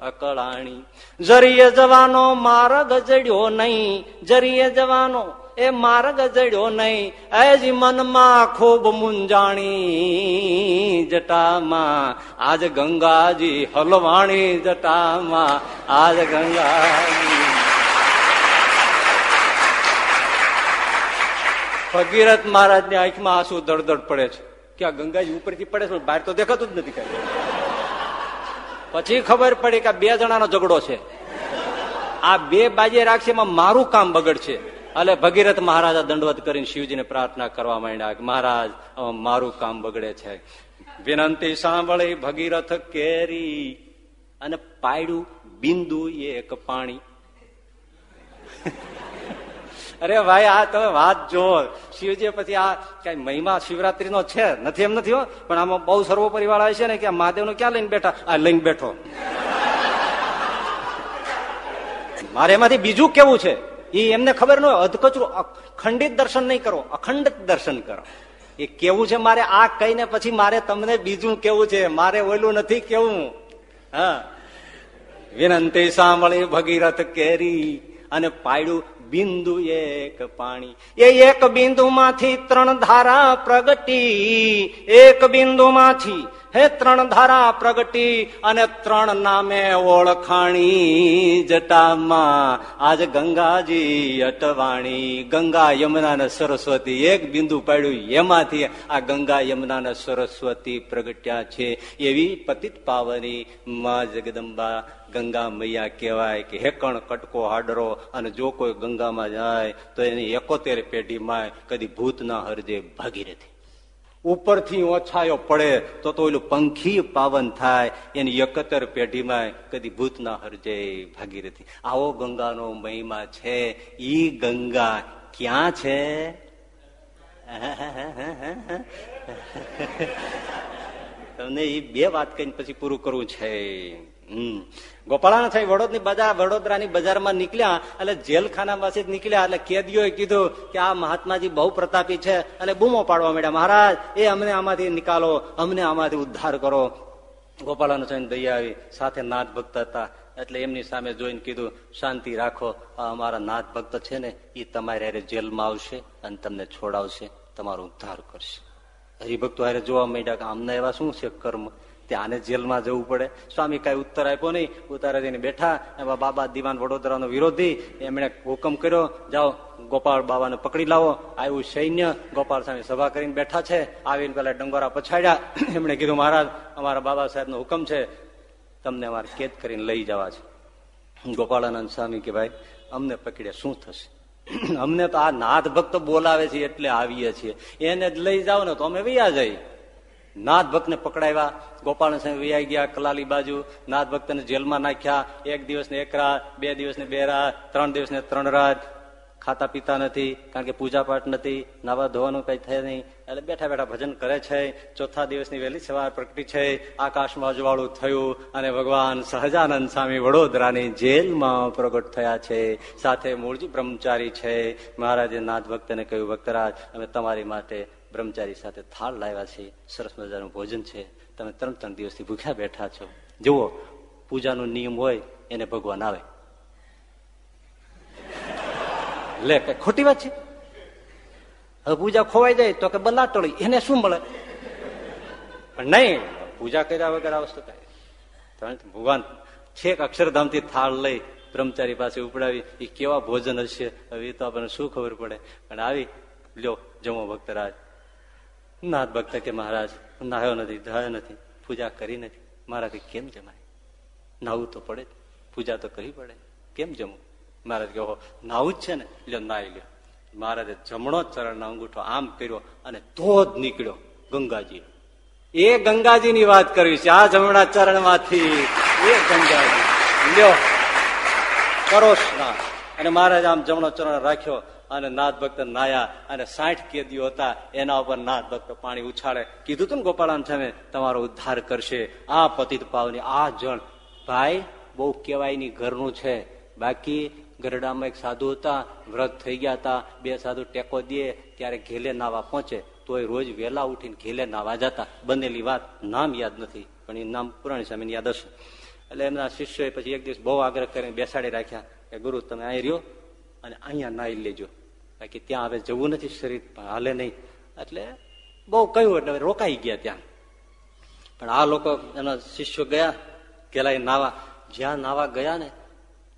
અકળાણી. જરીએ જવાનો માર્ગ જડ્યો નહીં, જરીએ જવાનો એ માર્ગ જડ્યો નહીં, એજ મનમાં ખૂબ મુંજાણી જટામાં. આજ ગંગાજી હલવાણી જટામાં. આજ ગંગાજી. ભગીરથ મહારાજની આંખમાં આંસુ દળદળ પડે છે. ક્યાં આ ગંગાજી ઉપરથી પડે છે બહાર તો દેખાતું જ નથી કઈ. પછી ખબર પડી કે બે જણાનો ઝઘડો છે. આ બે બાજે રાખશે એમાં મારું કામ બગડશે. એટલે ભગીરથ મહારાજા દંડવત કરીને શિવજીને પ્રાર્થના કરવા માંડ્યા મહારાજ મારું કામ બગડે છે. વિનંતી સાંભળી ભગીરથ કેરી અને પાડ્યું બિંદુ એક પાણી. અરે ભાઈ, આ તમે વાત જો શિવજી પછી આ કઈ મહિમા શિવરાત્રી નો છે? નથી એમ નથી હો? પણ આમાં બહુ સર્વોપરી વાળા છે ને કે મહાદેવનું ક્યાં લઈને બેઠા? આ લઈને બેઠો. મારે એમાંથી બીજું કેવું છે? એ એમને ખબર ન અધકચરું ખંડિત દર્શન નહીં કરો, અખંડ દર્શન કરો. એ કેવું છે મારે આ કહીને પછી મારે તમને બીજું કેવું છે? મારે ઓલું નથી કેવું. હા. વિનંતી સાંભળી ભગીરથ કેરી અને પાડ્યું બિંદુ એક પાણી. એ એક બિંદુ ત્રણ ધારા પ્રગટી. એક બિંદુ હે ત્રણ ધારા પ્રગટી અને ત્રણ નામે ઓળખાણી જટામાં. આજ ગંગાજી અટવાણી. ગંગા યમુના ને સરસ્વતી એક બિંદુ પાડ્યું. એમાંથી આ ગંગા યમુના ને સરસ્વતી પ્રગટ્યા છે. એવી પતિત પાવની માં જગદંબા ગંગા મૈયા કહેવાય કે હેકણ, કટકો, હાડરો અને જો કોઈ ગંગામાં જાય તો એની એકોતેર પેઢીમાં કદી ભૂત ના હરજે ભાગીરથી ઉપરથી ઓછાયો પડે તો તો ઓલું પંખી પાવન થાય, એની એકતર પેઢીમાં કદી ભૂત ના હરજે ભાગીરથી આવો ગંગાનો મહિમા છે, ઈ ગંગા ક્યાં છે? તમને એ બે વાત કહીને પછી પૂરું કરવું છે. હમ. ગોપાળાના થઈ વડોદની બજાર, વડોદરાની બજારમાં નીકળ્યા એટલે જેલખાનામાંથી નીકળ્યા એટલે કેદીઓએ કીધું કે આ મહાત્માજી બહુ પ્રતાપી છે અને બૂમો પાડવા માંડ્યા, મહારાજ, એ અમને આમાંથી નિકાલો અમને આમાંથી ઉદ્ધાર કરો. ગોપાળાનો સાહેબ દયા આવી, સાથે નાથ ભક્ત હતા. એટલે એમની સામે જોઈને કીધું, શાંતિ રાખો અમારા નાથ ભક્ત છે ને, એ તમારે હારે જેલમાં આવશે અને તમને છોડાવશે, તમારો ઉદ્ધાર કરશે. હરિભક્તો હારે જોવા માંડ્યા કે આમના એવા શું છે કર્મ? ત્યાંને જેલમાં જવું પડે. સ્વામી કઈ ઉત્તર આપ્યો નહીં. ઉતારે જઈને બેઠા. એમાં બાબા દિવાન વડોદરાનો વિરોધી. એમણે હુકમ કર્યો, જાઓ ગોપાળ બાબાને પકડી લાવો. આવ્યું સૈન્ય. ગોપાળ સામે સભા કરીને બેઠા છે. આવીને પેલા ડંગોરા પછાડ્યા. એમણે કીધું, મહારાજ, અમારા બાબા સાહેબનો હુકમ છે. તમને અમારે કેદ કરીને લઈ જવા છે. ગોપાળાનંદ સ્વામી કે, ભાઈ, અમને પકડ્યા શું થશે? અમને તો આ નાથ ભક્ત બોલાવે છે એટલે આવીએ છીએ. એને જ લઈ જાઓ ને તો અમે વૈયા જઈએ. નાથ ભક્તને પકડાવ્યા. ગોપાલ વૈયા ગયા કલાલી બાજુ. નાથ ભક્તને જેલમાં નાખ્યા. એક દિવસ ને એક રાત, બે દિવસ ને બે રાત, ત્રણ દિવસ ને ત્રણ રાત. ખાતા પીતા નથી, કારણ કે પૂજા પાઠ નથી, નાવા ધોવાનું કઈ થાય નહીં. એટલે બેઠા બેઠા ભજન કરે છે. ચોથા દિવસની વહેલી સવાર પ્રગટી છે. આકાશમાં અજવાળું થયું અને ભગવાન સહજાનંદ સ્વામી વડોદરાની જેલમાં પ્રગટ થયા છે. સાથે મૂળજી બ્રહ્મચારી છે. મહારાજે નાથ ભક્તને કહ્યું, ભક્તરાજ, અમે તમારી માટે બ્રહ્મચારી સાથે થાળ લાવ્યા છે, સરસ મજાનું ભોજન છે. તમે ત્રણ ત્રણ દિવસથી ભૂખ્યા બેઠા છો. જુઓ, પૂજાનો નિયમ હોય, એને ભગવાન આવે. લે, કઈ ખોટી વાત છે? હવે પૂજા ખોવાઈ જાય તો કે બલાટોળી એને શું મળે? પણ નહીં, પૂજા કર્યા વગર આવશે કઈ. ભગવાન છેક અક્ષરધામથી થાળ લઈ બ્રહ્મચારી પાસે ઉપડાવી એ કેવા ભોજન હશે? હવે એ તો આપણને શું ખબર પડે. પણ આવી, લ્યો, જમો ભક્તરાજ. નાથ ભક્ત કે મહારાજ, નાહ્યો નથી ધયો નથી, પૂજા કરી નથી. મારાથી કેમ જમાય? નાહવું તો પડે પૂજા તો કરવી પડે. કેમ જમવું? મહારાજ કહો નાહવું જ છે ને. લ્યો નાઈ લ્યો. મહારાજે જમણો ચરણનો અંગૂઠો આમ કર્યો અને જ નીકળ્યો ગંગાજી. એ ગંગાજી ની વાત કરવી છે. આ જમણા ચરણમાંથી એ ગંગાજી. લ્યો, કરો સ્નાન. અને મહારાજ આમ જમણો ચરણ રાખ્યો. અને નાથ ભક્ત નાયા અને સાઠ કેદીઓ હતા, એના ઉપર નાથ ભક્ત પાણી ઉછાળે. કીધું તું ને ગોપાળાન સામે, તમારો ઉદ્ધાર કરશે. આ પતિત પાવની આ જણ. ભાઈ, બહુ કેવાયની ઘરનું છે. બાકી ગરડામાં એક સાધુ હતા, વ્રત થઈ ગયા હતા. બે સાધુ ટેકો દે, ત્યારે ઘેલે નાવા પહોંચે. તોય રોજ વેલા ઉઠીને ઘેલે નાવા જતા. બનેલી વાત નામ યાદ નથી, પણ એ નામ પુરાણી સામે યાદ હશે. એટલે એમના શિષ્યોએ પછી એક દિવસ બહુ આગ્રહ કરીને બેસાડી રાખ્યા કે, ગુરુ, તમે અહીં રહ્યો? અને અહીંયા નાઈ લેજો. બાકી ત્યાં હવે જવું નથી, શરીર હાલે નહીં. એટલે બહુ કહ્યું, એટલે રોકાઈ ગયા ત્યાં. પણ આ લોકો, એના શિષ્યો ગયા ગેલા નાવા. જ્યાં નાવા ગયા ને,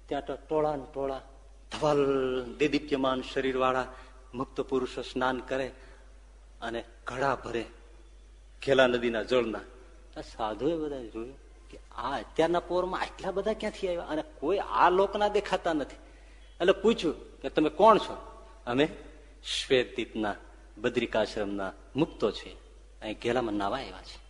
ત્યાં તો ટોળા ને ટોળા ધવલ દેદીપ્યમાન શરીર વાળા મુક્ત પુરુષો સ્નાન કરે અને ઘડા ભરે ખેલા નદીના જળના. સાધુએ બધા જોયું કે આ અત્યારના પોરમાં આટલા બધા ક્યાંથી આવ્યા? અને કોઈ આ લોકના દેખાતા નથી. એટલે પૂછ્યું કે તમે કોણ છો? અમે શ્વેતદીપના, બદ્રિકાશ્રમના મુક્તો છે અહીં ઘેલામાં નાવા આવ્યા છે.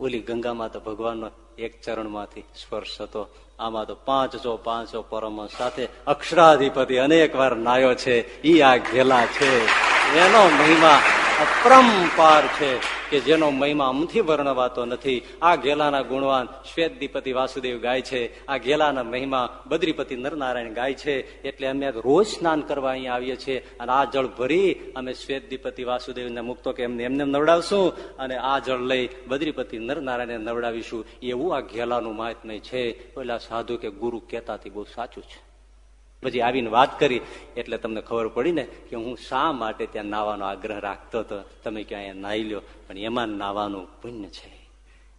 ઓલી ગંગામાં તો ભગવાનનો એક ચરણમાંથી સ્પર્શ હતો. આમાં તો પાંચસો પાંચસો પરમો સાથે અક્ષરાધિપતિ અનેક વાર નાયો છે. ઈ આ ઘેલા છે. એનો મહિમા અપરંપાર છે કે જેનો મહિમા અમથી વર્ણવાતો નથી. આ ગેલાના ગુણવાન શ્વેતદીપતિ વાસુદેવ ગાય છે. આ ગેલાના મહિમા બદ્રીપતિ નરનારાયણ ગાય છે. એટલે અમે રોજ સ્નાન કરવા અહીંયા આવીએ છીએ અને આ જળ ભરી અમે શ્વેતદીપતિ વાસુદેવને મુક્તો કે એમને એમને નવડાવશું અને આ જળ લઈ બદ્રીપતિ નરનારાયણને નવડાવીશું. એવું આ ઘેલાનું મહાત્મય છે. પેલા સાધુ કે ગુરુ કહેતાથી બહુ સાચું છે. પછી આવીને વાત કરી, એટલે તમને ખબર પડી ને કે હું શા માટે ત્યાં નાવાનો આગ્રહ રાખતો હતો? તમે ક્યાં નાહી લ્યો? પણ એમાં નાવાનું પુણ્ય છે.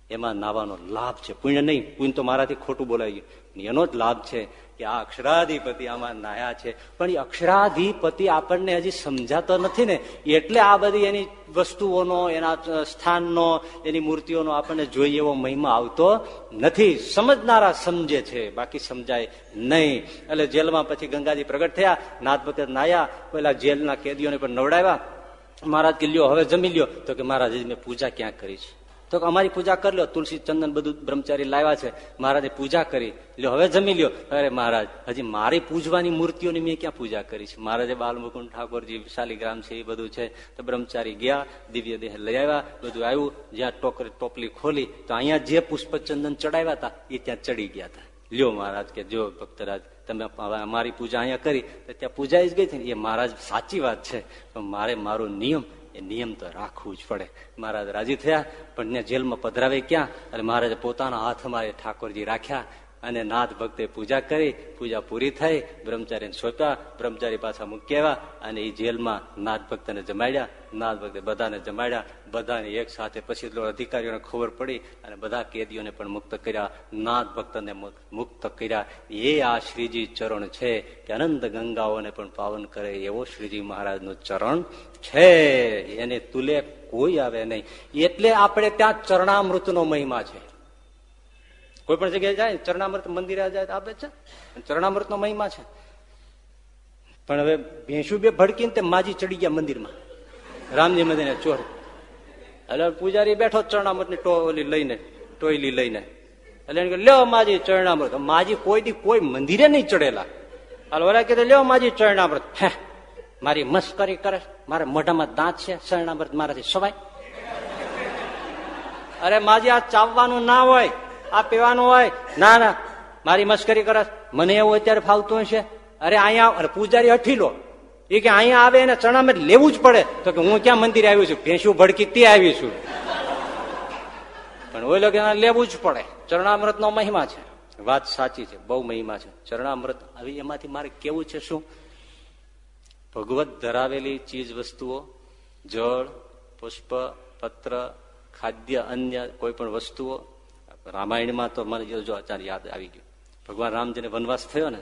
એમાં નાવાનો લાભ છે. પુણ્ય નહીં, પુણ્ય તો મારાથી ખોટું બોલાઈ ગયું. એનો જ લાભ છે કે આ અક્ષરાધિપતિ આમાં નાયા છે. પણ એ અક્ષરાધિપતિ આપણને હજી સમજાતો નથી ને. એટલે આ બધી એની વસ્તુઓનો, એના સ્થાનનો, એની મૂર્તિઓનો આપણને જોઈએ એવો મહિમા આવતો નથી. સમજનારા સમજે છે, બાકી સમજાય નહીં. એટલે જેલમાં પછી ગંગાજી પ્રગટ થયા નાથ ભગત નાયા પેલા જેલના કેદીઓને પણ નવડાવ્યા. મહારાજ કે હવે જમી લ્યો. તો કે, મહારાજ મેં પૂજા ક્યાં કરી છે? તો અમારી પૂજા કરી લો. તુલસી ચંદન બધું બ્રહ્મચારી લાવ્યા છે. મહારાજે પૂજા કરી. લ્યો, હવે જમી લ્યો. અરે મહારાજ, હજી મારી પૂજવાની મૂર્તિઓની મેં ક્યાં પૂજા કરી છે? મહારાજે બાલમુકુંદ ઠાકોરજી, શાલીગ્રામ છે, એ બધું છે. તો બ્રહ્મચારી ગયા, દિવ્ય દેહ લઈ આવ્યા, બધું આવ્યું. જ્યાં ટોકરી ટોપલી ખોલી, તો અહીંયા જે પુષ્પ ચંદન ચડાવ્યા હતા, એ ત્યાં ચડી ગયા હતા. લ્યો મહારાજ કે જો ભક્તરાજ, તમે અમારી પૂજા અહીંયા કરી, તો ત્યાં પૂજા જ ગઈ હતી એ મહારાજ, સાચી વાત છે. પણ મારે મારો નિયમ એ નિયમ તો રાખવું જ પડે. મહારાજ રાજી થયા, પણ ત્યાં જેલમાં પધરાવે ક્યાં? અને મહારાજે પોતાના હાથમાં એ ઠાકોરજી રાખ્યા અને નાથ ભક્તે પૂજા કરી, પૂજા પૂરી થઈ, બ્રહ્મચારીને સોંપ્યા, બ્રહ્મચારી પાછા મૂક્યા અને એ જેલમાં નાથ ભક્તને જમાડ્યા, નાથ ભક્તે બધાને જમાડ્યા, બધાને એક સાથે પછી અધિકારીઓને ખબર પડી અને બધા કેદીઓને પણ મુક્ત કર્યા, નાથ ભક્તને મુક્ત કર્યા. એ આ શ્રીજી ચરણ છે કે અનંત ગંગાઓને પણ પાવન કરે એવો શ્રીજી મહારાજનું ચરણ છે. એને તુલે કોઈ આવે નહીં. એટલે આપણે ત્યાં ચરણામૃતનો મહિમા છે. કોઈ પણ જગ્યાએ જાય, ચરણામૃત મંદિરે જાય આપે છે. ચરણામૃત નો મહિમા છે. પણ હવે ભેંસુ બે ભડકીને તે માજી ચડી ગયા મંદિરમાં. રામજી મંદિર ચોર. એટલે પૂજારી બેઠો ચરણામૃતની ટોલી લઈને, ટોયલી લઈને. એટલે એને લ્યો માજી ચરણામૃત. માજી કોઈ દી કોઈ મંદિરે નહીં ચડેલા. હાલ ઓલા કીધું, લ્યો માજી ચરણામૃત. હે, મારી મસ્કરી કરે, મારે મોઢામાં દાંત છે, ચરણામૃત મારાથી સવાય અરે માજી આ ચાવવાનું ના હોય. આ પીવાનું હોય? ના ના. મારી મશ્કરી કરસ. મને એવું અત્યારે ફાવતું હશે. અરે અહીંયા પૂજારી હઠીલો એ કે અહીંયા આવે એને ચણામૃત લેવું જ પડે. તો કે હું ક્યાં મંદિરે આવ્યું છું? ભેંસું ભડકી તે આવી છું. પણ ઓલો કે લેવું જ પડે. ચરણામૃત નો મહિમા છે. વાત સાચી છે. બહુ મહિમા છે. ચરણામૃત આવી એમાંથી મારે કેવું છે શું? ભગવત ધરાવેલી ચીજ વસ્તુઓ, જળ, પુષ્પ, પત્ર, ખાદ્ય, અન્ય કોઈ પણ વસ્તુઓ રામાયણમાં તો મને જો આચાર્ય યાદ આવી ગયું. ભગવાન રામજીને વનવાસ થયો ને,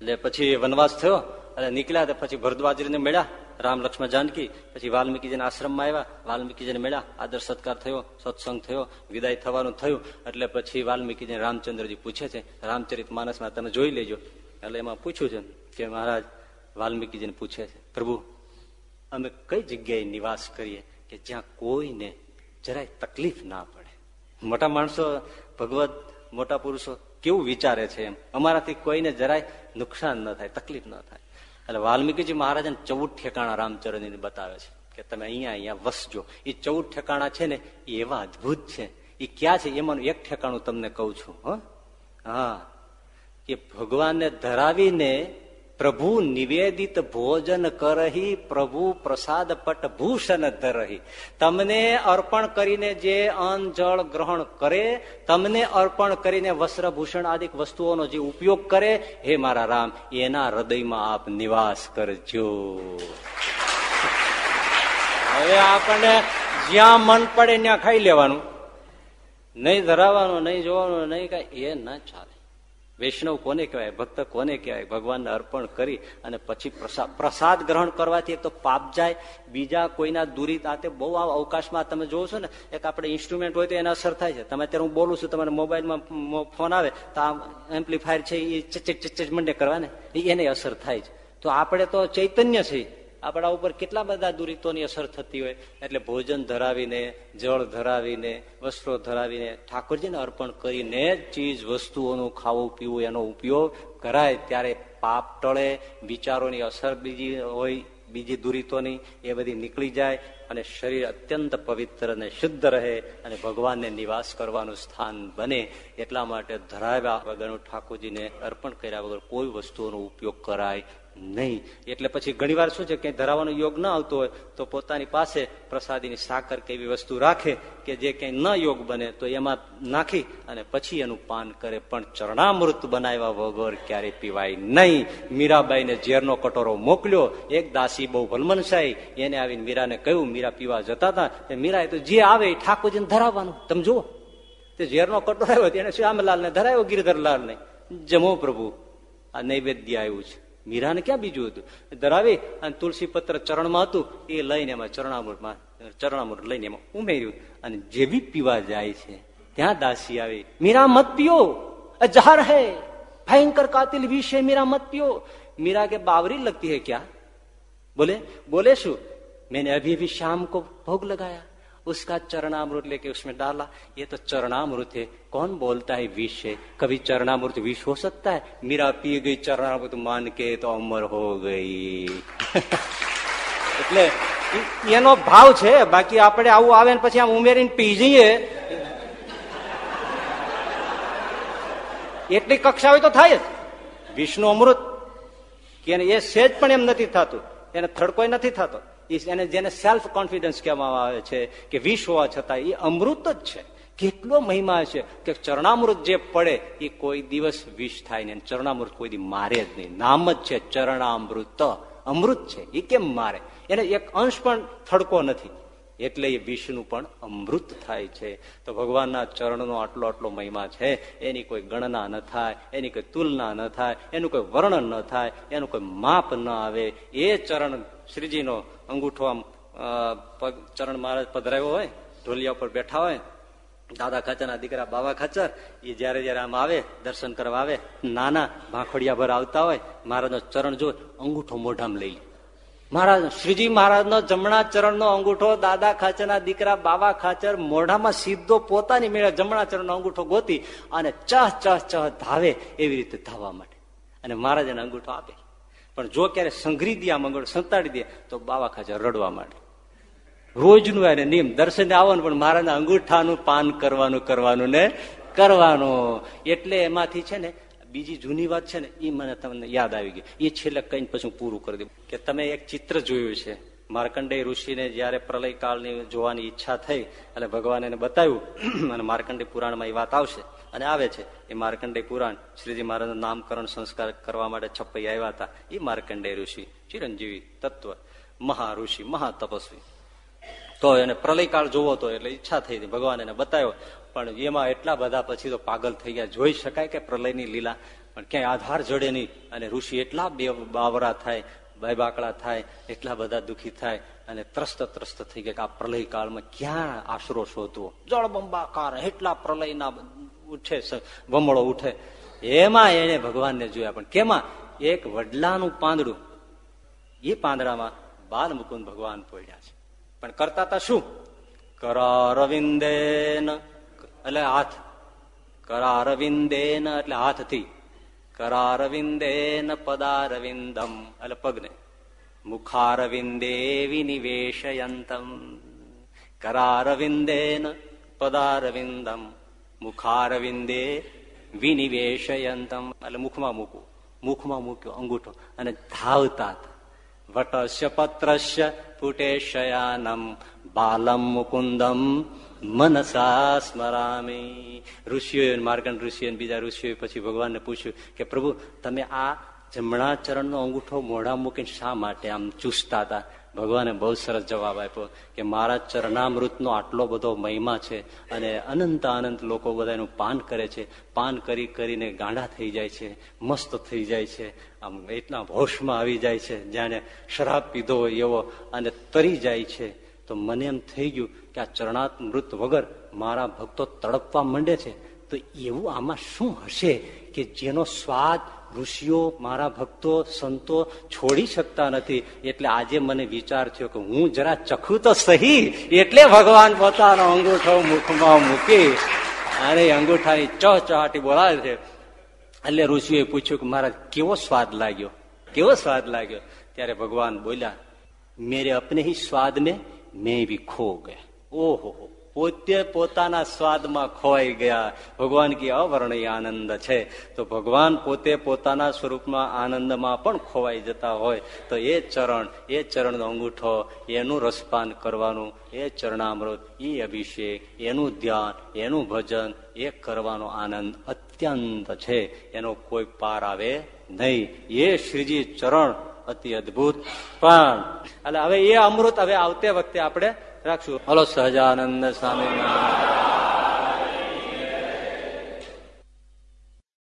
એટલે પછી વનવાસ થયો એટલે નીકળ્યા પછી ભરદ્વાજરીને મળ્યા, રામ લક્ષ્મણ જાનકી, પછી વાલ્મીકીજીના આશ્રમમાં આવ્યા, વાલ્મીકીજીને મળ્યા, આદર સત્કાર થયો, સત્સંગ થયો, વિદાય થવાનું થયું, એટલે પછી વાલ્મીકીજીને રામચંદ્રજી પૂછે છે, રામચરિત માનસમાં તમે જોઈ લેજો. એટલે એમાં પૂછ્યું છે કે મહારાજ, વાલ્મીકીજીને પૂછે છે, પ્રભુ, અમે કઈ જગ્યાએ નિવાસ કરીએ કે જ્યાં કોઈને જરાય તકલીફ ના પડે? મોટા માણસો ભગવત મોટા પુરુષો કેવું વિચારે છે એમ? અમારાથી કોઈને જરાય નુકસાન ન થાય, તકલીફ ન થાય. એટલે વાલ્મીકીજી મહારાજને ચૌદ ઠેકાણા રામચરણની બતાવે છે કે તમે અહીંયા અહીંયા વસજો એ ચૌદ ઠેકાણા છે ને એ એવા અદભુત છે. એ ક્યાં છે? એમાંનું એક ઠેકાણું તમને કઉ છું હા. કે ભગવાનને ધરાવીને પ્રભુ નિવેદિત ભોજન કરહી, પ્રભુ પ્રસાદ પટ ભૂષણ ધરહી. તમને અર્પણ કરીને જે અન્ન, જળ ગ્રહણ કરે, તમને અર્પણ કરીને વસ્ત્રભૂષણ આદિક વસ્તુઓનો જે ઉપયોગ કરે, હે મારા રામ, એના હૃદયમાં આપ નિવાસ કરજો. હવે આપણને જ્યાં મન પડે ત્યાં ખાઈ લેવાનું. નહીં ધરાવવાનું, નહીં જોવાનું, નહીં કઈ, એ ના ચાલે. વૈષ્ણવ કોને કહેવાય? ભક્ત કોને કહેવાય? ભગવાનને અર્પણ કરી અને પછી પ્રસાદ. પ્રસાદ ગ્રહણ કરવાથી એક તો પાપ જાય, બીજા કોઈના દૂરી આતે બહુ અવકાશમાં તમે જોવો છો ને, એક આપણે ઇન્સ્ટ્રુમેન્ટ હોય તો એને અસર થાય છે. તમે અત્યારે હું બોલું છું, તમારે મોબાઈલમાં ફોન આવે, તો આ એમ્પ્લીફાયર છે એ ચચેક ચચેક મંડે કરવાને એને અસર થાય છે. તો આપણે તો ચૈતન્ય છીએ. આપણા ઉપર કેટલા બધા દુરિતોની અસર થતી હોય, એટલે ભોજન ધરાવીને, જળ ધરાવીને, વસ્ત્રો ધરાવીને, ઠાકોરજીને અર્પણ કરીને ચીજ વસ્તુઓનું ખાવું પીવું એનો ઉપયોગ કરાય ત્યારે પાપ ટળે, વિચારોની અસર બીજી હોય, બીજી દુરિતોની, એ બધી નીકળી જાય અને શરીર અત્યંત પવિત્ર અને શુદ્ધ રહે અને ભગવાનને નિવાસ કરવાનું સ્થાન બને. એટલા માટે ધરાવ્યા વગરનું ઠાકોરજીને અર્પણ કર્યા વગર કોઈ વસ્તુઓનો ઉપયોગ કરાય નહીં. એટલે પછી ઘણી વાર શું છે કે ધરાવવાનો યોગ ન આવતો હોય, તો પોતાની પાસે પ્રસાદીની સાકર કે એવી વસ્તુ રાખે કે જે ક્યાંય ન યોગ બને, તો એમાં નાખી અને પછી એનું પાન કરે. પણ ચરણામૃત બનાવ્યા વગર ક્યારે પીવાય નહીં. મીરાબાઈને ઝેરનો કટોરો મોકલ્યો. એક દાસી બહુ ભલમનશાઈ એને આવીને મીરાને કહ્યું, મીરા પીવા જતા હતા. મીરાએ તો જે આવે એ ઠાકોરજીને ધરાવવાનું. તમે જુઓ, તે ઝેરનો કટોરો આવ્યો એને શ્યામલાલને ધરાવ્યો ગિરધરલાલને. જમો પ્રભુ, આ નૈવેદ્ય આવ્યું છે. મીરાને ક્યાં બીજું હતું ધરાવી અને તુલસી પત્ર ચરણમાં હતું એ લઈને એમાં ચરણામૃતમાં ચરણામૃત લઈને એમાં ઉમેર્યું અને જે બી પીવા જાય છે ત્યાં દાસી આવી મીરા મત પીઓ જહર હૈ ભયંકર કાતિલ વિષ है मीरा मत पियो मीरा के बावरी लगती है क्या बोले बोले शू मैंने अभी अभी शाम को भोग लगाया उसका चरणामृत लेके उसमें डाला ये तो चरणामृत है कौन बोलता है विष है कभी चरणामृत विष हो सकता है मीरा पी गई चरणामृत मान के तो अमर हो गई એટલે એનો ભાવ છે બાકી આપણે આવું આવે ને પછી આમ ઉમેરીને પી જઈએ એટલી કક્ષા હોય તો થાય જ વિષ્ણુ અમૃત કે એ સેજ પણ એમ નથી થતું એને થડકોય નથી થતો એને જેને સેલ્ફ કોન્ફિડન્સ કહેવામાં આવે છે કે વિષ હોવા છતાં એ અમૃત જ છે. કેટલો મહિમા છે કે ચરણામૃત જે પડે એ કોઈ દિવસ વિષ થાય નહીં. ચરણામૃત કોઈ દી મારે જ નહીં. નામ જ છે ચરણામૃત. અમૃત છે. એ કેમ મારે? એને એક અંશ પણ થડકો નથી. એટલે એ વિષનું પણ અમૃત થાય છે. તો ભગવાનના ચરણનો આટલો આટલો મહિમા છે. એની કોઈ ગણના ન થાય, એની કોઈ તુલના ન થાય, એનું કોઈ વર્ણન ન થાય, એનું કોઈ માપ ન આવે. એ ચરણ શ્રીજીનો અંગૂઠો આમ ચરણ મહારાજ પધરાવ્યો હોય, ઢોલિયા ઉપર બેઠા હોય, દાદા ખાચરના દીકરા બાબા ખાચર એ જયારે જયારે આમ આવે, દર્શન કરવા આવે, નાના ભાંખોડિયા ભર આવતા હોય, મહારાજનો ચરણ જો અંગૂઠો મોઢામાં લઈ મહારાજ, શ્રીજી મહારાજનો જમણા ચરણનો અંગૂઠો, દાદા ખાચરના દીકરા બાબા ખાચર મોઢામાં સીધો પોતાની મેળા જમણા ચરણનો અંગૂઠો ગોતી અને ચહ ચહ ચહ ધાવે એવી રીતે ધાવવા માટે. અને મહારાજ અંગૂઠો આપે. પણ જો ક્યારે સંઘરી દે આ મંગળ સંતાડી દે, તો બાવા ખાચર રડવા માંડે. રોજનું એને નિયમ, દર્શને આવવાનું, પણ મારાના અંગૂઠાનું પાન કરવાનું કરવાનું ને કરવાનું. એટલે એમાંથી છે ને, બીજી જૂની વાત છે ને એ મને તમને યાદ આવી ગઈ. એ છેલ્લે કઈ પછી હું પૂરું કરી દઉં. કે તમે એક ચિત્ર જોયું છે. માર્કંડેય ઋષિને જયારે પ્રલય કાળની જોવાની ઈચ્છા થઈ અને ભગવાન એને બતાવ્યું, અને માર્કંડેય પુરાણમાં એ વાત આવશે. અને આવે છે. એ માર્કંડેય પુરાણ શ્રીજી મહારાજનું નામકરણ સંસ્કાર કરવા માટે છપ્પઈ આવ્યા હતા. એ માર્કંડેય ઋષિ, ચિરંજીવી તત્વ મહા ઋષિ મહા તપસ્વી તો એને પ્રલયકાળ જોવો તો એટલે ઈચ્છા થઈ હતી. ભગવાન એને બતાવ્યો, પણ એમાં એટલા બધા પછી તો પાગલ થઈ ગયા. જોઈ શકાય કે પ્રલયની લીલા? પણ ક્યાંય આધાર જડે નહીં. અને ઋષિ એટલા બે બાવરા થાય બાકડા થાય, એટલા બધા દુઃખી થાય અને ત્રસ્ત ત્રસ્ત થઈ ગયા કે આ પ્રલય કાળમાં ક્યાં આશરો શોધવો? જળબંબાકાર, એટલા પ્રલયના ઉઠે વમળો ઉઠે. એમાં એને ભગવાનને જોયા. પણ કેમાં? એક વડલાનું પાંદડું. એ પાંદડામાં બાલ મુકુંદ ભગવાન પોડ્યા છે. પણ કરતા હતા શું? કરારવિંદેન. એટલે હાથ. કરારવિંદેન એટલે હાથથી. કરારવિંદેન પદારવિંદમ. એટલે પગને. મુખારવિંદે વિનિવેશયંતમ. કરારવિંદેન પદારવિંદમ. મુખારવિંદે વિનિવેશયંતમ. એટલે મુખમાં મૂકવું. મુખમાં મૂક્યો, અંગૂઠો. અને ધાવતા વટસ્ય પત્રસ્ય પુટેશયાનમ. બાલમ મુકુંદમ. મનસા સ્મરામી. ઋષિઓએ માર્ગન ઋષિઓ બીજા ઋષિઓએ પછી ભગવાનને પૂછ્યું કે, પ્રભુ, તમે આ જમણા ચરણનો અંગૂઠો મોઢા મૂકીને શા માટે આમ ચૂસતા હતા? ભગવાને બહુ સરસ જવાબ આપ્યો કે મારા ચરણામૃતનો આટલો બધો મહિમા છે અને અનંત અનંત લોકો બધા એનું પાન કરે છે. પાન કરી કરીને ગાંડા થઈ જાય છે, મસ્ત થઈ જાય છે. આમ એટલા હોશમાં આવી જાય છે, જાણે શરાબ પીધો હોય એવો અને તરી જાય છે. તો મને એમ થઈ ગયું કે આ ચરણામૃત વગર મારા ભક્તો તડપવા માંડે છે. તો એવું આમાં શું હશે કે જેનો સ્વાદ ઋષિઓ, મારા ભક્તો, સંતો છોડી શકતા નથી. એટલે આજે મને વિચાર થયો કે હું જરા ચખું તો સહી, એટલે ભગવાન પોતાનો અંગૂઠો મુખમાં મૂકી અને અંગૂઠાની ચહચહાટી બોલાવે છે. એટલે ઋષિએ પૂછ્યું કે મારા કેવો સ્વાદ લાગ્યો? કેવો સ્વાદ લાગ્યો? ત્યારે ભગવાન બોલ્યા, મેરે અપને હિ સ્વાદ મેં મેં બી ખો ગયા. ઓહો પોતે પોતાના સ્વાદમાં ખોવાઈ ગયા. ભગવાન કી અવર્ણય આનંદ છે. તો ભગવાન પોતે પોતાના સ્વરૂપમાં આનંદમાં પણ ખોવાઈ જતા હોય. તો એ ચરણ, એ ચરણનો અંગૂઠો, એનું રસપાન કરવાનું, એ ચરણામૃત એ અભિષેક, એનું ધ્યાન, એનું ભજન, એ કરવાનો આનંદ અત્યંત છે. એનો કોઈ પાર આવે નહીં. એ શ્રીજી ચરણ અતિ અદભુત. પણ, એટલે હવે એ અમૃત હવે આવતે વખતે આપણે રાખશું. હલો સહજાનંદ સ્વામી